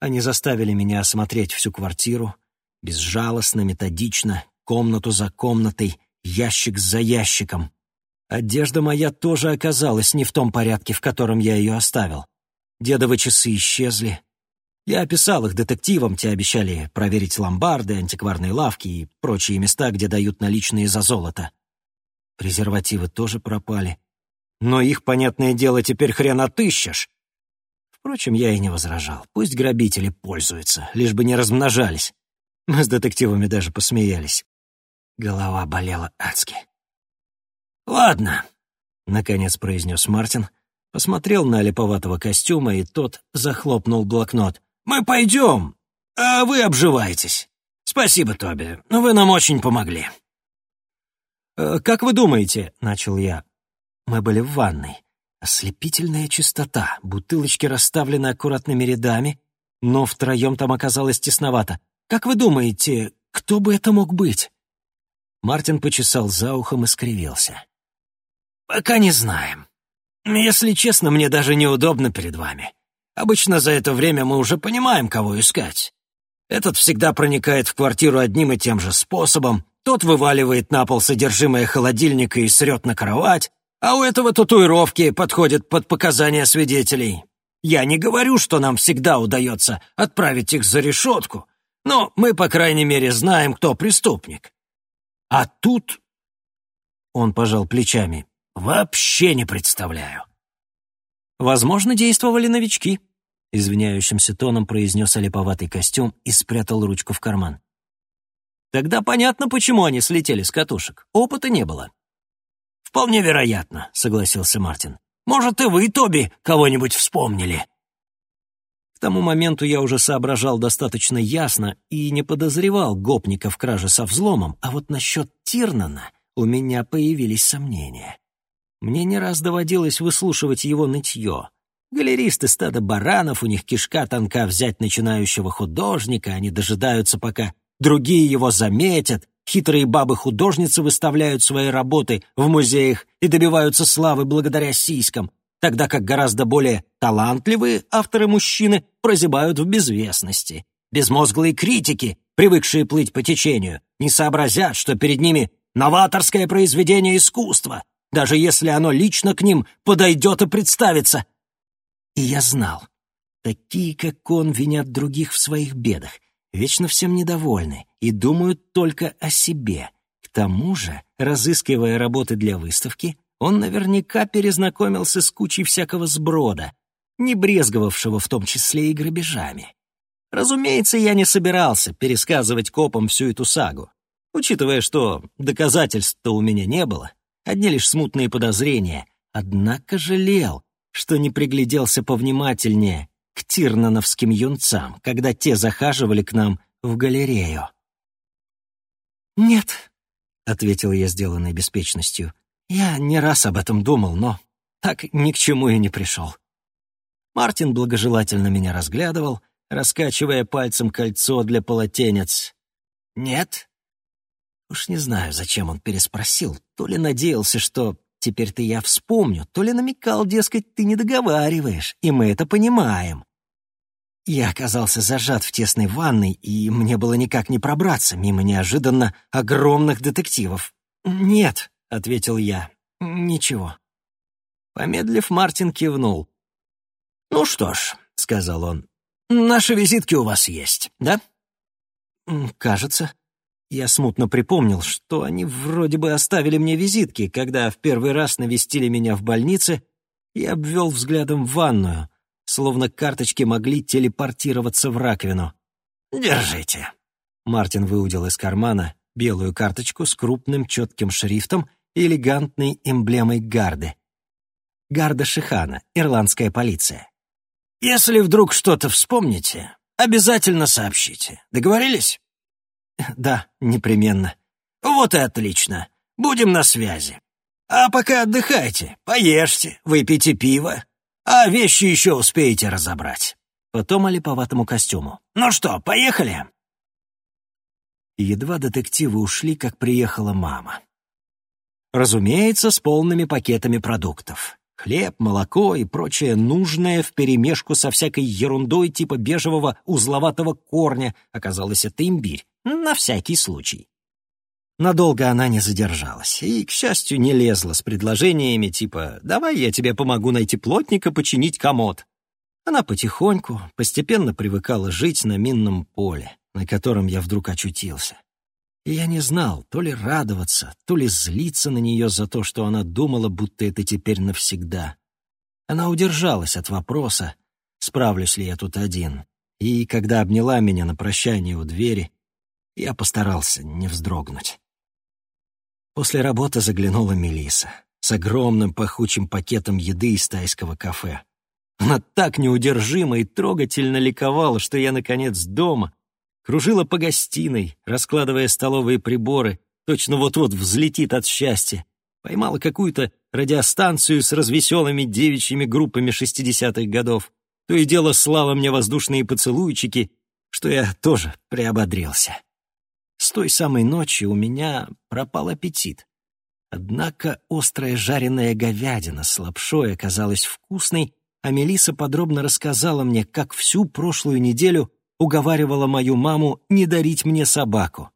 Они заставили меня осмотреть всю квартиру, безжалостно, методично, комнату за комнатой, ящик за ящиком. Одежда моя тоже оказалась не в том порядке, в котором я ее оставил. Дедовы часы исчезли. Я описал их детективам, те обещали проверить ломбарды, антикварные лавки и прочие места, где дают наличные за золото. Презервативы тоже пропали. Но их, понятное дело, теперь хрен отыщешь. Впрочем, я и не возражал. Пусть грабители пользуются, лишь бы не размножались. Мы с детективами даже посмеялись. Голова болела адски. «Ладно», — наконец произнес Мартин, посмотрел на липоватого костюма, и тот захлопнул блокнот. «Мы пойдем, а вы обживайтесь. Спасибо, Тоби, вы нам очень помогли». «Э, «Как вы думаете?» — начал я. Мы были в ванной. Ослепительная чистота, бутылочки расставлены аккуратными рядами, но втроем там оказалось тесновато. Как вы думаете, кто бы это мог быть?» Мартин почесал за ухом и скривился. «Пока не знаем. Если честно, мне даже неудобно перед вами. Обычно за это время мы уже понимаем, кого искать. Этот всегда проникает в квартиру одним и тем же способом, тот вываливает на пол содержимое холодильника и срет на кровать, а у этого татуировки подходят под показания свидетелей. Я не говорю, что нам всегда удается отправить их за решетку, но мы, по крайней мере, знаем, кто преступник. А тут...» Он пожал плечами. Вообще не представляю. Возможно, действовали новички, извиняющимся тоном произнес олиповатый костюм и спрятал ручку в карман. Тогда понятно, почему они слетели с катушек. Опыта не было. «Вполне вероятно», — согласился Мартин. «Может, и вы, Тоби, кого-нибудь вспомнили?» К тому моменту я уже соображал достаточно ясно и не подозревал гопника в краже со взломом, а вот насчет Тирнана у меня появились сомнения. Мне не раз доводилось выслушивать его нытье. Галеристы стада баранов, у них кишка тонка взять начинающего художника, они дожидаются, пока другие его заметят, хитрые бабы-художницы выставляют свои работы в музеях и добиваются славы благодаря сиськам, тогда как гораздо более талантливые авторы-мужчины прозябают в безвестности. Безмозглые критики, привыкшие плыть по течению, не сообразят, что перед ними новаторское произведение искусства, даже если оно лично к ним подойдет и представится. И я знал, такие, как он, винят других в своих бедах, вечно всем недовольны и думают только о себе. К тому же, разыскивая работы для выставки, он наверняка перезнакомился с кучей всякого сброда, не брезговавшего в том числе и грабежами. Разумеется, я не собирался пересказывать копам всю эту сагу, учитывая, что доказательств-то у меня не было, одни лишь смутные подозрения, однако жалел, что не пригляделся повнимательнее к тирнановским юнцам, когда те захаживали к нам в галерею. «Нет», — ответил я, сделанной беспечностью, — «я не раз об этом думал, но так ни к чему и не пришел». Мартин благожелательно меня разглядывал, раскачивая пальцем кольцо для полотенец. «Нет?» Уж не знаю, зачем он переспросил, то ли надеялся, что теперь-то я вспомню, то ли намекал, дескать, ты не договариваешь, и мы это понимаем. Я оказался зажат в тесной ванной, и мне было никак не пробраться мимо неожиданно огромных детективов. «Нет», — ответил я, — «ничего». Помедлив, Мартин кивнул. «Ну что ж», — сказал он, — «наши визитки у вас есть, да?» «Кажется». Я смутно припомнил, что они вроде бы оставили мне визитки, когда в первый раз навестили меня в больнице и обвел взглядом ванную — словно карточки могли телепортироваться в раковину. «Держите». Мартин выудил из кармана белую карточку с крупным четким шрифтом и элегантной эмблемой гарды. Гарда Шихана, ирландская полиция. «Если вдруг что-то вспомните, обязательно сообщите. Договорились?» «Да, непременно». «Вот и отлично. Будем на связи. А пока отдыхайте, поешьте, выпейте пиво, а вещи еще успеете разобрать. Потом о липоватому костюму. Ну что, поехали?» Едва детективы ушли, как приехала мама. Разумеется, с полными пакетами продуктов. Хлеб, молоко и прочее нужное вперемешку со всякой ерундой типа бежевого узловатого корня, оказалось, это имбирь, на всякий случай. Надолго она не задержалась и, к счастью, не лезла с предложениями типа «давай я тебе помогу найти плотника починить комод». Она потихоньку, постепенно привыкала жить на минном поле, на котором я вдруг очутился. И я не знал, то ли радоваться, то ли злиться на нее за то, что она думала, будто это теперь навсегда. Она удержалась от вопроса, справлюсь ли я тут один. И когда обняла меня на прощание у двери, я постарался не вздрогнуть. После работы заглянула Мелиса с огромным пахучим пакетом еды из тайского кафе. Она так неудержимо и трогательно ликовала, что я, наконец, дома. Кружила по гостиной, раскладывая столовые приборы, точно вот-вот взлетит от счастья. Поймала какую-то радиостанцию с развеселыми девичьими группами шестидесятых годов. То и дело слала мне воздушные поцелуйчики, что я тоже приободрился. С той самой ночи у меня пропал аппетит. Однако острая жареная говядина с лапшой оказалась вкусной, а Мелиса подробно рассказала мне, как всю прошлую неделю уговаривала мою маму не дарить мне собаку.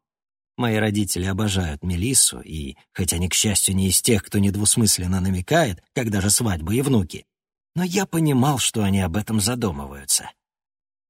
Мои родители обожают Мелиссу, и, хотя они, к счастью, не из тех, кто недвусмысленно намекает, когда же свадьба и внуки, но я понимал, что они об этом задумываются.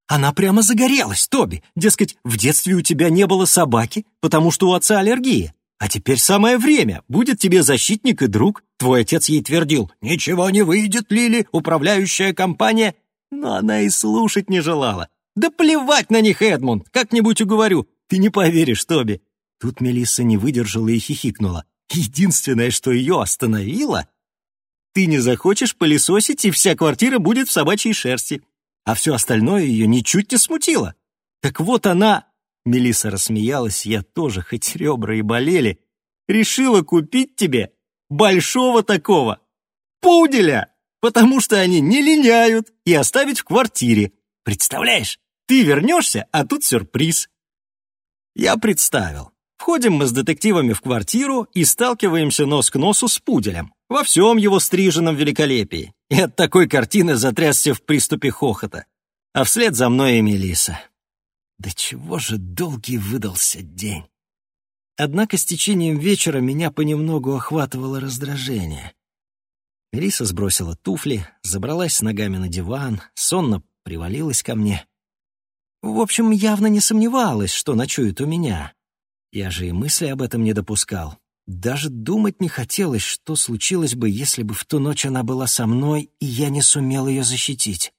Она прямо загорелась, Тоби. Дескать, в детстве у тебя не было собаки, потому что у отца аллергия. А теперь самое время. Будет тебе защитник и друг. Твой отец ей твердил, «Ничего не выйдет, Лили, управляющая компания». Но она и слушать не желала. «Да плевать на них, Эдмунд, как-нибудь уговорю. Ты не поверишь, Тоби». Тут Мелисса не выдержала и хихикнула. Единственное, что ее остановило, ты не захочешь пылесосить, и вся квартира будет в собачьей шерсти. А все остальное ее ничуть не смутило. Так вот она Мелиса рассмеялась, я тоже, хоть ребра и болели. Решила купить тебе большого такого пуделя, потому что они не линяют, и оставить в квартире. Представляешь, ты вернешься, а тут сюрприз. Я представил. Входим мы с детективами в квартиру и сталкиваемся нос к носу с пуделем. Во всем его стриженном великолепии. И от такой картины затрясся в приступе хохота. А вслед за мной и Мелиса. Да чего же долгий выдался день. Однако с течением вечера меня понемногу охватывало раздражение. Мелиса сбросила туфли, забралась с ногами на диван, сонно привалилась ко мне. В общем, явно не сомневалась, что ночует у меня. Я же и мысли об этом не допускал. Даже думать не хотелось, что случилось бы, если бы в ту ночь она была со мной, и я не сумел ее защитить.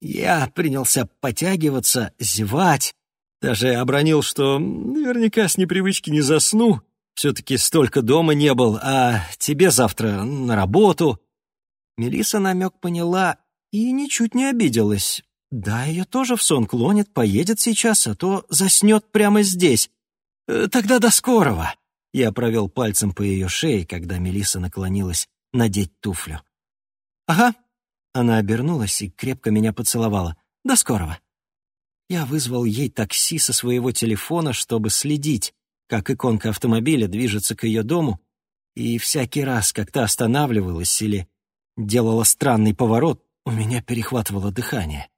Я принялся потягиваться, зевать, даже обронил, что наверняка с непривычки не засну. Все-таки столько дома не был, а тебе завтра на работу. Мелиса намек поняла и ничуть не обиделась. Да, ее тоже в сон клонит, поедет сейчас, а то заснет прямо здесь. Э, тогда до скорого. Я провел пальцем по ее шее, когда Мелиса наклонилась надеть туфлю. Ага, она обернулась и крепко меня поцеловала. «До скорого!» Я вызвал ей такси со своего телефона, чтобы следить, как иконка автомобиля движется к ее дому, и всякий раз, как та останавливалась или делала странный поворот, у меня перехватывало дыхание.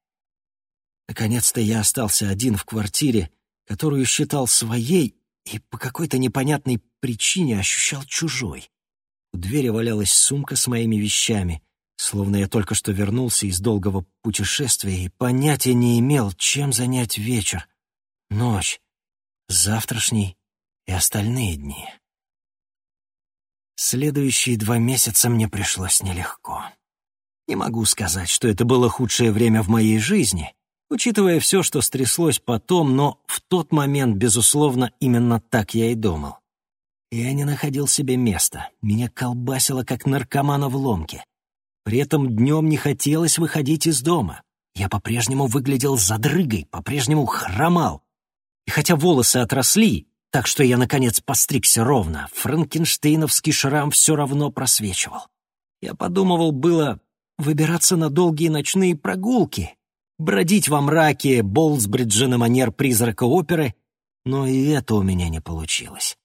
Наконец-то я остался один в квартире, которую считал своей и по какой-то непонятной причине ощущал чужой. У двери валялась сумка с моими вещами, словно я только что вернулся из долгого путешествия и понятия не имел, чем занять вечер, ночь, завтрашний и остальные дни. Следующие два месяца мне пришлось нелегко. Не могу сказать, что это было худшее время в моей жизни, учитывая все, что стряслось потом, но в тот момент, безусловно, именно так я и думал. Я не находил себе места, меня колбасило, как наркомана в ломке. При этом днем не хотелось выходить из дома. Я по-прежнему выглядел задрыгой, по-прежнему хромал. И хотя волосы отросли, так что я, наконец, постригся ровно, франкенштейновский шрам все равно просвечивал. Я подумывал было выбираться на долгие ночные прогулки, бродить во мраке Болсбриджа на манер призрака оперы, но и это у меня не получилось.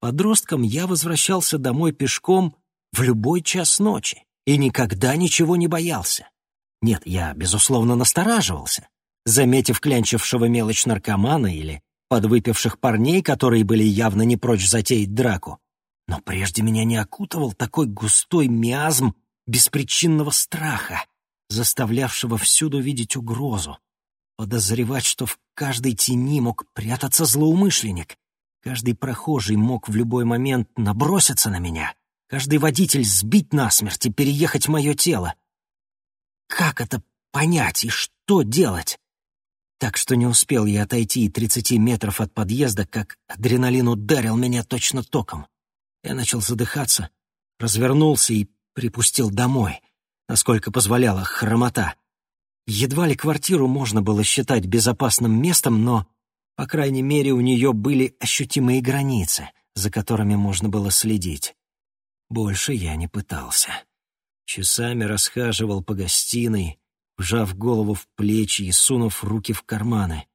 Подростком я возвращался домой пешком в любой час ночи и никогда ничего не боялся. Нет, я, безусловно, настораживался, заметив клянчившего мелочь наркомана или подвыпивших парней, которые были явно не прочь затеять драку. Но прежде меня не окутывал такой густой миазм беспричинного страха, заставлявшего всюду видеть угрозу, подозревать, что в каждой тени мог прятаться злоумышленник, каждый прохожий мог в любой момент наброситься на меня, Каждый водитель сбить насмерть и переехать мое тело. Как это понять и что делать? Так что не успел я отойти и тридцати метров от подъезда, как адреналин ударил меня точно током. Я начал задыхаться, развернулся и припустил домой, насколько позволяла хромота. Едва ли квартиру можно было считать безопасным местом, но, по крайней мере, у нее были ощутимые границы, за которыми можно было следить. Больше я не пытался. Часами расхаживал по гостиной, вжав голову в плечи и сунув руки в карманы.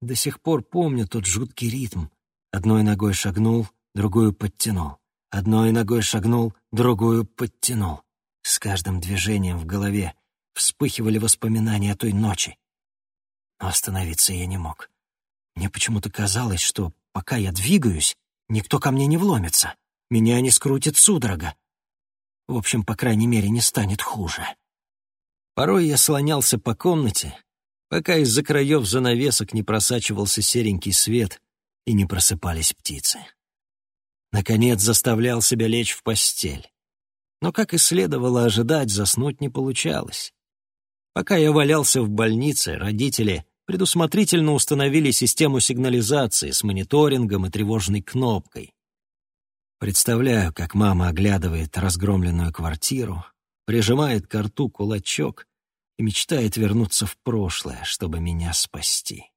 До сих пор помню тот жуткий ритм. Одной ногой шагнул, другую подтянул. Одной ногой шагнул, другую подтянул. С каждым движением в голове вспыхивали воспоминания о той ночи. Но остановиться я не мог. Мне почему-то казалось, что пока я двигаюсь, никто ко мне не вломится. Меня не скрутит судорога. В общем, по крайней мере, не станет хуже. Порой я слонялся по комнате, пока из-за краев занавесок не просачивался серенький свет и не просыпались птицы. Наконец заставлял себя лечь в постель. Но, как и следовало ожидать, заснуть не получалось. Пока я валялся в больнице, родители предусмотрительно установили систему сигнализации с мониторингом и тревожной кнопкой. Представляю, как мама оглядывает разгромленную квартиру, прижимает к рту кулачок и мечтает вернуться в прошлое, чтобы меня спасти.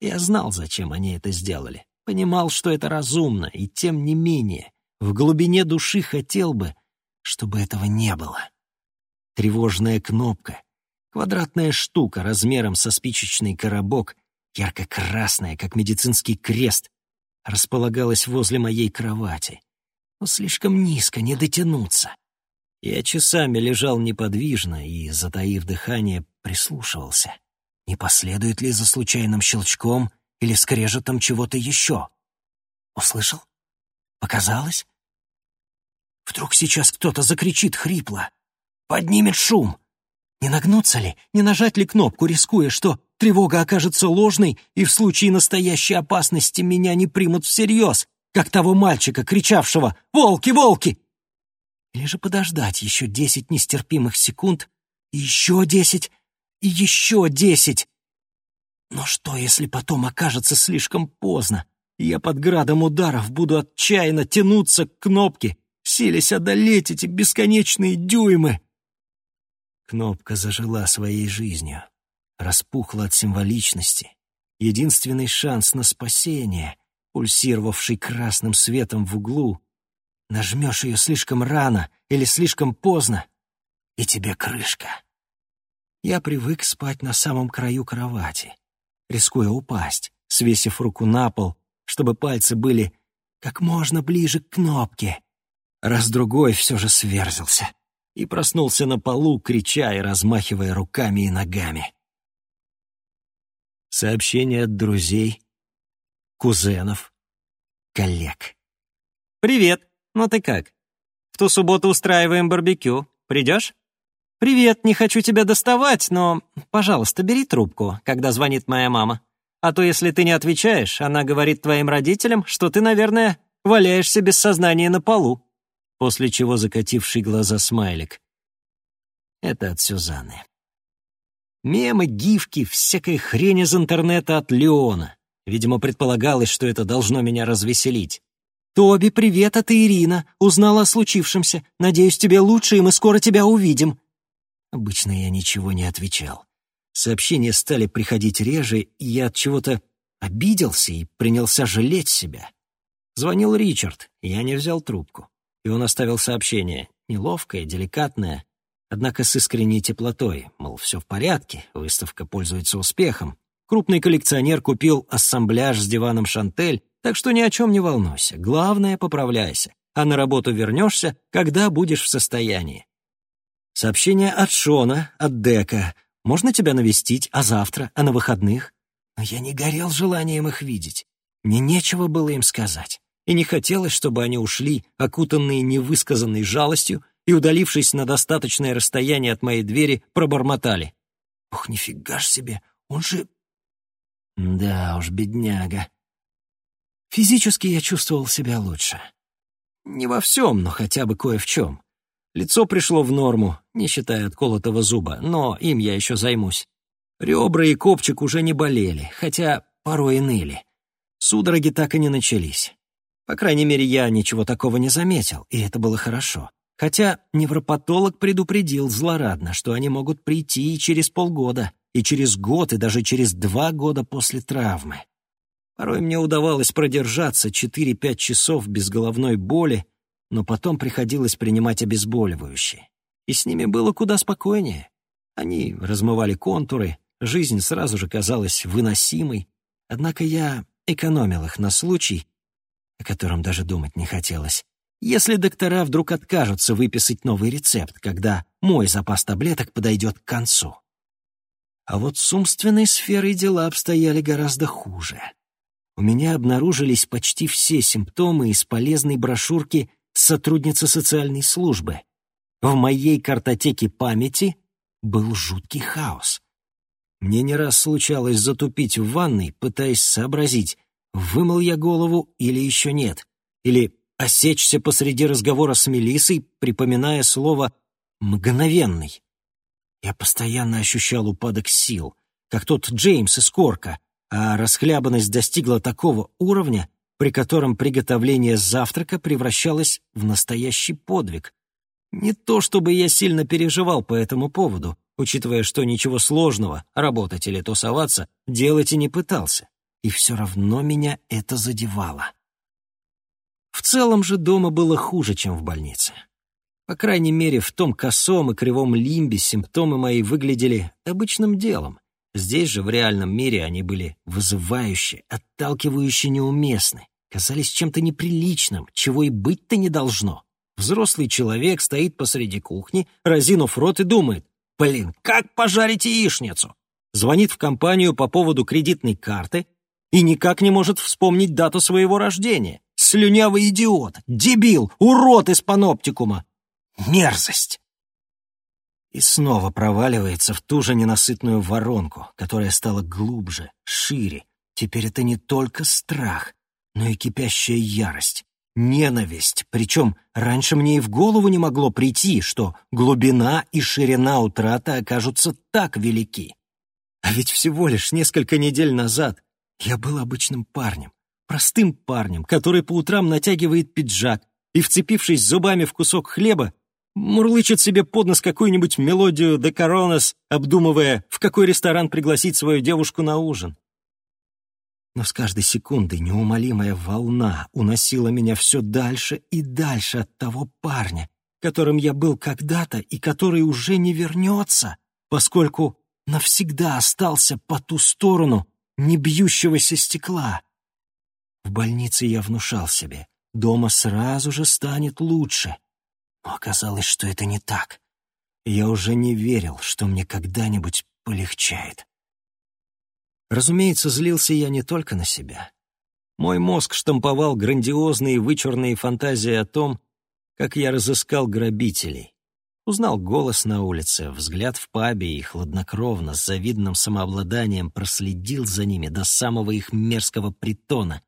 Я знал, зачем они это сделали, понимал, что это разумно, и тем не менее в глубине души хотел бы, чтобы этого не было. Тревожная кнопка, квадратная штука размером со спичечный коробок, ярко-красная, как медицинский крест, располагалась возле моей кровати. Но слишком низко, не дотянуться. Я часами лежал неподвижно и, затаив дыхание, прислушивался. Не последует ли за случайным щелчком или скрежетом чего-то еще? Услышал? Показалось? Вдруг сейчас кто-то закричит хрипло. Поднимет шум. Не нагнуться ли, не нажать ли кнопку, рискуя, что тревога окажется ложной, и в случае настоящей опасности меня не примут всерьез, как того мальчика, кричавшего «Волки, волки!» Или же подождать еще десять нестерпимых секунд, и еще десять, и еще десять. Но что, если потом окажется слишком поздно, и я под градом ударов буду отчаянно тянуться к кнопке, силясь одолеть эти бесконечные дюймы? Кнопка зажила своей жизнью, распухла от символичности. Единственный шанс на спасение, пульсировавший красным светом в углу, Нажмешь ее слишком рано или слишком поздно, и тебе крышка. Я привык спать на самом краю кровати, рискуя упасть, свесив руку на пол, чтобы пальцы были как можно ближе к кнопке. Раз-другой все же сверзился и проснулся на полу, крича и размахивая руками и ногами. Сообщение от друзей, кузенов, коллег. «Привет! «Ну ты как? В ту субботу устраиваем барбекю. Придешь?» «Привет, не хочу тебя доставать, но, пожалуйста, бери трубку, когда звонит моя мама. А то, если ты не отвечаешь, она говорит твоим родителям, что ты, наверное, валяешься без сознания на полу». После чего закативший глаза смайлик. Это от Сюзанны. Мемы, гифки, всякая хрень из интернета от Леона. Видимо, предполагалось, что это должно меня развеселить. «Тоби, привет, это Ирина. Узнала о случившемся. Надеюсь, тебе лучше, и мы скоро тебя увидим». Обычно я ничего не отвечал. Сообщения стали приходить реже, и я от чего-то обиделся и принялся жалеть себя. Звонил Ричард, я не взял трубку. И он оставил сообщение, неловкое, деликатное, однако с искренней теплотой, мол, все в порядке, выставка пользуется успехом. Крупный коллекционер купил ассамбляж с диваном «Шантель», так что ни о чем не волнуйся. Главное, поправляйся. А на работу вернешься, когда будешь в состоянии. Сообщение от Шона, от Дека. Можно тебя навестить, а завтра, а на выходных? Но я не горел желанием их видеть. Мне нечего было им сказать. И не хотелось, чтобы они ушли, окутанные невысказанной жалостью, и, удалившись на достаточное расстояние от моей двери, пробормотали. «Ох, нифига ж себе, он же...» Да уж, бедняга. Физически я чувствовал себя лучше. Не во всем, но хотя бы кое в чем. Лицо пришло в норму, не считая отколотого зуба, но им я еще займусь. Ребра и копчик уже не болели, хотя порой и ныли. Судороги так и не начались. По крайней мере, я ничего такого не заметил, и это было хорошо. Хотя невропатолог предупредил злорадно, что они могут прийти и через полгода, и через год, и даже через два года после травмы. Порой мне удавалось продержаться 4-5 часов без головной боли, но потом приходилось принимать обезболивающие. И с ними было куда спокойнее. Они размывали контуры, жизнь сразу же казалась выносимой, однако я экономил их на случай, о котором даже думать не хотелось. Если доктора вдруг откажутся выписать новый рецепт, когда мой запас таблеток подойдет к концу. А вот с умственной сферой дела обстояли гораздо хуже у меня обнаружились почти все симптомы из полезной брошюрки сотрудницы социальной службы. В моей картотеке памяти был жуткий хаос. Мне не раз случалось затупить в ванной, пытаясь сообразить, вымыл я голову или еще нет, или осечься посреди разговора с Мелиссой, припоминая слово «мгновенный». Я постоянно ощущал упадок сил, как тот Джеймс из Корка, а расхлябанность достигла такого уровня, при котором приготовление завтрака превращалось в настоящий подвиг. Не то чтобы я сильно переживал по этому поводу, учитывая, что ничего сложного, работать или тусоваться, делать и не пытался. И все равно меня это задевало. В целом же дома было хуже, чем в больнице. По крайней мере, в том косом и кривом лимбе симптомы мои выглядели обычным делом. Здесь же, в реальном мире, они были вызывающие, отталкивающие неуместны, казались чем-то неприличным, чего и быть-то не должно. Взрослый человек стоит посреди кухни, разинув рот и думает, «Блин, как пожарить яичницу?» Звонит в компанию по поводу кредитной карты и никак не может вспомнить дату своего рождения. Слюнявый идиот, дебил, урод из паноптикума. Мерзость! И снова проваливается в ту же ненасытную воронку, которая стала глубже, шире. Теперь это не только страх, но и кипящая ярость, ненависть. Причем раньше мне и в голову не могло прийти, что глубина и ширина утраты окажутся так велики. А ведь всего лишь несколько недель назад я был обычным парнем, простым парнем, который по утрам натягивает пиджак и, вцепившись зубами в кусок хлеба, мурлычет себе под нос какую-нибудь мелодию «Де Коронес», обдумывая, в какой ресторан пригласить свою девушку на ужин. Но с каждой секундой неумолимая волна уносила меня все дальше и дальше от того парня, которым я был когда-то и который уже не вернется, поскольку навсегда остался по ту сторону не бьющегося стекла. В больнице я внушал себе, дома сразу же станет лучше — но оказалось, что это не так. Я уже не верил, что мне когда-нибудь полегчает. Разумеется, злился я не только на себя. Мой мозг штамповал грандиозные вычурные фантазии о том, как я разыскал грабителей. Узнал голос на улице, взгляд в пабе и хладнокровно, с завидным самообладанием проследил за ними до самого их мерзкого притона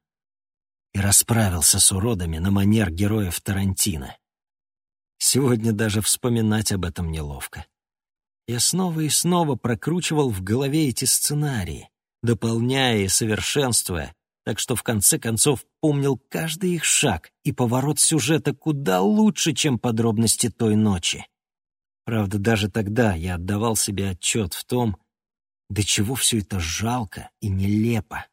и расправился с уродами на манер героев Тарантино. Сегодня даже вспоминать об этом неловко. Я снова и снова прокручивал в голове эти сценарии, дополняя и совершенствуя, так что в конце концов помнил каждый их шаг и поворот сюжета куда лучше, чем подробности той ночи. Правда, даже тогда я отдавал себе отчет в том, до чего все это жалко и нелепо.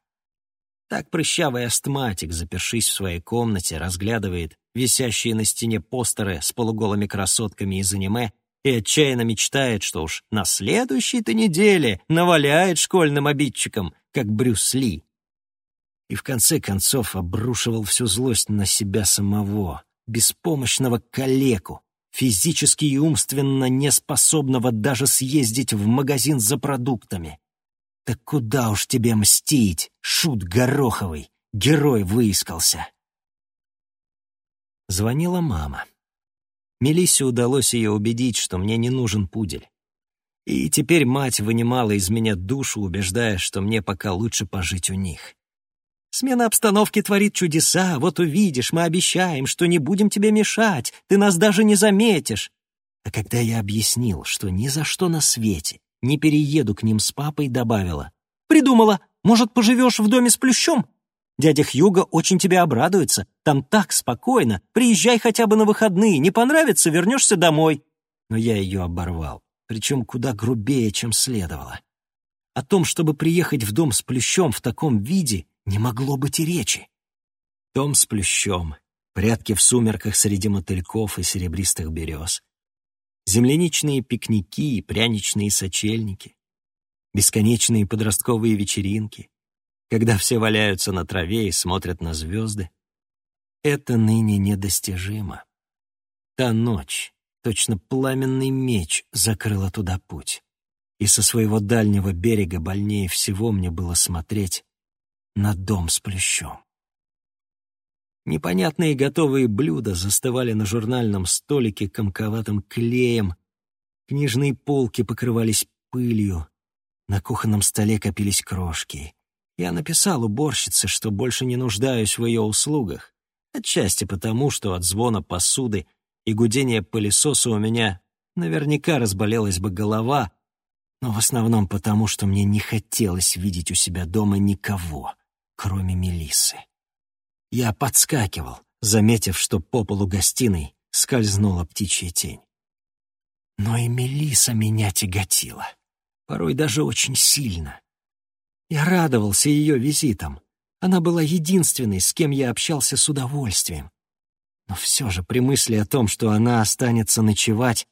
Так прыщавый астматик, запершись в своей комнате, разглядывает висящие на стене постеры с полуголыми красотками из аниме и отчаянно мечтает, что уж на следующей-то неделе наваляет школьным обидчикам, как Брюс Ли. И в конце концов обрушивал всю злость на себя самого, беспомощного калеку, физически и умственно неспособного даже съездить в магазин за продуктами. Так куда уж тебе мстить, шут гороховый, герой выискался. Звонила мама. Мелиссе удалось ее убедить, что мне не нужен пудель. И теперь мать вынимала из меня душу, убеждая, что мне пока лучше пожить у них. «Смена обстановки творит чудеса, вот увидишь, мы обещаем, что не будем тебе мешать, ты нас даже не заметишь». А когда я объяснил, что ни за что на свете не перееду к ним с папой, добавила. «Придумала, может, поживешь в доме с плющом? Дядя Хьюго очень тебе обрадуется. Там так спокойно. Приезжай хотя бы на выходные. Не понравится, вернешься домой». Но я ее оборвал. Причем куда грубее, чем следовало. О том, чтобы приехать в дом с плющом в таком виде, не могло быть и речи. Дом с плющом, прятки в сумерках среди мотыльков и серебристых берез, земляничные пикники и пряничные сочельники, бесконечные подростковые вечеринки, когда все валяются на траве и смотрят на звезды, это ныне недостижимо. Та ночь, точно пламенный меч, закрыла туда путь. И со своего дальнего берега больнее всего мне было смотреть на дом с плющом. Непонятные готовые блюда застывали на журнальном столике комковатым клеем, книжные полки покрывались пылью, на кухонном столе копились крошки. Я написал уборщице, что больше не нуждаюсь в ее услугах, Отчасти потому, что от звона посуды и гудения пылесоса у меня наверняка разболелась бы голова, но в основном потому, что мне не хотелось видеть у себя дома никого, кроме Мелисы. Я подскакивал, заметив, что по полу гостиной скользнула птичья тень. Но и Мелиса меня тяготила, порой даже очень сильно. Я радовался ее визитам. Она была единственной, с кем я общался с удовольствием. Но все же при мысли о том, что она останется ночевать,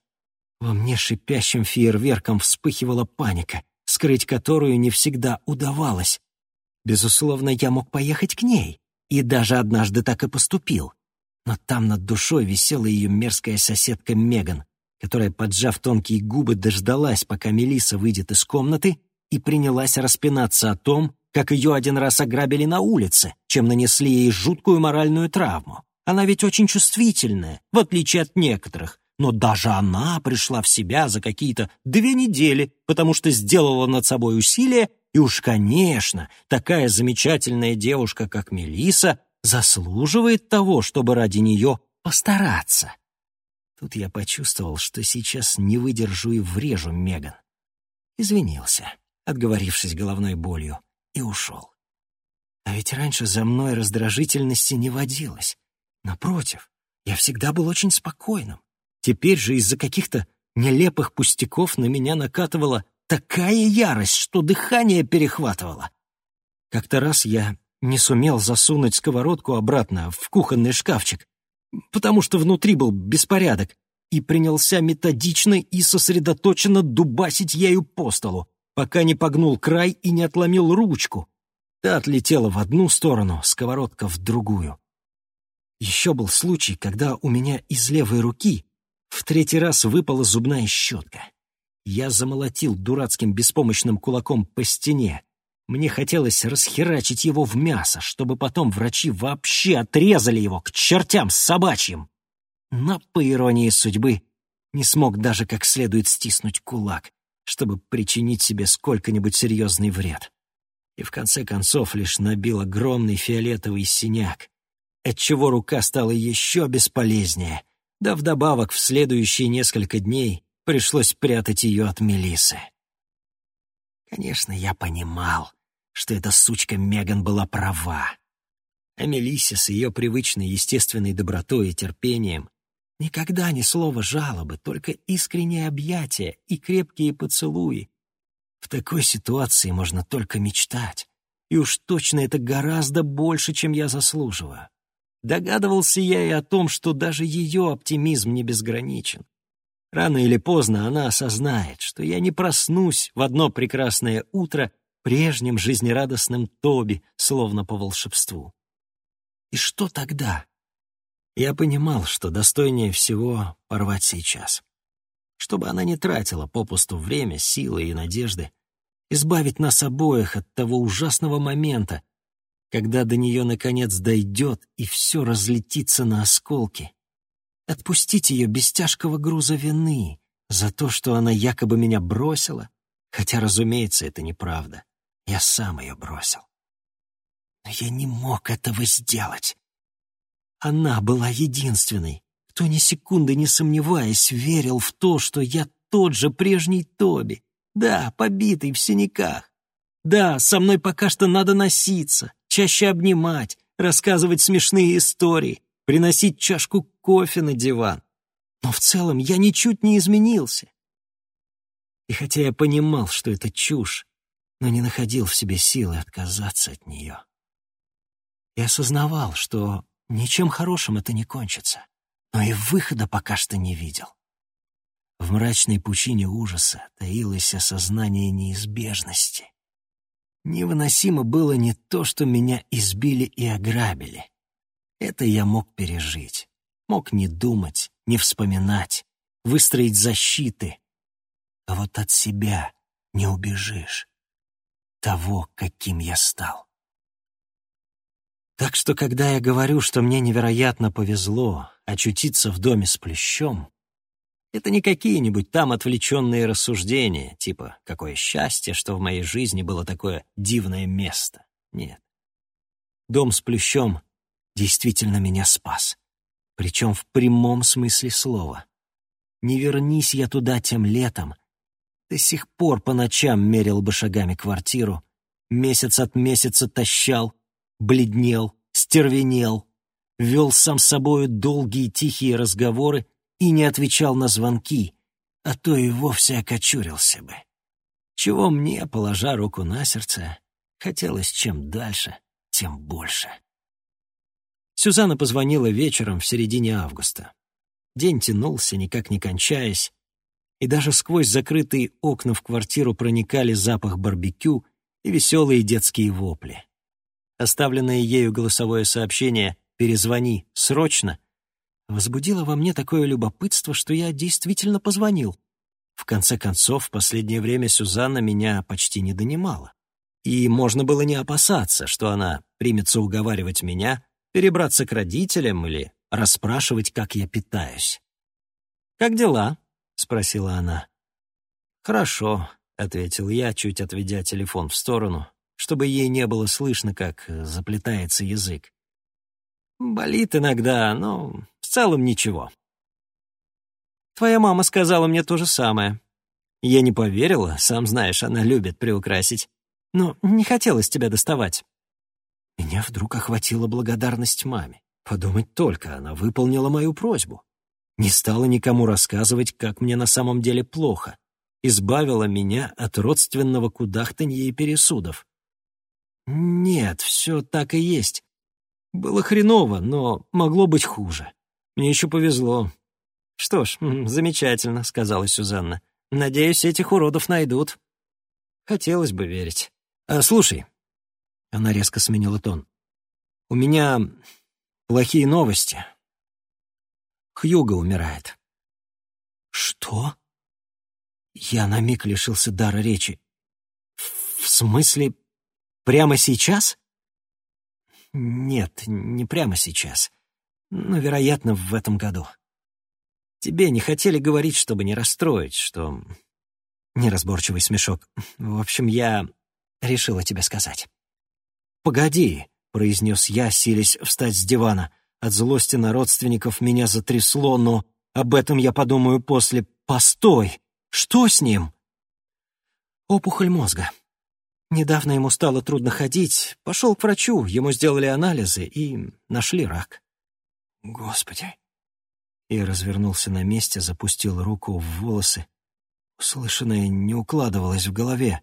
во мне шипящим фейерверком вспыхивала паника, скрыть которую не всегда удавалось. Безусловно, я мог поехать к ней, и даже однажды так и поступил. Но там над душой висела ее мерзкая соседка Меган, которая, поджав тонкие губы, дождалась, пока Мелиса выйдет из комнаты, и принялась распинаться о том, как ее один раз ограбили на улице, чем нанесли ей жуткую моральную травму. Она ведь очень чувствительная, в отличие от некоторых, но даже она пришла в себя за какие-то две недели, потому что сделала над собой усилие, и уж, конечно, такая замечательная девушка, как Мелиса, заслуживает того, чтобы ради нее постараться. Тут я почувствовал, что сейчас не выдержу и врежу Меган. Извинился, отговорившись головной болью, и ушел. А ведь раньше за мной раздражительности не водилось. Напротив, я всегда был очень спокойным. Теперь же из-за каких-то нелепых пустяков на меня накатывала такая ярость, что дыхание перехватывало. Как-то раз я не сумел засунуть сковородку обратно в кухонный шкафчик, потому что внутри был беспорядок, и принялся методично и сосредоточенно дубасить ею по столу, пока не погнул край и не отломил ручку. Та отлетела в одну сторону, сковородка в другую. Еще был случай, когда у меня из левой руки в третий раз выпала зубная щетка. Я замолотил дурацким беспомощным кулаком по стене. Мне хотелось расхерачить его в мясо, чтобы потом врачи вообще отрезали его к чертям собачьим. Но, по иронии судьбы, не смог даже как следует стиснуть кулак, чтобы причинить себе сколько-нибудь серьезный вред. И в конце концов лишь набил огромный фиолетовый синяк, отчего рука стала еще бесполезнее — да вдобавок в следующие несколько дней пришлось прятать ее от Мелисы. Конечно, я понимал, что эта сучка Меган была права. А Мелиссе с ее привычной естественной добротой и терпением никогда ни слова жалобы, только искренние объятия и крепкие поцелуи. В такой ситуации можно только мечтать. И уж точно это гораздо больше, чем я заслуживаю. Догадывался я и о том, что даже ее оптимизм не безграничен. Рано или поздно она осознает, что я не проснусь в одно прекрасное утро прежним жизнерадостным Тоби, словно по волшебству. И что тогда? Я понимал, что достойнее всего порвать сейчас. Чтобы она не тратила попусту время, силы и надежды, избавить нас обоих от того ужасного момента, когда до нее наконец дойдет и все разлетится на осколки. Отпустить ее без тяжкого груза вины за то, что она якобы меня бросила, хотя, разумеется, это неправда. Я сам ее бросил. Но я не мог этого сделать. Она была единственной, кто ни секунды не сомневаясь верил в то, что я тот же прежний Тоби. Да, побитый в синяках. Да, со мной пока что надо носиться, чаще обнимать, рассказывать смешные истории, приносить чашку кофе на диван. Но в целом я ничуть не изменился. И хотя я понимал, что это чушь, но не находил в себе силы отказаться от нее. И осознавал, что ничем хорошим это не кончится, но и выхода пока что не видел. В мрачной пучине ужаса таилось осознание неизбежности. Невыносимо было не то, что меня избили и ограбили. Это я мог пережить. Мог не думать, не вспоминать, выстроить защиты. А вот от себя не убежишь. Того, каким я стал. Так что, когда я говорю, что мне невероятно повезло очутиться в доме с плющом, это не какие-нибудь там отвлеченные рассуждения, типа «какое счастье, что в моей жизни было такое дивное место». Нет. Дом с плющом действительно меня спас. Причем в прямом смысле слова. Не вернись я туда тем летом, до сих пор по ночам мерил бы шагами квартиру, месяц от месяца тащал, бледнел, стервенел, вел сам собою долгие тихие разговоры и не отвечал на звонки, а то и вовсе окочурился бы. Чего мне, положа руку на сердце, хотелось чем дальше, тем больше. Сюзанна позвонила вечером в середине августа. День тянулся, никак не кончаясь, и даже сквозь закрытые окна в квартиру проникали запах барбекю и веселые детские вопли. Оставленное ею голосовое сообщение «Перезвони, срочно» возбудило во мне такое любопытство, что я действительно позвонил. В конце концов, в последнее время Сюзанна меня почти не донимала. И можно было не опасаться, что она примется уговаривать меня перебраться к родителям или расспрашивать, как я питаюсь. «Как дела?» — спросила она. «Хорошо», — ответил я, чуть отведя телефон в сторону, чтобы ей не было слышно, как заплетается язык. «Болит иногда, но в целом ничего». «Твоя мама сказала мне то же самое». Я не поверила, сам знаешь, она любит приукрасить. Но не хотелось тебя доставать. Меня вдруг охватила благодарность маме. Подумать только, она выполнила мою просьбу. Не стала никому рассказывать, как мне на самом деле плохо. Избавила меня от родственного кудахтанья и пересудов. Нет, все так и есть. Было хреново, но могло быть хуже. Мне еще повезло. «Что ж, замечательно», — сказала Сюзанна. «Надеюсь, этих уродов найдут». Хотелось бы верить. А, «Слушай». Она резко сменила тон. «У меня плохие новости. Хьюго умирает». «Что?» Я на миг лишился дара речи. «В смысле, прямо сейчас?» «Нет, не прямо сейчас. Но, вероятно, в этом году. Тебе не хотели говорить, чтобы не расстроить, что...» Неразборчивый смешок. «В общем, я решила тебе сказать». «Погоди», — произнес я, силясь встать с дивана. От злости на родственников меня затрясло, но об этом я подумаю после. Постой! Что с ним? Опухоль мозга. Недавно ему стало трудно ходить. Пошел к врачу, ему сделали анализы и нашли рак. Господи. И развернулся на месте, запустил руку в волосы. Услышанное не укладывалось в голове.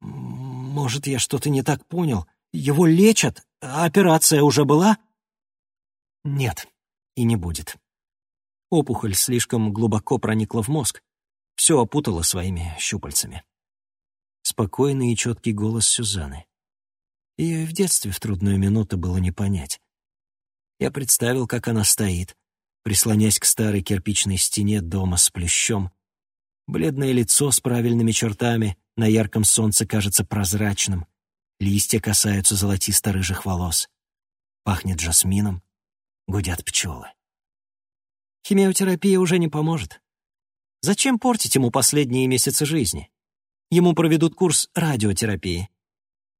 Может, я что-то не так понял? Его лечат? Операция уже была? Нет, и не будет. Опухоль слишком глубоко проникла в мозг, все опутала своими щупальцами. Спокойный и четкий голос Сюзанны. Ее и в детстве в трудную минуту было не понять. Я представил, как она стоит, прислонясь к старой кирпичной стене дома с плющом. Бледное лицо с правильными чертами на ярком солнце кажется прозрачным. Листья касаются золотисто-рыжих волос. Пахнет жасмином, гудят пчелы. Химиотерапия уже не поможет. Зачем портить ему последние месяцы жизни? Ему проведут курс радиотерапии.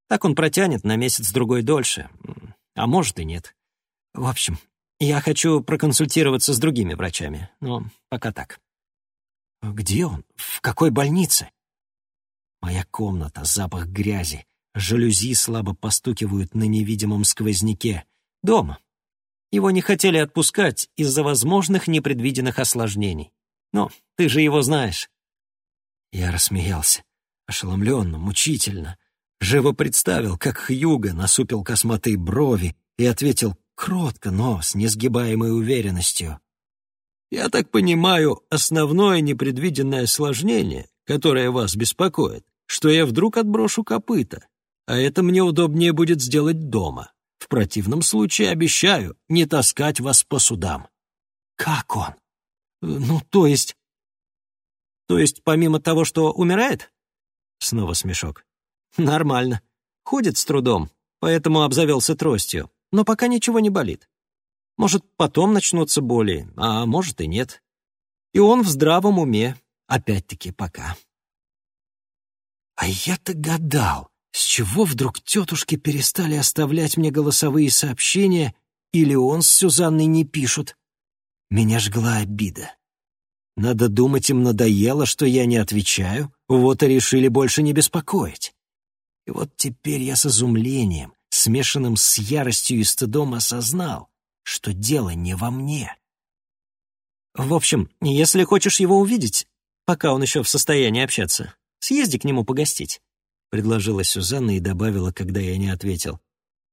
Так он протянет на месяц-другой дольше. А может и нет. В общем, я хочу проконсультироваться с другими врачами, но пока так. Где он? В какой больнице? Моя комната, запах грязи, жалюзи слабо постукивают на невидимом сквозняке. Дома, его не хотели отпускать из-за возможных непредвиденных осложнений. Но ты же его знаешь. Я рассмеялся, ошеломленно, мучительно. Живо представил, как Хьюго насупил косматые брови и ответил кротко, но с несгибаемой уверенностью. «Я так понимаю, основное непредвиденное осложнение, которое вас беспокоит, что я вдруг отброшу копыта, а это мне удобнее будет сделать дома. В противном случае обещаю не таскать вас по судам». «Как он? Ну, то есть...» «То есть помимо того, что умирает?» Снова смешок. «Нормально. Ходит с трудом, поэтому обзавелся тростью, но пока ничего не болит. Может, потом начнутся боли, а может и нет. И он в здравом уме, опять-таки пока». А я-то гадал, с чего вдруг тетушки перестали оставлять мне голосовые сообщения или он с Сюзанной не пишут. Меня жгла обида. Надо думать, им надоело, что я не отвечаю, вот и решили больше не беспокоить. И вот теперь я с изумлением, смешанным с яростью и стыдом, осознал, что дело не во мне. В общем, если хочешь его увидеть, пока он еще в состоянии общаться, съезди к нему погостить, — предложила Сюзанна и добавила, когда я не ответил.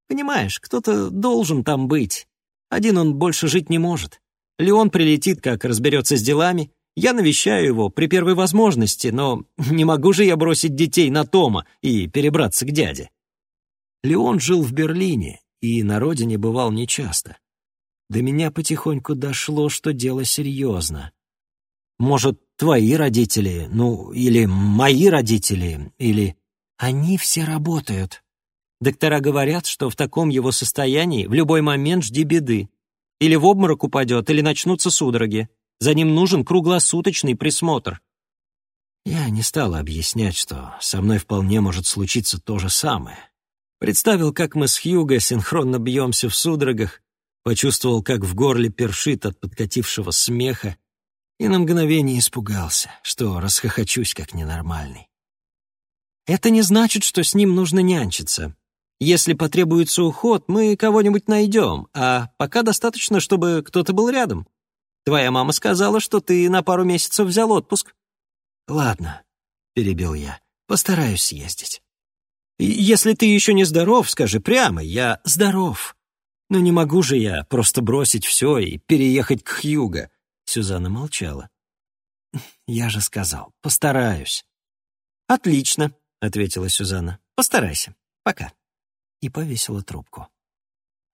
Понимаешь, кто-то должен там быть. Один он больше жить не может. Леон прилетит, как разберется с делами. Я навещаю его при первой возможности, но не могу же я бросить детей на Тома и перебраться к дяде. Леон жил в Берлине и на родине бывал нечасто. До меня потихоньку дошло, что дело серьезно. Может, твои родители, ну, или мои родители, или... Они все работают, Доктора говорят, что в таком его состоянии в любой момент жди беды. Или в обморок упадет, или начнутся судороги. За ним нужен круглосуточный присмотр. Я не стал объяснять, что со мной вполне может случиться то же самое. Представил, как мы с Хьюго синхронно бьемся в судорогах, почувствовал, как в горле першит от подкатившего смеха, и на мгновение испугался, что расхохочусь как ненормальный. Это не значит, что с ним нужно нянчиться. Если потребуется уход, мы кого-нибудь найдем, а пока достаточно, чтобы кто-то был рядом. Твоя мама сказала, что ты на пару месяцев взял отпуск». «Ладно», — перебил я, — «постараюсь съездить». «Если ты еще не здоров, скажи прямо, я здоров. Но не могу же я просто бросить все и переехать к Хьюго». Сюзанна молчала. «Я же сказал, постараюсь». «Отлично», — ответила Сюзанна. «Постарайся. Пока» и повесила трубку.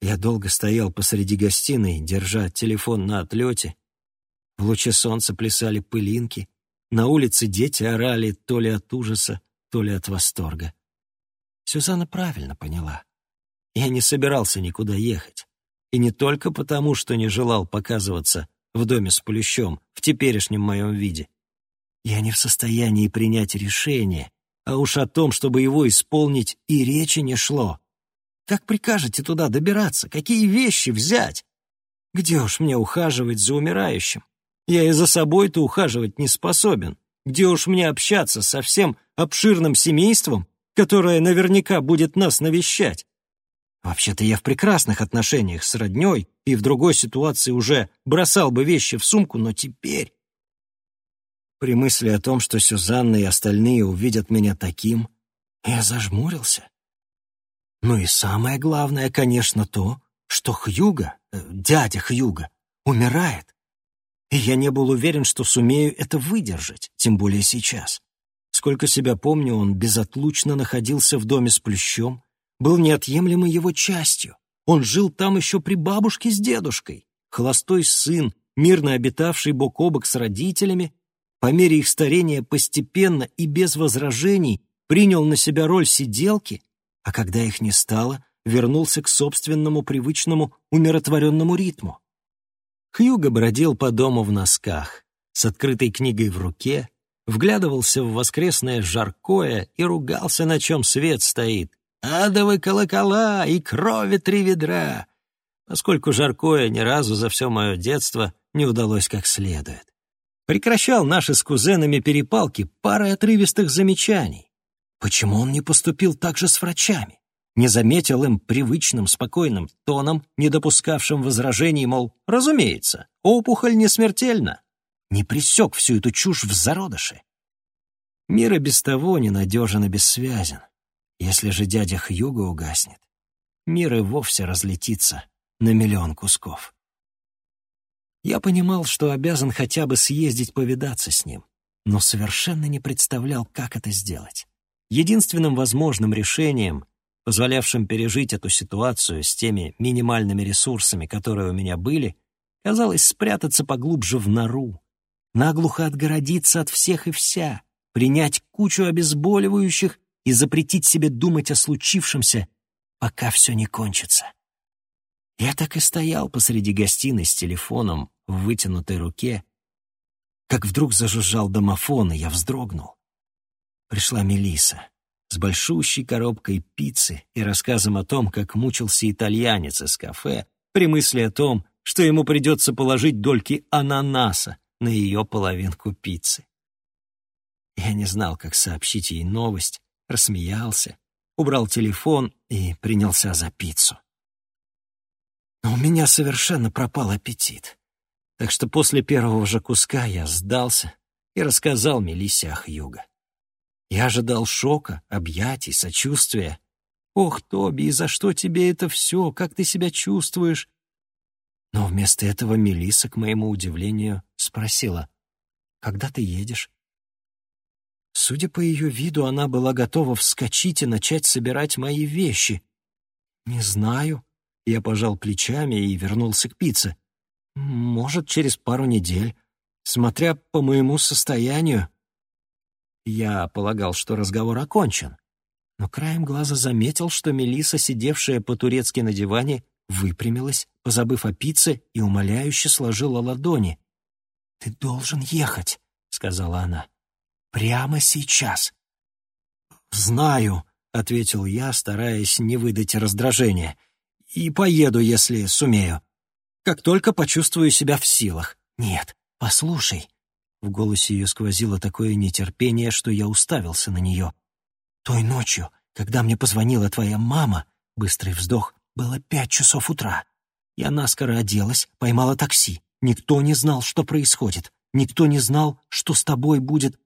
Я долго стоял посреди гостиной, держа телефон на отлете. В луче солнца плясали пылинки, на улице дети орали то ли от ужаса, то ли от восторга. Сюзанна правильно поняла. Я не собирался никуда ехать. И не только потому, что не желал показываться в доме с Плющом в теперешнем моем виде. Я не в состоянии принять решение, а уж о том, чтобы его исполнить, и речи не шло. Как прикажете туда добираться? Какие вещи взять? Где уж мне ухаживать за умирающим? Я и за собой-то ухаживать не способен. Где уж мне общаться со всем обширным семейством, которое наверняка будет нас навещать? Вообще-то я в прекрасных отношениях с роднёй и в другой ситуации уже бросал бы вещи в сумку, но теперь... При мысли о том, что Сюзанна и остальные увидят меня таким, я зажмурился. Ну и самое главное, конечно, то, что Хьюга, э, дядя Хьюга, умирает. И я не был уверен, что сумею это выдержать, тем более сейчас. Сколько себя помню, он безотлучно находился в доме с Плющом, был неотъемлемой его частью. Он жил там еще при бабушке с дедушкой. Холостой сын, мирно обитавший бок о бок с родителями, по мере их старения постепенно и без возражений принял на себя роль сиделки а когда их не стало, вернулся к собственному привычному умиротворенному ритму. Хьюго бродил по дому в носках, с открытой книгой в руке, вглядывался в воскресное жаркое и ругался, на чем свет стоит. «Адовы колокола и крови три ведра!» Поскольку жаркое ни разу за все мое детство не удалось как следует. Прекращал наши с кузенами перепалки парой отрывистых замечаний. Почему он не поступил так же с врачами? Не заметил им привычным спокойным тоном, не допускавшим возражений, мол, разумеется, опухоль не смертельна. Не пресек всю эту чушь в зародыше. Мир и без того ненадежен и бессвязен. Если же дядя Хьюго угаснет, мир и вовсе разлетится на миллион кусков. Я понимал, что обязан хотя бы съездить повидаться с ним, но совершенно не представлял, как это сделать. Единственным возможным решением, позволявшим пережить эту ситуацию с теми минимальными ресурсами, которые у меня были, казалось спрятаться поглубже в нору, наглухо отгородиться от всех и вся, принять кучу обезболивающих и запретить себе думать о случившемся, пока все не кончится. Я так и стоял посреди гостиной с телефоном в вытянутой руке, как вдруг зажужжал домофон, и я вздрогнул пришла Мелиса с большущей коробкой пиццы и рассказом о том, как мучился итальянец из кафе, при мысли о том, что ему придется положить дольки ананаса на ее половинку пиццы. Я не знал, как сообщить ей новость, рассмеялся, убрал телефон и принялся за пиццу. Но у меня совершенно пропал аппетит. Так что после первого же куска я сдался и рассказал Мелиссе о Хьюго. Я ожидал шока, объятий, сочувствия. «Ох, Тоби, за что тебе это все? Как ты себя чувствуешь?» Но вместо этого Мелисса, к моему удивлению, спросила, «Когда ты едешь?» Судя по ее виду, она была готова вскочить и начать собирать мои вещи. «Не знаю». Я пожал плечами и вернулся к пицце. «Может, через пару недель, смотря по моему состоянию». Я полагал, что разговор окончен, но краем глаза заметил, что Мелиса, сидевшая по-турецки на диване, выпрямилась, позабыв о пицце, и умоляюще сложила ладони. «Ты должен ехать», — сказала она. Прямо сейчас. «Знаю», — ответил я, стараясь не выдать раздражения. «И поеду, если сумею. Как только почувствую себя в силах. Нет, послушай». В голосе ее сквозило такое нетерпение, что я уставился на нее. «Той ночью, когда мне позвонила твоя мама, быстрый вздох, было пять часов утра. Я наскоро оделась, поймала такси. Никто не знал, что происходит. Никто не знал, что с тобой будет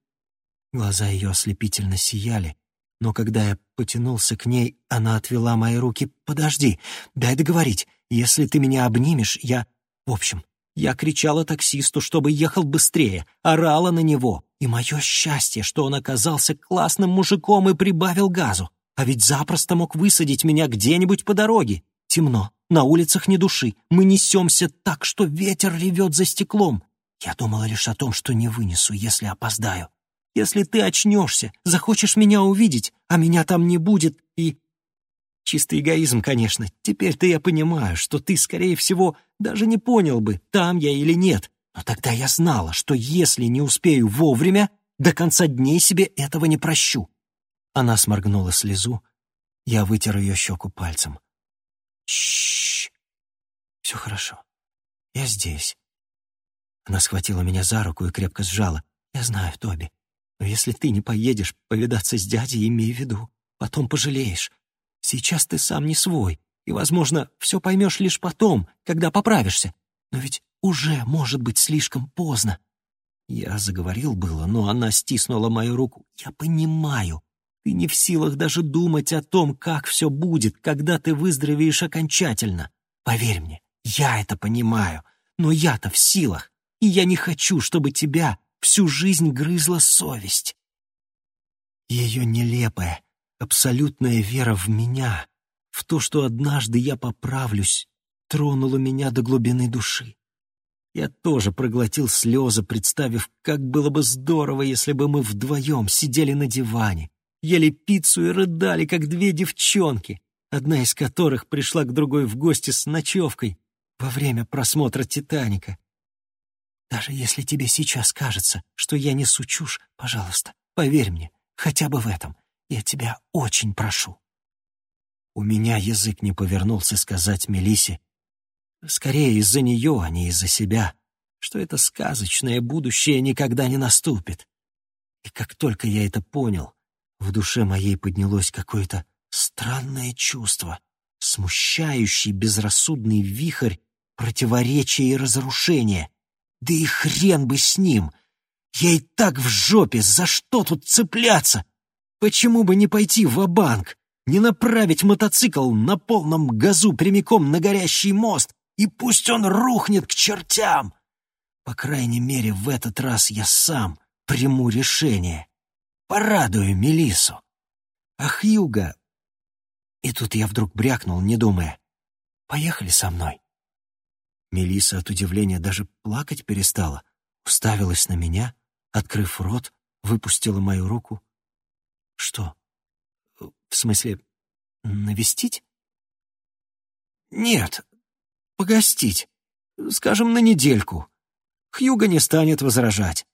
Глаза ее ослепительно сияли, но когда я потянулся к ней, она отвела мои руки. «Подожди, дай договорить. Если ты меня обнимешь, я...» В общем, я кричала таксисту, чтобы ехал быстрее, орала на него. И мое счастье, что он оказался классным мужиком и прибавил газу. А ведь запросто мог высадить меня где-нибудь по дороге. Темно, на улицах ни души. Мы несемся так, что ветер ревет за стеклом. Я думала лишь о том, что не вынесу, если опоздаю. Если ты очнешься, захочешь меня увидеть, а меня там не будет, и... Чистый эгоизм, конечно. Теперь-то я понимаю, что ты, скорее всего, даже не понял бы, там я или нет. Но тогда я знала, что если не успею вовремя, до конца дней себе этого не прощу. Она сморгнула слезу. Я вытер ее щеку пальцем. Чш. Все хорошо. Я здесь. Она схватила меня за руку и крепко сжала. Я знаю, Тоби. Но если ты не поедешь повидаться с дядей, имей в виду, потом пожалеешь. Сейчас ты сам не свой, и, возможно, все поймешь лишь потом, когда поправишься. Но ведь уже может быть слишком поздно. Я заговорил было, но она стиснула мою руку. Я понимаю. Ты не в силах даже думать о том, как все будет, когда ты выздоровеешь окончательно. Поверь мне, я это понимаю. Но я-то в силах. И я не хочу, чтобы тебя всю жизнь грызла совесть. Ее нелепая, абсолютная вера в меня, в то, что однажды я поправлюсь, тронула меня до глубины души. Я тоже проглотил слезы, представив, как было бы здорово, если бы мы вдвоем сидели на диване, ели пиццу и рыдали, как две девчонки, одна из которых пришла к другой в гости с ночевкой во время просмотра «Титаника». Даже если тебе сейчас кажется, что я несу чушь, пожалуйста, поверь мне, хотя бы в этом. Я тебя очень прошу». У меня язык не повернулся сказать Мелисе, скорее из-за нее, а не из-за себя, что это сказочное будущее никогда не наступит. И как только я это понял, в душе моей поднялось какое-то странное чувство, смущающий безрассудный вихрь противоречия и разрушения — да и хрен бы с ним! Я и так в жопе, за что тут цепляться? Почему бы не пойти в банк не направить мотоцикл на полном газу прямиком на горящий мост, и пусть он рухнет к чертям? По крайней мере, в этот раз я сам приму решение. Порадую Мелису. Ах, Юга! И тут я вдруг брякнул, не думая. Поехали со мной. Мелиса от удивления даже плакать перестала, уставилась на меня, открыв рот, выпустила мою руку. «Что? В смысле, навестить?» «Нет, погостить. Скажем, на недельку. Хьюга не станет возражать.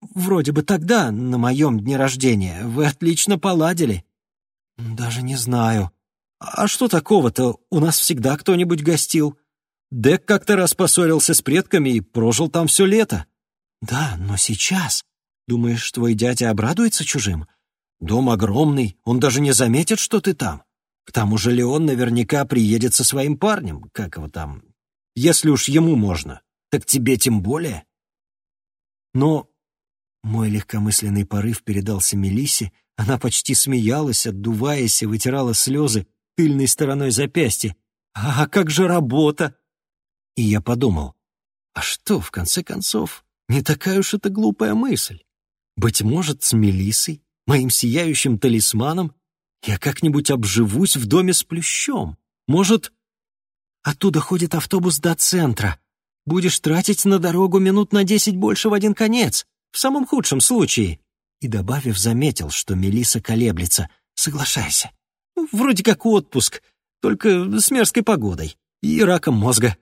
Вроде бы тогда, на моем дне рождения, вы отлично поладили». «Даже не знаю. А что такого-то? У нас всегда кто-нибудь гостил. Дек как-то раз поссорился с предками и прожил там все лето». «Да, но сейчас. Думаешь, твой дядя обрадуется чужим? Дом огромный, он даже не заметит, что ты там. К тому же Леон наверняка приедет со своим парнем, как его там. Если уж ему можно, так тебе тем более». Но мой легкомысленный порыв передался Мелиссе, она почти смеялась, отдуваясь и вытирала слезы тыльной стороной запястья. «А как же работа?» И я подумал, а что, в конце концов, не такая уж это глупая мысль. Быть может, с Мелиссой, моим сияющим талисманом, я как-нибудь обживусь в доме с плющом. Может, оттуда ходит автобус до центра. Будешь тратить на дорогу минут на десять больше в один конец, в самом худшем случае. И, добавив, заметил, что Мелиса колеблется. Соглашайся. Ну, вроде как отпуск, только с мерзкой погодой и раком мозга.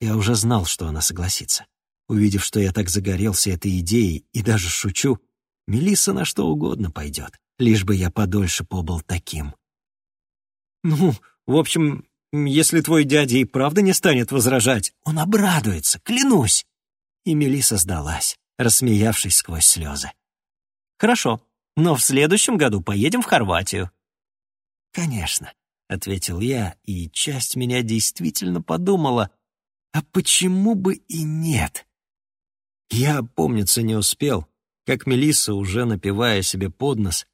Я уже знал, что она согласится. Увидев, что я так загорелся этой идеей и даже шучу, Мелисса на что угодно пойдет, лишь бы я подольше побыл таким. Ну, в общем, если твой дядя и правда не станет возражать, он обрадуется, клянусь. И Мелисса сдалась, рассмеявшись сквозь слезы. Хорошо, но в следующем году поедем в Хорватию. Конечно, ответил я, и часть меня действительно подумала, а почему бы и нет? Я, помнится, не успел, как Мелисса, уже напивая себе под нос,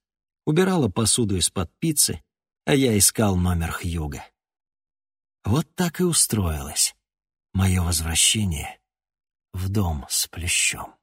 убирала посуду из-под пиццы, а я искал номер Хьюга. Вот так и устроилось мое возвращение в дом с плющом.